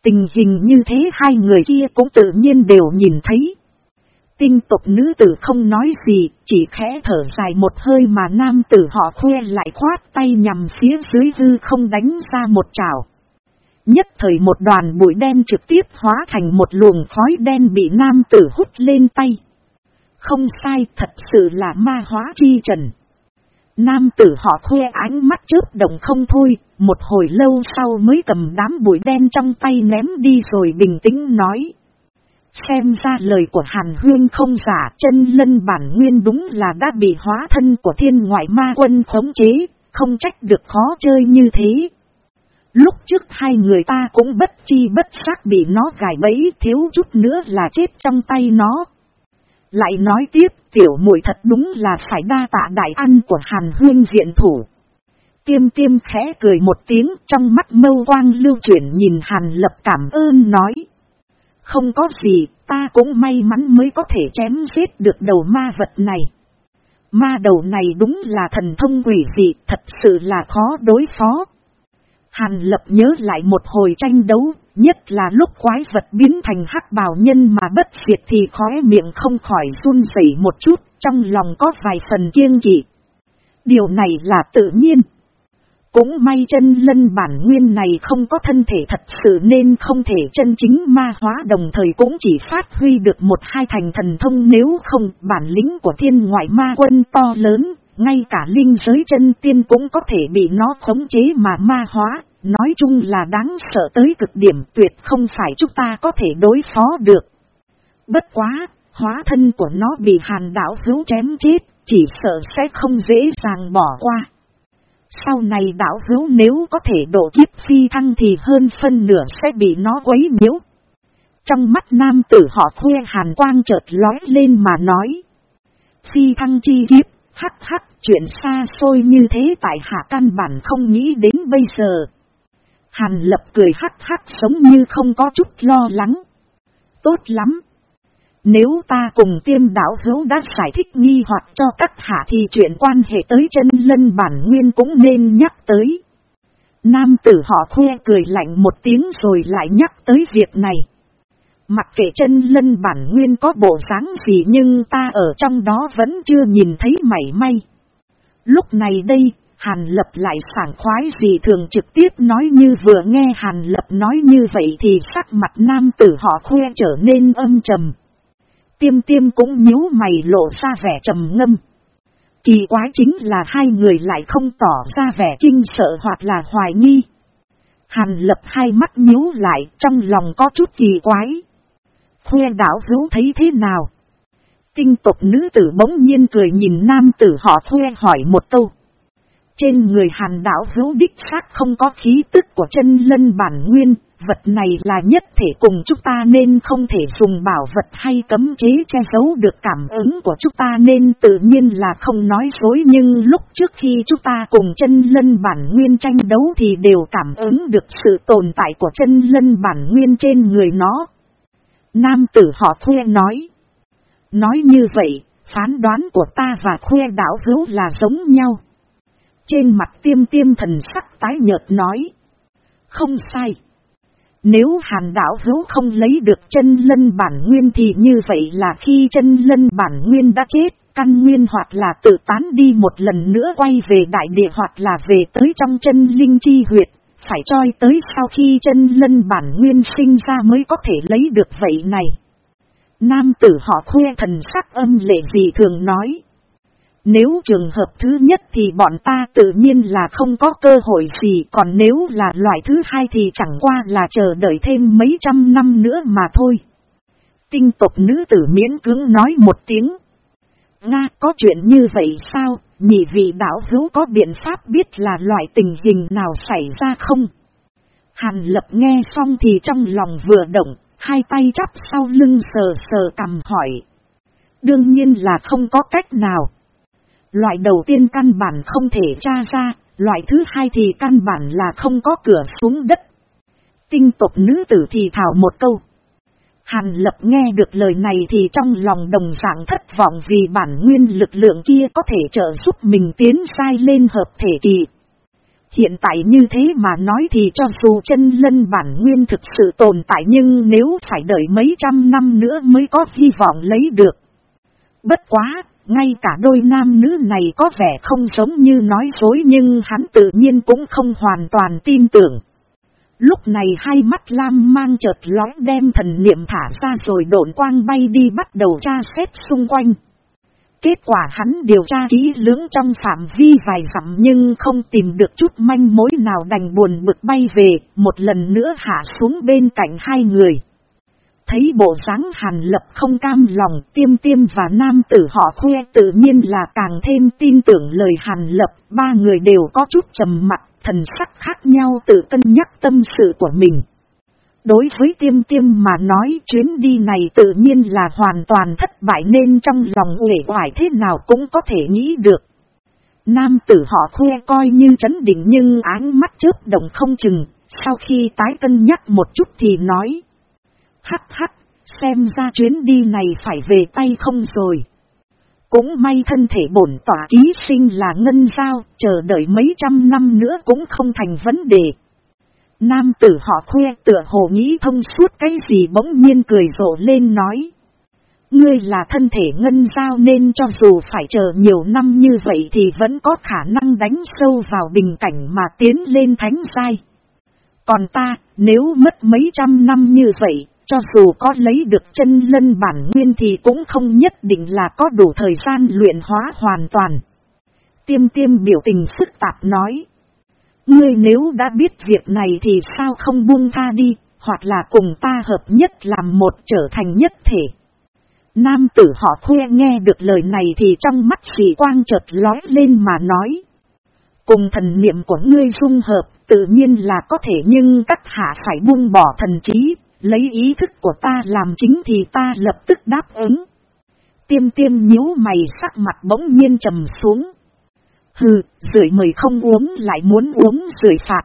Tình hình như thế hai người kia cũng tự nhiên đều nhìn thấy. Tinh tục nữ tử không nói gì, chỉ khẽ thở dài một hơi mà nam tử họ khoe lại khoát tay nhằm phía dưới hư không đánh ra một trào. Nhất thời một đoàn bụi đen trực tiếp hóa thành một luồng khói đen bị nam tử hút lên tay. Không sai, thật sự là ma hóa chi trần. Nam tử họ khoe ánh mắt chớp động không thôi, một hồi lâu sau mới cầm đám bụi đen trong tay ném đi rồi bình tĩnh nói. Xem ra lời của Hàn Huyên không giả chân lân bản nguyên đúng là đã bị hóa thân của thiên ngoại ma quân khống chế, không trách được khó chơi như thế. Lúc trước hai người ta cũng bất chi bất xác bị nó gài bẫy thiếu chút nữa là chết trong tay nó. Lại nói tiếp tiểu muội thật đúng là phải đa tạ đại ăn của Hàn Huyên diện thủ. Tiêm tiêm khẽ cười một tiếng trong mắt mâu quang lưu chuyển nhìn Hàn lập cảm ơn nói. Không có gì, ta cũng may mắn mới có thể chém giết được đầu ma vật này. Ma đầu này đúng là thần thông quỷ dị, thật sự là khó đối phó. Hàn lập nhớ lại một hồi tranh đấu, nhất là lúc quái vật biến thành hắc bào nhân mà bất diệt thì khóe miệng không khỏi run rẩy một chút, trong lòng có vài phần kiêng kỵ. Điều này là tự nhiên. Cũng may chân lân bản nguyên này không có thân thể thật sự nên không thể chân chính ma hóa đồng thời cũng chỉ phát huy được một hai thành thần thông nếu không bản lĩnh của thiên ngoại ma quân to lớn, ngay cả linh giới chân tiên cũng có thể bị nó khống chế mà ma hóa, nói chung là đáng sợ tới cực điểm tuyệt không phải chúng ta có thể đối phó được. Bất quá, hóa thân của nó bị hàn đảo hữu chém chết, chỉ sợ sẽ không dễ dàng bỏ qua. Sau này đảo hữu nếu có thể độ kiếp phi thăng thì hơn phân nửa sẽ bị nó quấy nhiễu. Trong mắt nam tử họ khoe hàn quang chợt lói lên mà nói. Phi thăng chi kiếp, hắc hắc, chuyện xa xôi như thế tại hạ căn bản không nghĩ đến bây giờ. Hàn lập cười hắc hắc sống như không có chút lo lắng. Tốt lắm. Nếu ta cùng tiêm đảo hữu đã giải thích nghi hoặc cho các hạ thì chuyện quan hệ tới chân lân bản nguyên cũng nên nhắc tới. Nam tử họ khoe cười lạnh một tiếng rồi lại nhắc tới việc này. Mặc kệ chân lân bản nguyên có bộ dáng gì nhưng ta ở trong đó vẫn chưa nhìn thấy mảy may. Lúc này đây, Hàn Lập lại sảng khoái gì thường trực tiếp nói như vừa nghe Hàn Lập nói như vậy thì sắc mặt nam tử họ khoe trở nên âm trầm. Tiêm tiêm cũng nhíu mày lộ ra vẻ trầm ngâm. Kỳ quái chính là hai người lại không tỏ ra vẻ kinh sợ hoặc là hoài nghi. Hàn lập hai mắt nhíu lại trong lòng có chút kỳ quái. Khoe đảo hữu thấy thế nào? Tinh tục nữ tử bỗng nhiên cười nhìn nam tử họ khoe hỏi một câu. Trên người hàn đảo hữu đích xác không có khí tức của chân lân bản nguyên, vật này là nhất thể cùng chúng ta nên không thể dùng bảo vật hay cấm chế che giấu được cảm ứng của chúng ta nên tự nhiên là không nói dối nhưng lúc trước khi chúng ta cùng chân lân bản nguyên tranh đấu thì đều cảm ứng được sự tồn tại của chân lân bản nguyên trên người nó. Nam tử họ thuê nói. Nói như vậy, phán đoán của ta và khuê đảo hữu là giống nhau. Trên mặt tiêm tiêm thần sắc tái nhợt nói. Không sai. Nếu hàn đảo hữu không lấy được chân lân bản nguyên thì như vậy là khi chân lân bản nguyên đã chết, căn nguyên hoặc là tự tán đi một lần nữa quay về đại địa hoặc là về tới trong chân linh chi huyệt, phải choi tới sau khi chân lân bản nguyên sinh ra mới có thể lấy được vậy này. Nam tử họ khuê thần sắc âm lệ gì thường nói. Nếu trường hợp thứ nhất thì bọn ta tự nhiên là không có cơ hội gì, còn nếu là loại thứ hai thì chẳng qua là chờ đợi thêm mấy trăm năm nữa mà thôi. Tinh tộc nữ tử miễn cưỡng nói một tiếng. Nga có chuyện như vậy sao, nhị vị đạo hữu có biện pháp biết là loại tình hình nào xảy ra không? Hàn lập nghe xong thì trong lòng vừa động, hai tay chắp sau lưng sờ sờ cầm hỏi. Đương nhiên là không có cách nào. Loại đầu tiên căn bản không thể tra ra, loại thứ hai thì căn bản là không có cửa xuống đất. Tinh tộc nữ tử thì thảo một câu. Hàn lập nghe được lời này thì trong lòng đồng dạng thất vọng vì bản nguyên lực lượng kia có thể trợ giúp mình tiến sai lên hợp thể kỳ. Hiện tại như thế mà nói thì cho dù chân lân bản nguyên thực sự tồn tại nhưng nếu phải đợi mấy trăm năm nữa mới có hy vọng lấy được. Bất quá, ngay cả đôi nam nữ này có vẻ không giống như nói dối nhưng hắn tự nhiên cũng không hoàn toàn tin tưởng. Lúc này hai mắt lam mang chợt lói đem thần niệm thả ra rồi độn quang bay đi bắt đầu tra xét xung quanh. Kết quả hắn điều tra kỹ lưỡng trong phạm vi vài dặm nhưng không tìm được chút manh mối nào đành buồn bực bay về, một lần nữa hạ xuống bên cạnh hai người. Thấy bộ dáng hàn lập không cam lòng, tiêm tiêm và nam tử họ khoe tự nhiên là càng thêm tin tưởng lời hàn lập, ba người đều có chút trầm mặt, thần sắc khác nhau tự cân nhắc tâm sự của mình. Đối với tiêm tiêm mà nói chuyến đi này tự nhiên là hoàn toàn thất bại nên trong lòng uể oải thế nào cũng có thể nghĩ được. Nam tử họ khoe coi như chấn định nhưng áng mắt chớp động không chừng, sau khi tái cân nhắc một chút thì nói. Hắc hắc, xem ra chuyến đi này phải về tay không rồi. Cũng may thân thể bổn tỏa ký sinh là ngân giao, chờ đợi mấy trăm năm nữa cũng không thành vấn đề. Nam tử họ khoe tựa hồ nghĩ thông suốt cái gì bỗng nhiên cười rộ lên nói. Ngươi là thân thể ngân giao nên cho dù phải chờ nhiều năm như vậy thì vẫn có khả năng đánh sâu vào bình cảnh mà tiến lên thánh giai. Còn ta, nếu mất mấy trăm năm như vậy, cho dù có lấy được chân lân bản nguyên thì cũng không nhất định là có đủ thời gian luyện hóa hoàn toàn. Tiêm tiêm biểu tình phức tạp nói. Ngươi nếu đã biết việc này thì sao không buông tha đi, hoặc là cùng ta hợp nhất làm một trở thành nhất thể. Nam tử họ khoe nghe được lời này thì trong mắt chỉ quang chợt lói lên mà nói. Cùng thần niệm của ngươi dung hợp tự nhiên là có thể nhưng các hạ phải buông bỏ thần trí, lấy ý thức của ta làm chính thì ta lập tức đáp ứng. Tiêm tiêm nhíu mày sắc mặt bỗng nhiên trầm xuống. Hừ, rưỡi mời không uống lại muốn uống rưỡi phạt.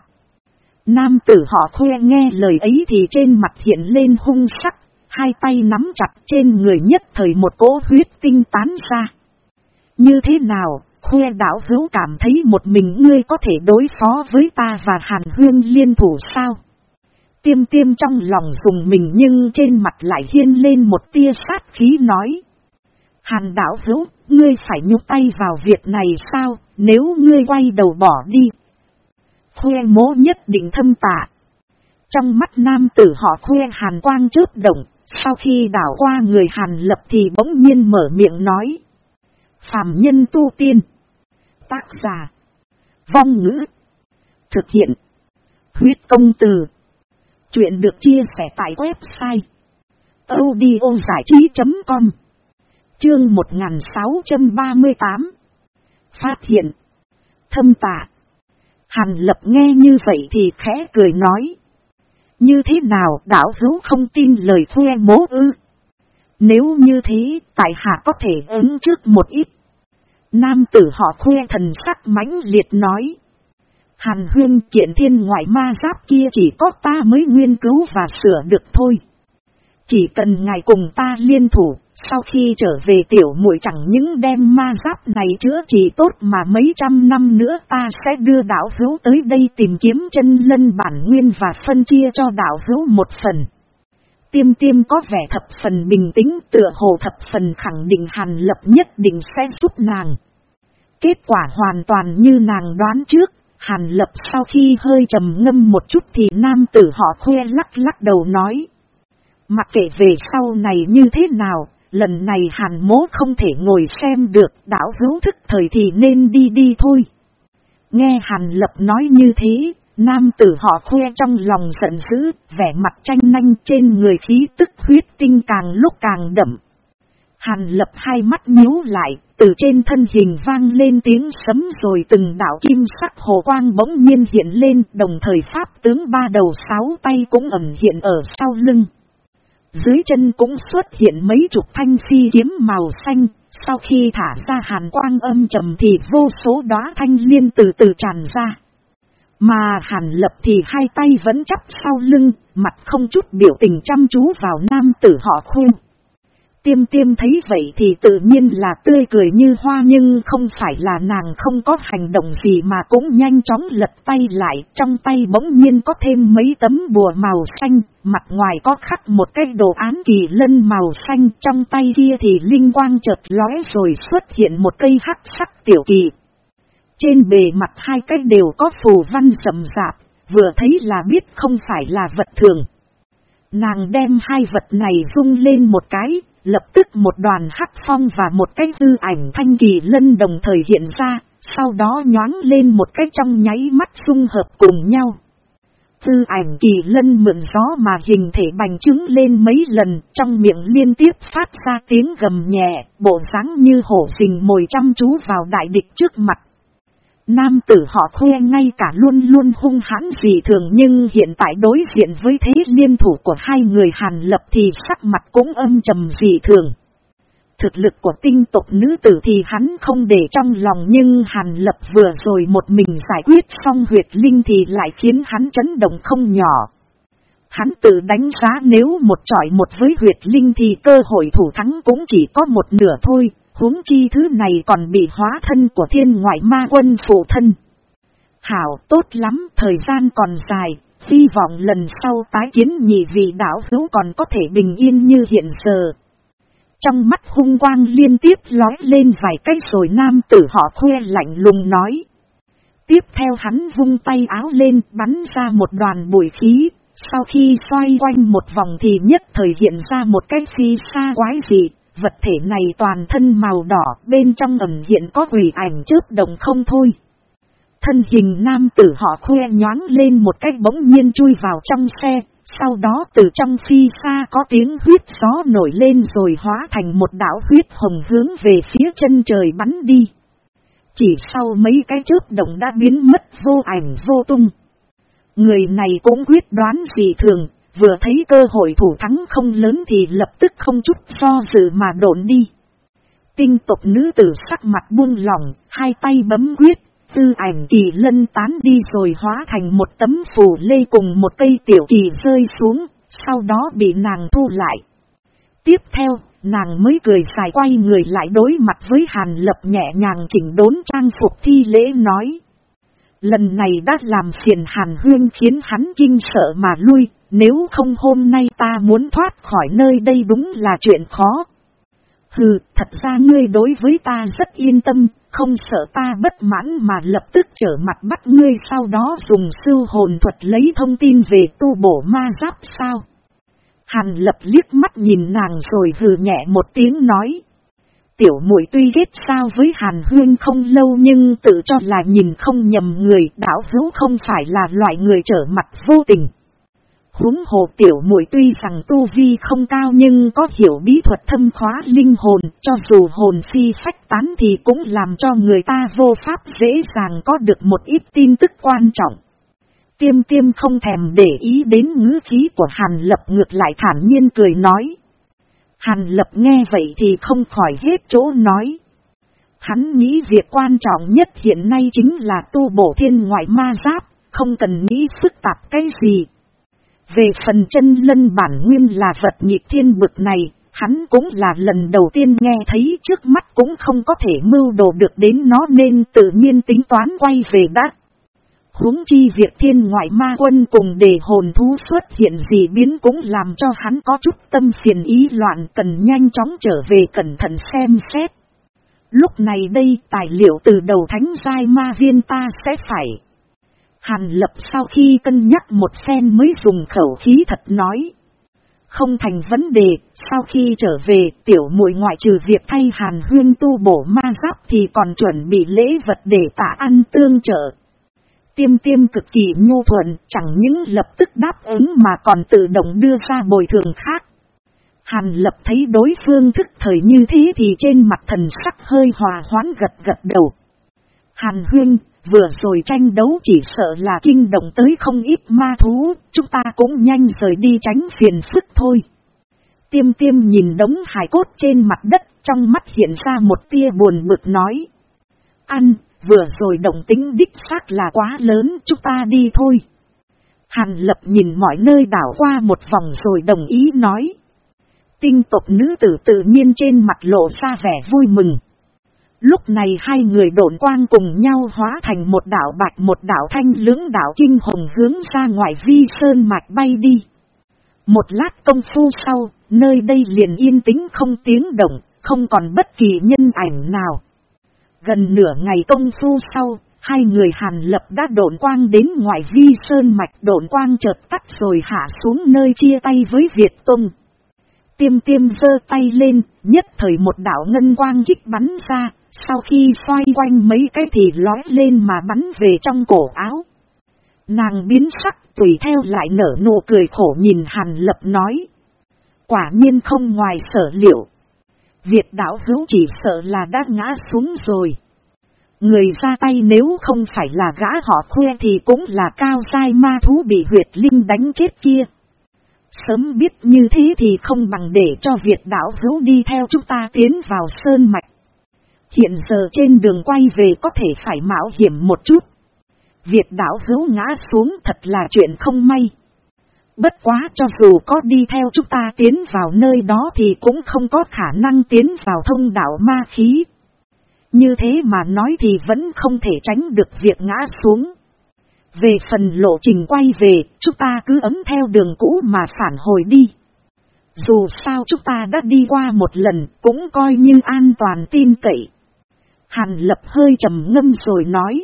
Nam tử họ khoe nghe lời ấy thì trên mặt hiện lên hung sắc, hai tay nắm chặt trên người nhất thời một cỗ huyết tinh tán ra. Như thế nào, khoe đảo hữu cảm thấy một mình ngươi có thể đối phó với ta và hàn huyên liên thủ sao? Tiêm tiêm trong lòng dùng mình nhưng trên mặt lại hiên lên một tia sát khí nói. Hàn đảo hữu, ngươi phải nhúc tay vào việc này sao, nếu ngươi quay đầu bỏ đi. Khoe mố nhất định thâm tạ. Trong mắt nam tử họ khoe hàn quang chớp động, sau khi đảo qua người hàn lập thì bỗng nhiên mở miệng nói. Phạm nhân tu tiên. Tác giả. Vong ngữ. Thực hiện. Huyết công từ. Chuyện được chia sẻ tại website. audiozảichí.com Chương 1638 Phát hiện Thâm tạ Hàn lập nghe như vậy thì khẽ cười nói. Như thế nào đảo hữu không tin lời khoe bố ư? Nếu như thế, tại hạ có thể ứng trước một ít. Nam tử họ khoe thần sắc mãnh liệt nói. Hàn huyên kiện thiên ngoại ma giáp kia chỉ có ta mới nghiên cứu và sửa được thôi. Chỉ cần ngài cùng ta liên thủ, sau khi trở về tiểu muội chẳng những đem ma giáp này chữa trị tốt mà mấy trăm năm nữa ta sẽ đưa đảo hữu tới đây tìm kiếm chân lân bản nguyên và phân chia cho đảo hữu một phần. Tiêm tiêm có vẻ thập phần bình tĩnh tựa hồ thập phần khẳng định hàn lập nhất định sẽ giúp nàng. Kết quả hoàn toàn như nàng đoán trước, hàn lập sau khi hơi trầm ngâm một chút thì nam tử họ khuê lắc lắc đầu nói. Mặc kệ về sau này như thế nào, lần này hàn mố không thể ngồi xem được, đảo hữu thức thời thì nên đi đi thôi. Nghe hàn lập nói như thế, nam tử họ khuê trong lòng giận dữ, vẻ mặt tranh nanh trên người khí tức huyết tinh càng lúc càng đậm. Hàn lập hai mắt nhíu lại, từ trên thân hình vang lên tiếng sấm rồi từng đạo kim sắc hồ quang bỗng nhiên hiện lên, đồng thời pháp tướng ba đầu sáu tay cũng ẩn hiện ở sau lưng. Dưới chân cũng xuất hiện mấy chục thanh phi kiếm màu xanh, sau khi thả ra hàn quang âm trầm thì vô số đóa thanh liên từ từ tràn ra. Mà hàn lập thì hai tay vẫn chắp sau lưng, mặt không chút biểu tình chăm chú vào nam tử họ khuyên. Tiêm tiêm thấy vậy thì tự nhiên là tươi cười như hoa nhưng không phải là nàng không có hành động gì mà cũng nhanh chóng lật tay lại. Trong tay bỗng nhiên có thêm mấy tấm bùa màu xanh, mặt ngoài có khắc một cái đồ án kỳ lân màu xanh. Trong tay kia thì linh quang chợt lóe rồi xuất hiện một cây hắc sắc tiểu kỳ. Trên bề mặt hai cái đều có phù văn rậm rạp, vừa thấy là biết không phải là vật thường. Nàng đem hai vật này rung lên một cái, lập tức một đoàn hắc phong và một cái tư ảnh thanh kỳ lân đồng thời hiện ra, sau đó nhoáng lên một cái trong nháy mắt dung hợp cùng nhau. Tư ảnh kỳ lân mượn gió mà hình thể bành trướng lên mấy lần, trong miệng liên tiếp phát ra tiếng gầm nhẹ, bộ dáng như hổ rình mồi chăm chú vào đại địch trước mặt. Nam tử họ khoe ngay cả luôn luôn hung hãn gì thường nhưng hiện tại đối diện với thế liên thủ của hai người Hàn Lập thì sắc mặt cũng âm trầm gì thường. Thực lực của tinh tộc nữ tử thì hắn không để trong lòng nhưng Hàn Lập vừa rồi một mình giải quyết xong huyệt linh thì lại khiến hắn chấn động không nhỏ. Hắn tự đánh giá nếu một trọi một với huyệt linh thì cơ hội thủ thắng cũng chỉ có một nửa thôi, huống chi thứ này còn bị hóa thân của thiên ngoại ma quân phụ thân. Hảo tốt lắm, thời gian còn dài, hy vọng lần sau tái kiến nhị vị đảo hữu còn có thể bình yên như hiện giờ. Trong mắt hung quang liên tiếp lói lên vài cái rồi nam tử họ khoe lạnh lùng nói. Tiếp theo hắn vung tay áo lên bắn ra một đoàn bụi khí, sau khi xoay quanh một vòng thì nhất thời hiện ra một cái phi xa quái dị, vật thể này toàn thân màu đỏ, bên trong ẩm hiện có quỷ ảnh chớp động không thôi. Thân hình nam tử họ khoe nhoáng lên một cách bỗng nhiên chui vào trong xe, sau đó từ trong phi xa có tiếng huyết gió nổi lên rồi hóa thành một đảo huyết hồng hướng về phía chân trời bắn đi. Chỉ sau mấy cái chớp động đã biến mất vô ảnh vô tung. Người này cũng quyết đoán gì thường, Vừa thấy cơ hội thủ thắng không lớn thì lập tức không chút do dự mà độn đi. Tinh tộc nữ tử sắc mặt buông lỏng, hai tay bấm quyết, tư ảnh kỳ lân tán đi rồi hóa thành một tấm phù lê cùng một cây tiểu kỳ rơi xuống, sau đó bị nàng thu lại. Tiếp theo, nàng mới cười xài quay người lại đối mặt với hàn lập nhẹ nhàng chỉnh đốn trang phục thi lễ nói. Lần này đã làm phiền hàn huyên khiến hắn kinh sợ mà lui, nếu không hôm nay ta muốn thoát khỏi nơi đây đúng là chuyện khó. Hừ, thật ra ngươi đối với ta rất yên tâm, không sợ ta bất mãn mà lập tức trở mặt bắt ngươi sau đó dùng sư hồn thuật lấy thông tin về tu bổ ma giáp sao. Hàn lập liếc mắt nhìn nàng rồi hừ nhẹ một tiếng nói. Tiểu muội tuy ghét sao với Hàn Huyên không lâu nhưng tự cho là nhìn không nhầm người đảo hữu không phải là loại người trở mặt vô tình huống hồ tiểu muội tuy rằng tu vi không cao nhưng có hiểu bí thuật thâm khóa linh hồn, cho dù hồn phi phách tán thì cũng làm cho người ta vô pháp dễ dàng có được một ít tin tức quan trọng. Tiêm tiêm không thèm để ý đến ngữ khí của Hàn Lập ngược lại thản nhiên cười nói. Hàn Lập nghe vậy thì không khỏi hết chỗ nói. Hắn nghĩ việc quan trọng nhất hiện nay chính là tu bổ thiên ngoại ma giáp, không cần nghĩ phức tạp cái gì, về phần chân lân bản nguyên là vật nhịp thiên bực này, hắn cũng là lần đầu tiên nghe thấy trước mắt cũng không có thể mưu đồ được đến nó nên tự nhiên tính toán quay về đã. huống chi việc thiên ngoại ma quân cùng để hồn thú xuất hiện gì biến cũng làm cho hắn có chút tâm phiền ý loạn cần nhanh chóng trở về cẩn thận xem xét. Lúc này đây tài liệu từ đầu thánh giai ma viên ta sẽ phải Hàn lập sau khi cân nhắc một phen mới dùng khẩu khí thật nói. Không thành vấn đề, sau khi trở về tiểu muội ngoại trừ việc thay hàn huyên tu bổ ma giáp thì còn chuẩn bị lễ vật để tạ ăn tương trợ. Tiêm tiêm cực kỳ nhu thuận, chẳng những lập tức đáp ứng mà còn tự động đưa ra bồi thường khác. Hàn lập thấy đối phương thức thời như thế thì trên mặt thần sắc hơi hòa hoãn gật gật đầu. Hàn huyên, vừa rồi tranh đấu chỉ sợ là kinh động tới không ít ma thú, chúng ta cũng nhanh rời đi tránh phiền phức thôi. Tiêm tiêm nhìn đống hài cốt trên mặt đất, trong mắt hiện ra một tia buồn bực nói. Ăn, vừa rồi động tính đích xác là quá lớn, chúng ta đi thôi. Hàn lập nhìn mọi nơi đảo qua một vòng rồi đồng ý nói. Tinh tộc nữ tử tự nhiên trên mặt lộ ra vẻ vui mừng. Lúc này hai người độn quang cùng nhau hóa thành một đảo bạch một đảo thanh lưỡng đảo kinh hồng hướng ra ngoài vi sơn mạch bay đi. Một lát công phu sau, nơi đây liền yên tĩnh không tiếng động, không còn bất kỳ nhân ảnh nào. Gần nửa ngày công phu sau, hai người hàn lập đã độn quang đến ngoài vi sơn mạch độn quang chợt tắt rồi hạ xuống nơi chia tay với Việt Tông. Tiêm tiêm dơ tay lên, nhất thời một đảo ngân quang kích bắn ra, sau khi xoay quanh mấy cái thì lói lên mà bắn về trong cổ áo. Nàng biến sắc tùy theo lại nở nụ cười khổ nhìn Hàn Lập nói. Quả nhiên không ngoài sở liệu. Việt đảo hữu chỉ sợ là đã ngã xuống rồi. Người ra tay nếu không phải là gã họ khuê thì cũng là cao sai ma thú bị huyệt linh đánh chết kia. Sớm biết như thế thì không bằng để cho Việt đảo hữu đi theo chúng ta tiến vào sơn mạch. Hiện giờ trên đường quay về có thể phải mạo hiểm một chút. Việt đảo hữu ngã xuống thật là chuyện không may. Bất quá cho dù có đi theo chúng ta tiến vào nơi đó thì cũng không có khả năng tiến vào thông đạo ma khí. Như thế mà nói thì vẫn không thể tránh được việc ngã xuống. Về phần lộ trình quay về, chúng ta cứ ấm theo đường cũ mà phản hồi đi. Dù sao chúng ta đã đi qua một lần, cũng coi như an toàn tin cậy. Hàn lập hơi trầm ngâm rồi nói.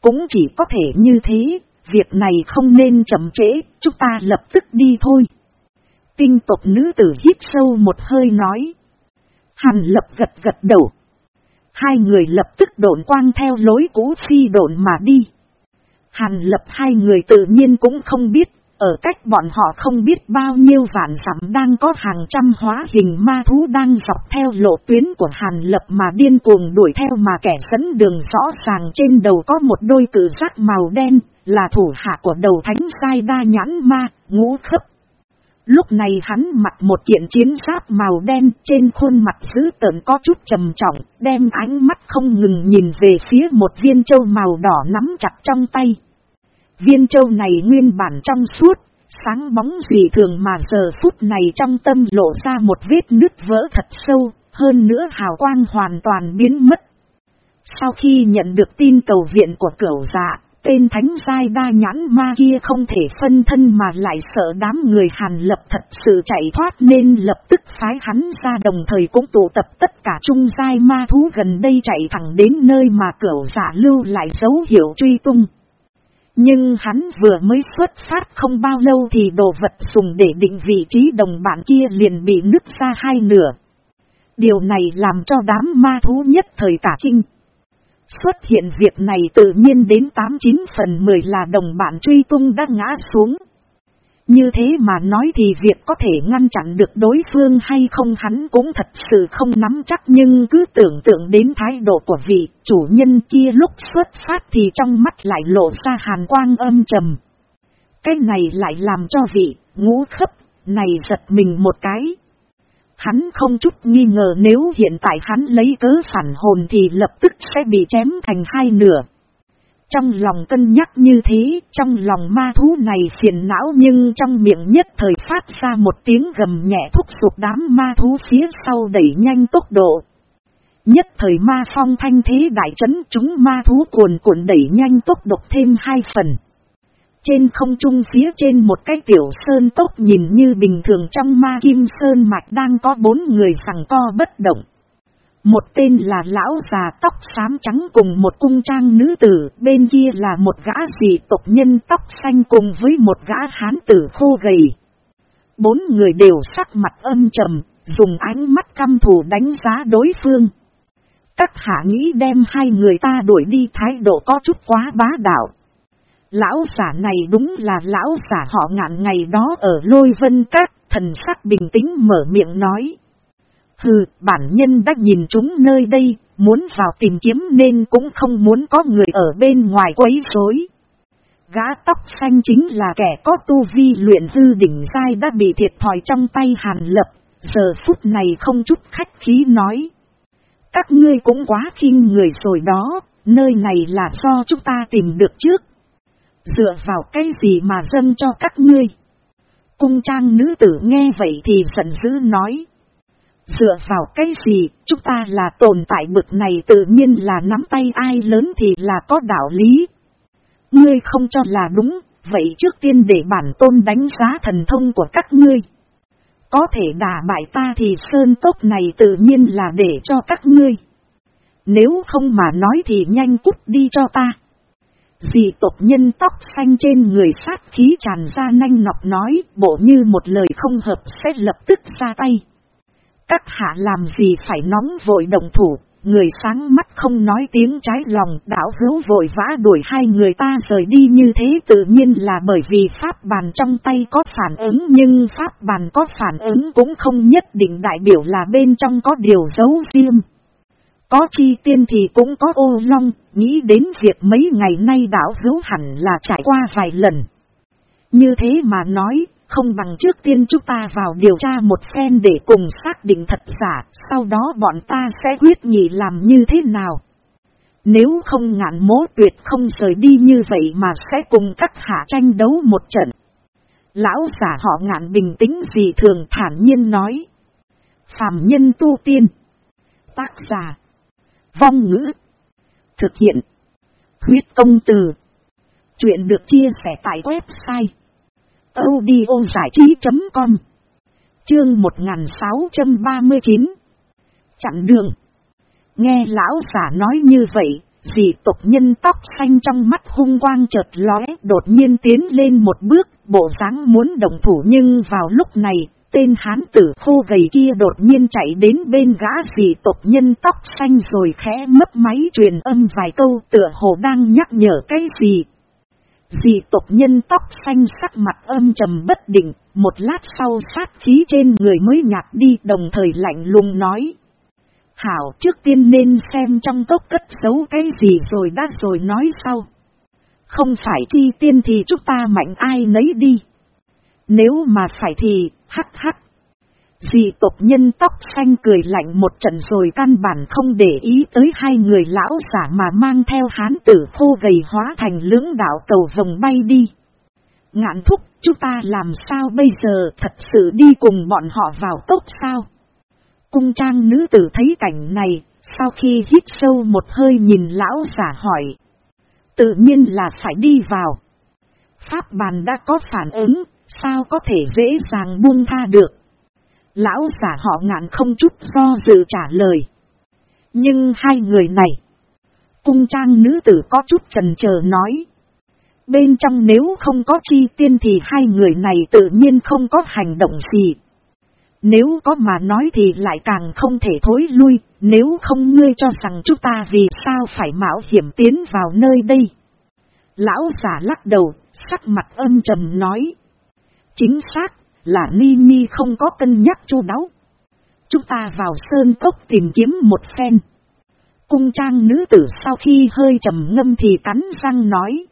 Cũng chỉ có thể như thế, việc này không nên chậm trễ, chúng ta lập tức đi thôi. Tinh tộc nữ tử hít sâu một hơi nói. Hàn lập gật gật đầu. Hai người lập tức độn quang theo lối cũ phi độn mà đi. Hàn lập hai người tự nhiên cũng không biết, ở cách bọn họ không biết bao nhiêu vạn dặm đang có hàng trăm hóa hình ma thú đang dọc theo lộ tuyến của Hàn lập mà điên cuồng đuổi theo mà kẻ dẫn đường rõ ràng trên đầu có một đôi cử giác màu đen, là thủ hạ của đầu thánh sai đa nhãn ma, ngũ khấp. Lúc này hắn mặc một kiện chiến giáp màu đen trên khuôn mặt dữ tợn có chút trầm trọng, đem ánh mắt không ngừng nhìn về phía một viên châu màu đỏ nắm chặt trong tay. Viên châu này nguyên bản trong suốt, sáng bóng dị thường mà giờ phút này trong tâm lộ ra một vết nứt vỡ thật sâu, hơn nữa hào quang hoàn toàn biến mất. Sau khi nhận được tin cầu viện của cửu dạ, tên thánh giai đa nhãn ma kia không thể phân thân mà lại sợ đám người hàn lập thật sự chạy thoát nên lập tức phái hắn ra đồng thời cũng tụ tập tất cả trung giai ma thú gần đây chạy thẳng đến nơi mà cửu giả lưu lại dấu hiệu truy tung. Nhưng hắn vừa mới xuất phát không bao lâu thì đồ vật dùng để định vị trí đồng bạn kia liền bị nứt ra hai nửa. Điều này làm cho đám ma thú nhất thời cả kinh. Xuất hiện việc này tự nhiên đến 89 phần 10 là đồng bạn truy tung đã ngã xuống. Như thế mà nói thì việc có thể ngăn chặn được đối phương hay không hắn cũng thật sự không nắm chắc nhưng cứ tưởng tượng đến thái độ của vị chủ nhân kia lúc xuất phát thì trong mắt lại lộ ra hàn quang âm trầm. Cái này lại làm cho vị ngũ khấp này giật mình một cái. Hắn không chút nghi ngờ nếu hiện tại hắn lấy cớ phản hồn thì lập tức sẽ bị chém thành hai nửa. Trong lòng cân nhắc như thế, trong lòng ma thú này phiền não nhưng trong miệng nhất thời phát ra một tiếng gầm nhẹ thúc giục đám ma thú phía sau đẩy nhanh tốc độ. Nhất thời ma phong thanh thế đại chấn chúng ma thú cuồn cuộn đẩy nhanh tốc độ thêm hai phần. Trên không trung phía trên một cái tiểu sơn tốc nhìn như bình thường trong ma kim sơn mạch đang có bốn người sằng co bất động. Một tên là lão già tóc xám trắng cùng một cung trang nữ tử, bên kia là một gã dị tộc nhân tóc xanh cùng với một gã hán tử khô gầy. Bốn người đều sắc mặt âm trầm, dùng ánh mắt căm thù đánh giá đối phương. Các hạ nghĩ đem hai người ta đuổi đi thái độ có chút quá bá đạo. Lão giả này đúng là lão giả họ ngạn ngày đó ở lôi vân các, thần sắc bình tĩnh mở miệng nói. Hừ, bản nhân đã nhìn chúng nơi đây, muốn vào tìm kiếm nên cũng không muốn có người ở bên ngoài quấy rối. Gã tóc xanh chính là kẻ có tu vi luyện hư đỉnh dai đã bị thiệt thòi trong tay hàn lập, giờ phút này không chút khách khí nói. Các ngươi cũng quá khinh người rồi đó, nơi này là do chúng ta tìm được trước. Dựa vào cái gì mà dâng cho các ngươi? Cung trang nữ tử nghe vậy thì giận dữ nói. Dựa vào cái gì, chúng ta là tồn tại bực này tự nhiên là nắm tay ai lớn thì là có đạo lý. Ngươi không cho là đúng, vậy trước tiên để bản tôn đánh giá thần thông của các ngươi. Có thể đả bại ta thì sơn tốc này tự nhiên là để cho các ngươi. Nếu không mà nói thì nhanh cút đi cho ta. Dì tộc nhân tóc xanh trên người sát khí tràn ra nanh nọc nói bộ như một lời không hợp sẽ lập tức ra tay. Các hạ làm gì phải nóng vội đồng thủ, người sáng mắt không nói tiếng trái lòng đảo hữu vội vã đuổi hai người ta rời đi như thế tự nhiên là bởi vì pháp bàn trong tay có phản ứng nhưng pháp bàn có phản ứng cũng không nhất định đại biểu là bên trong có điều giấu riêng. Có chi tiên thì cũng có ô long, nghĩ đến việc mấy ngày nay đảo hữu hẳn là trải qua vài lần. Như thế mà nói, không bằng trước tiên chúng ta vào điều tra một phen để cùng xác định thật giả, sau đó bọn ta sẽ quyết nghị làm như thế nào. Nếu không ngạn mố tuyệt không rời đi như vậy mà sẽ cùng các hạ tranh đấu một trận. Lão giả họ ngạn bình tĩnh gì thường thản nhiên nói. Phạm nhân tu tiên. Tác giả. Vong ngữ. Thực hiện. Huyết công từ. Chuyện được chia sẻ tại website audio giải trí.com Chương 1639 Chặn đường Nghe lão giả nói như vậy, dì tộc nhân tóc xanh trong mắt hung quang chợt lóe đột nhiên tiến lên một bước, bộ dáng muốn đồng thủ nhưng vào lúc này, tên hán tử khô gầy kia đột nhiên chạy đến bên gã dì tộc nhân tóc xanh rồi khẽ mất máy truyền âm vài câu tựa hồ đang nhắc nhở cái gì, Dì tộc nhân tóc xanh sắc mặt âm trầm bất định, một lát sau sát khí trên người mới nhạt đi đồng thời lạnh lùng nói. Hảo trước tiên nên xem trong tốc cất giấu cái gì rồi đã rồi nói sau. Không phải chi tiên thì chúng ta mạnh ai nấy đi. Nếu mà phải thì, hắc hắc, Dì tộc nhân tóc xanh cười lạnh một trận rồi căn bản không để ý tới hai người lão giả mà mang theo hán tử khô gầy hóa thành lưỡng đạo cầu rồng bay đi. Ngạn thúc, chúng ta làm sao bây giờ thật sự đi cùng bọn họ vào tốc sao? Cung trang nữ tử thấy cảnh này, sau khi hít sâu một hơi nhìn lão giả hỏi. Tự nhiên là phải đi vào. Pháp bàn đã có phản ứng, sao có thể dễ dàng buông tha được? Lão giả họ ngạn không chút do dự trả lời. Nhưng hai người này. Cung trang nữ tử có chút trần chờ nói. Bên trong nếu không có chi tiên thì hai người này tự nhiên không có hành động gì. Nếu có mà nói thì lại càng không thể thối lui, nếu không ngươi cho rằng chúng ta vì sao phải mạo hiểm tiến vào nơi đây. Lão giả lắc đầu, sắc mặt âm trầm nói. Chính xác, là Ni Ni không có cân nhắc chu đáo. Chúng ta vào sơn cốc tìm kiếm một phen. Cung trang nữ tử sau khi hơi trầm ngâm thì cắn răng nói.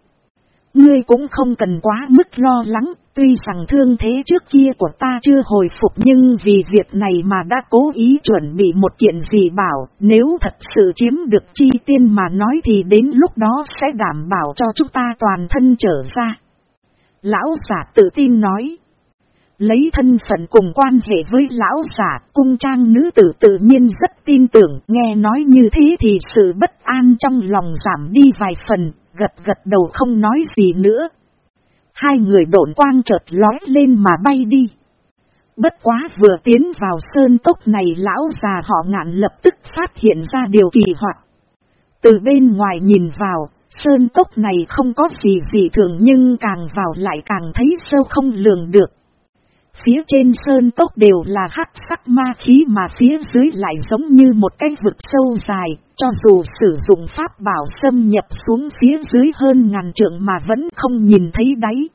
Ngươi cũng không cần quá mức lo lắng, tuy rằng thương thế trước kia của ta chưa hồi phục nhưng vì việc này mà đã cố ý chuẩn bị một kiện gì bảo, nếu thật sự chiếm được chi tiên mà nói thì đến lúc đó sẽ đảm bảo cho chúng ta toàn thân trở ra. Lão giả tự tin nói. Lấy thân phận cùng quan hệ với lão giả, cung trang nữ tử tự nhiên rất tin tưởng, nghe nói như thế thì sự bất an trong lòng giảm đi vài phần, gật gật đầu không nói gì nữa. Hai người độn quang chợt lói lên mà bay đi. Bất quá vừa tiến vào sơn tốc này lão già họ ngạn lập tức phát hiện ra điều kỳ hoạt. Từ bên ngoài nhìn vào, sơn tốc này không có gì gì thường nhưng càng vào lại càng thấy sâu không lường được. Phía trên sơn tốc đều là hắc sắc ma khí mà phía dưới lại giống như một cái vực sâu dài, cho dù sử dụng pháp bảo xâm nhập xuống phía dưới hơn ngàn trượng mà vẫn không nhìn thấy đáy.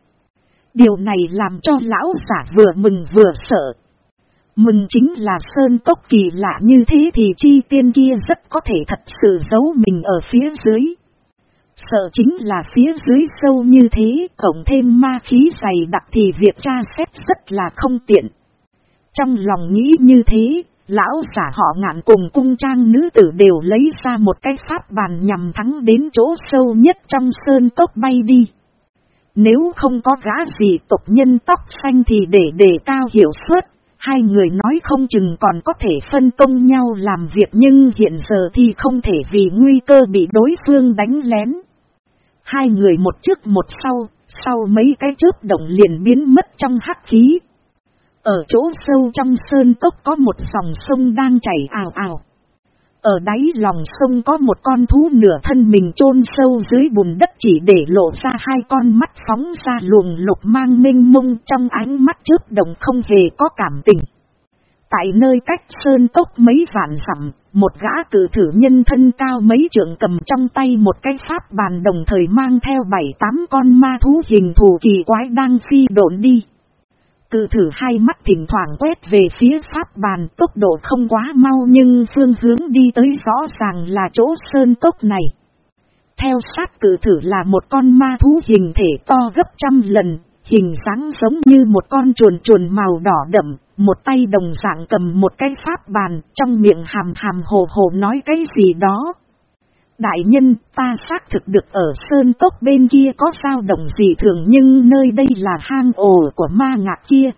Điều này làm cho lão giả vừa mừng vừa sợ. Mừng chính là sơn tốc kỳ lạ như thế thì chi tiên kia rất có thể thật sự giấu mình ở phía dưới. Sợ chính là phía dưới sâu như thế, cộng thêm ma khí dày đặc thì việc tra xét rất là không tiện. Trong lòng nghĩ như thế, lão giả họ ngạn cùng cung trang nữ tử đều lấy ra một cái pháp bàn nhằm thắng đến chỗ sâu nhất trong sơn tốc bay đi. Nếu không có gã gì tộc nhân tóc xanh thì để đề cao hiệu suất, hai người nói không chừng còn có thể phân công nhau làm việc nhưng hiện giờ thì không thể vì nguy cơ bị đối phương đánh lén. Hai người một trước một sau, sau mấy cái chớp động liền biến mất trong hắc khí. Ở chỗ sâu trong sơn cốc có một dòng sông đang chảy ào ào. Ở đáy lòng sông có một con thú nửa thân mình chôn sâu dưới bùn đất chỉ để lộ ra hai con mắt phóng ra luồng lục mang minh mông trong ánh mắt chớp đồng không hề có cảm tình. Tại nơi cách sơn cốc mấy vạn dặm, một gã cử thử nhân thân cao mấy trượng cầm trong tay một cái pháp bàn đồng thời mang theo bảy tám con ma thú hình thù kỳ quái đang phi độn đi. Cự thử hai mắt thỉnh thoảng quét về phía pháp bàn tốc độ không quá mau nhưng phương hướng đi tới rõ ràng là chỗ sơn cốc này. Theo sát cử thử là một con ma thú hình thể to gấp trăm lần, hình dáng giống như một con chuồn chuồn màu đỏ đậm, một tay đồng dạng cầm một cái pháp bàn, trong miệng hàm hàm hồ hồ nói cái gì đó. Đại nhân, ta xác thực được ở sơn cốc bên kia có sao động gì thường nhưng nơi đây là hang ổ của ma ngạc kia.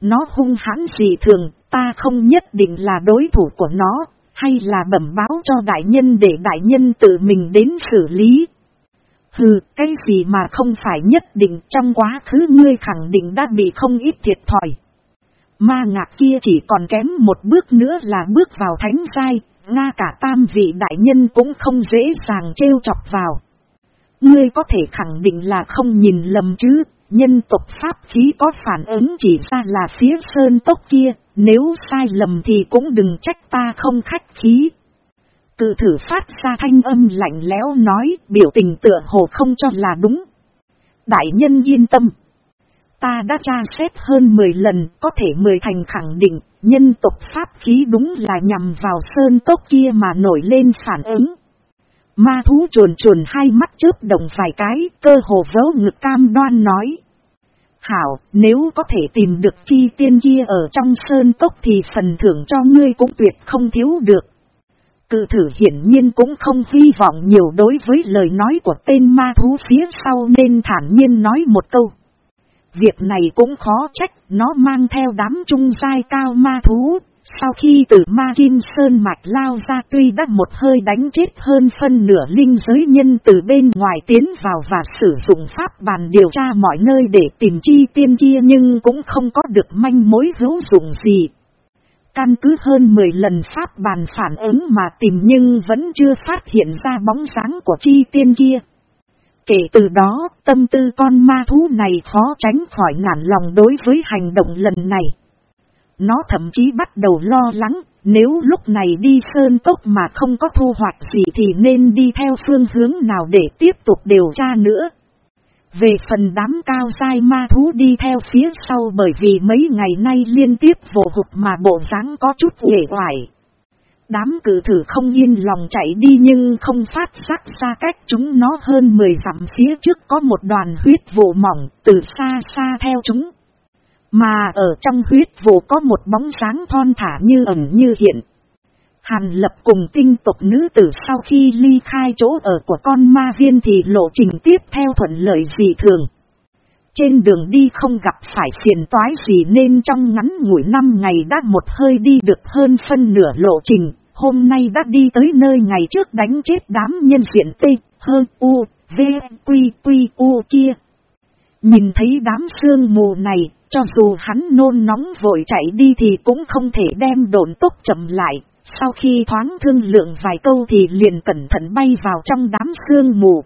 Nó hung hãn gì thường, ta không nhất định là đối thủ của nó, hay là bẩm báo cho đại nhân để đại nhân tự mình đến xử lý. Hừ, cái gì mà không phải nhất định trong quá khứ ngươi khẳng định đã bị không ít thiệt thòi. Ma ngạc kia chỉ còn kém một bước nữa là bước vào thánh giai, Nga cả tam vị đại nhân cũng không dễ dàng trêu chọc vào. Ngươi có thể khẳng định là không nhìn lầm chứ, nhân tộc pháp khí có phản ứng chỉ ra là phía sơn tốc kia, nếu sai lầm thì cũng đừng trách ta không khách khí. Cự thử phát ra thanh âm lạnh lẽo nói, biểu tình tựa hồ không cho là đúng. Đại nhân yên tâm. Ta đã tra xét hơn 10 lần, có thể 10 thành khẳng định, nhân tộc pháp khí đúng là nhằm vào sơn cốc kia mà nổi lên phản ứng. Ma thú chuồn chuồn hai mắt chớp đồng vài cái, cơ hồ vớ ngực cam đoan nói. Hảo, nếu có thể tìm được chi tiên kia ở trong sơn cốc thì phần thưởng cho ngươi cũng tuyệt không thiếu được. Cự thử hiển nhiên cũng không hy vọng nhiều đối với lời nói của tên ma thú phía sau nên thản nhiên nói một câu. Việc này cũng khó trách, nó mang theo đám trung giai cao ma thú. Sau khi từ ma kim sơn mạch lao ra tuy đã một hơi đánh chết hơn phân nửa linh giới nhân từ bên ngoài tiến vào và sử dụng pháp bàn điều tra mọi nơi để tìm chi tiên kia nhưng cũng không có được manh mối hữu dụng gì. Căn cứ hơn 10 lần pháp bàn phản ứng mà tìm nhưng vẫn chưa phát hiện ra bóng dáng của chi tiên kia. Kể từ đó, tâm tư con ma thú này khó tránh khỏi nản lòng đối với hành động lần này. Nó thậm chí bắt đầu lo lắng, nếu lúc này đi sơn cốc mà không có thu hoạch gì thì nên đi theo phương hướng nào để tiếp tục điều tra nữa. Về phần đám cao sai ma thú đi theo phía sau bởi vì mấy ngày nay liên tiếp vồ hụt mà bộ dáng có chút uể hoài. Đám cử thử không yên lòng chạy đi nhưng không phát giác ra cách chúng nó hơn 10 dặm phía trước có một đoàn huyết vụ mỏng từ xa xa theo chúng. Mà ở trong huyết vụ có một bóng sáng thon thả như ẩn như hiện. Hàn lập cùng tinh tộc nữ tử sau khi ly khai chỗ ở của con ma viên thì lộ trình tiếp theo thuận lợi dị thường. Trên đường đi không gặp phải phiền toái gì nên trong ngắn ngủi năm ngày đã một hơi đi được hơn phân nửa lộ trình, hôm nay đã đi tới nơi ngày trước đánh chết đám nhân diện T, hơn U, V, Quy, Quy, U kia. Nhìn thấy đám sương mù này, cho dù hắn nôn nóng vội chạy đi thì cũng không thể đem đồn tốc chậm lại, sau khi thoáng thương lượng vài câu thì liền cẩn thận bay vào trong đám sương mù.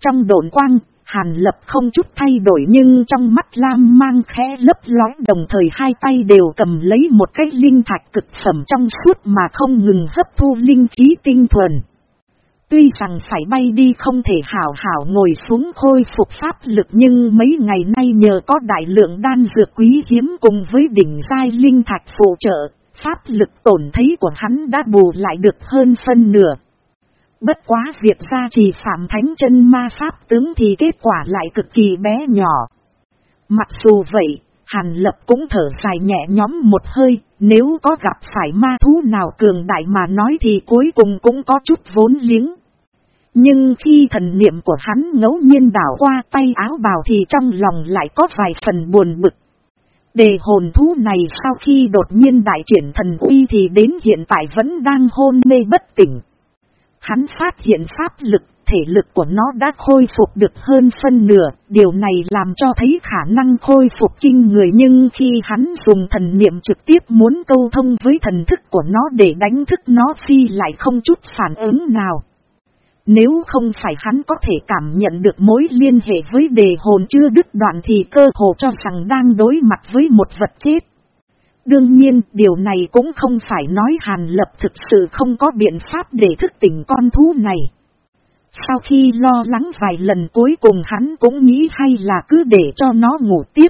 Trong đồn quang, Hàn lập không chút thay đổi nhưng trong mắt lam mang khẽ lấp lói đồng thời hai tay đều cầm lấy một cái linh thạch cực phẩm trong suốt mà không ngừng hấp thu linh khí tinh thuần. Tuy rằng phải bay đi không thể hảo hảo ngồi xuống khôi phục pháp lực nhưng mấy ngày nay nhờ có đại lượng đan dược quý hiếm cùng với đỉnh giai linh thạch phụ trợ, pháp lực tổn thấy của hắn đã bù lại được hơn phân nửa. Bất quá việc ra trì phạm thánh chân ma pháp tướng thì kết quả lại cực kỳ bé nhỏ. Mặc dù vậy, Hàn Lập cũng thở dài nhẹ nhóm một hơi, nếu có gặp phải ma thú nào cường đại mà nói thì cuối cùng cũng có chút vốn liếng. Nhưng khi thần niệm của hắn ngẫu nhiên đảo qua tay áo bào thì trong lòng lại có vài phần buồn bực. Đề hồn thú này sau khi đột nhiên đại triển thần uy thì đến hiện tại vẫn đang hôn mê bất tỉnh. Hắn phát hiện pháp lực, thể lực của nó đã khôi phục được hơn phân nửa, điều này làm cho thấy khả năng khôi phục kinh người nhưng khi hắn dùng thần niệm trực tiếp muốn câu thông với thần thức của nó để đánh thức nó phi lại không chút phản ứng nào. Nếu không phải hắn có thể cảm nhận được mối liên hệ với đề hồn chưa đứt đoạn thì cơ hồ cho rằng đang đối mặt với một vật chết. Đương nhiên, điều này cũng không phải nói Hàn Lập thực sự không có biện pháp để thức tỉnh con thú này. Sau khi lo lắng vài lần cuối cùng hắn cũng nghĩ hay là cứ để cho nó ngủ tiếp.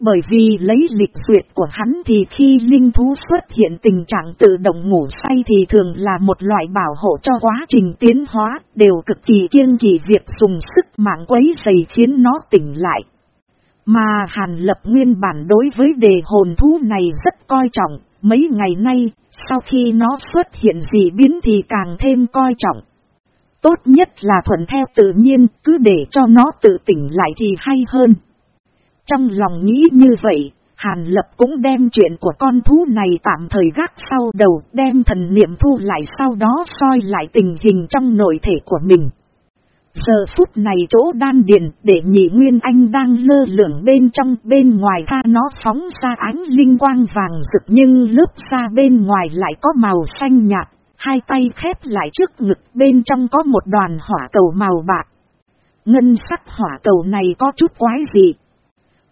Bởi vì lấy lịch duyệt của hắn thì khi linh thú xuất hiện tình trạng tự động ngủ say thì thường là một loại bảo hộ cho quá trình tiến hóa, đều cực kỳ kiêng kỳ việc dùng sức mạng quấy dày khiến nó tỉnh lại. Mà Hàn Lập nguyên bản đối với đề hồn thú này rất coi trọng, mấy ngày nay, sau khi nó xuất hiện dị biến thì càng thêm coi trọng. Tốt nhất là thuận theo tự nhiên, cứ để cho nó tự tỉnh lại thì hay hơn. Trong lòng nghĩ như vậy, Hàn Lập cũng đem chuyện của con thú này tạm thời gác sau đầu, đem thần niệm thu lại sau đó soi lại tình hình trong nội thể của mình. Giờ phút này chỗ đan điền để nhị Nguyên Anh đang lơ lửng bên trong bên ngoài tha nó phóng ra ánh linh quang vàng rực nhưng lớp ra bên ngoài lại có màu xanh nhạt, hai tay khép lại trước ngực bên trong có một đoàn hỏa cầu màu bạc. Ngân sắc hỏa cầu này có chút quái gì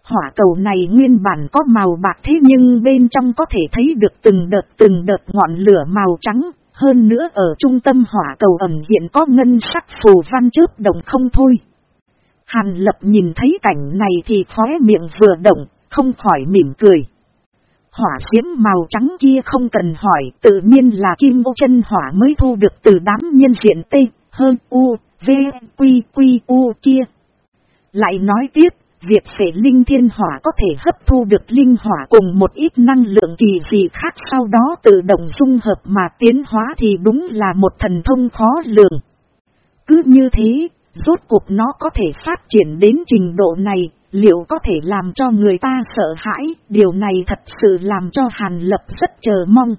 Hỏa cầu này nguyên bản có màu bạc thế nhưng bên trong có thể thấy được từng đợt từng đợt ngọn lửa màu trắng, hơn nữa ở trung tâm hỏa cầu ẩm hiện có ngân sắc phù văn chớp động không thôi. Hàn lập nhìn thấy cảnh này thì khóe miệng vừa động, không khỏi mỉm cười. Hỏa diễm màu trắng kia không cần hỏi, tự nhiên là kim ô chân hỏa mới thu được từ đám nhân diện T, hơn U, V, Quy, Quy, U kia. Lại nói tiếp, Việc phệ linh thiên hỏa có thể hấp thu được linh hỏa cùng một ít năng lượng kỳ gì khác sau đó tự động dung hợp mà tiến hóa thì đúng là một thần thông khó lường. Cứ như thế, rốt cuộc nó có thể phát triển đến trình độ này, liệu có thể làm cho người ta sợ hãi, điều này thật sự làm cho Hàn Lập rất chờ mong.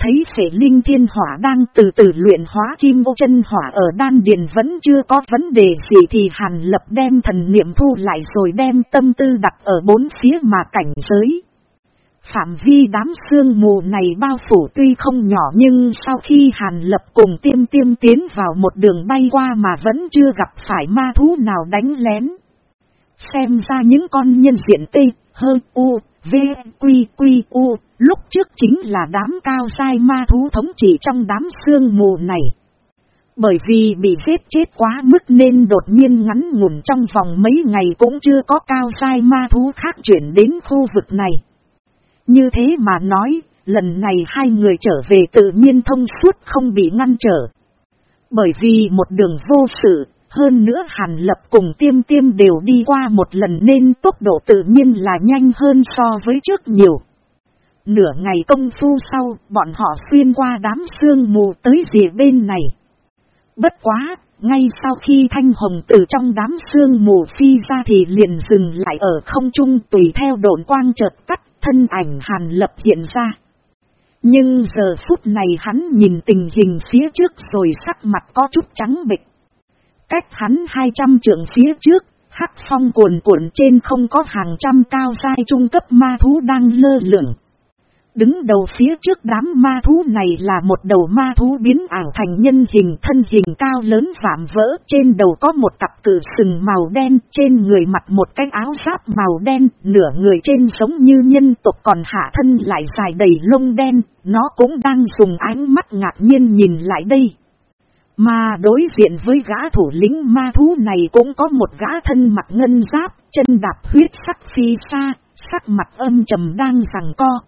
Thấy phệ linh thiên hỏa đang từ từ luyện hóa kim ô chân hỏa ở đan điền vẫn chưa có vấn đề gì thì hàn lập đem thần niệm thu lại rồi đem tâm tư đặt ở bốn phía mà cảnh giới. Phạm vi đám sương mù này bao phủ tuy không nhỏ nhưng sau khi hàn lập cùng tiêm tiêm tiến vào một đường bay qua mà vẫn chưa gặp phải ma thú nào đánh lén. Xem ra những con nhân diện tê, hơn u, v, quy, quy, u, Lúc trước chính là đám cao sai ma thú thống trị trong đám sương mù này. Bởi vì bị giết chết quá mức nên đột nhiên ngắn ngủn trong vòng mấy ngày cũng chưa có cao sai ma thú khác chuyển đến khu vực này. Như thế mà nói, lần này hai người trở về tự nhiên thông suốt không bị ngăn trở. Bởi vì một đường vô sự, hơn nữa Hàn Lập cùng tiêm tiêm đều đi qua một lần nên tốc độ tự nhiên là nhanh hơn so với trước nhiều. Nửa ngày công phu sau, bọn họ xuyên qua đám sương mù tới rìa bên này. Bất quá, ngay sau khi thanh hồng từ trong đám sương mù phi ra thì liền dừng lại ở không trung tùy theo độn quang chợt cắt thân ảnh hàn lập hiện ra. Nhưng giờ phút này hắn nhìn tình hình phía trước rồi sắc mặt có chút trắng bịch. Cách hắn 200 trượng phía trước, hắc phong cuồn cuộn trên không có hàng trăm cao sai trung cấp ma thú đang lơ lửng. Đứng đầu phía trước đám ma thú này là một đầu ma thú biến ảo thành nhân hình thân hình cao lớn vạm vỡ. Trên đầu có một cặp cử sừng màu đen, trên người mặc một cái áo giáp màu đen, nửa người trên giống như nhân tộc còn hạ thân lại dài đầy lông đen, nó cũng đang dùng ánh mắt ngạc nhiên nhìn lại đây. Mà đối diện với gã thủ lĩnh ma thú này cũng có một gã thân mặt ngân giáp, chân đạp huyết sắc phi xa, sắc mặt âm trầm đang rằng co.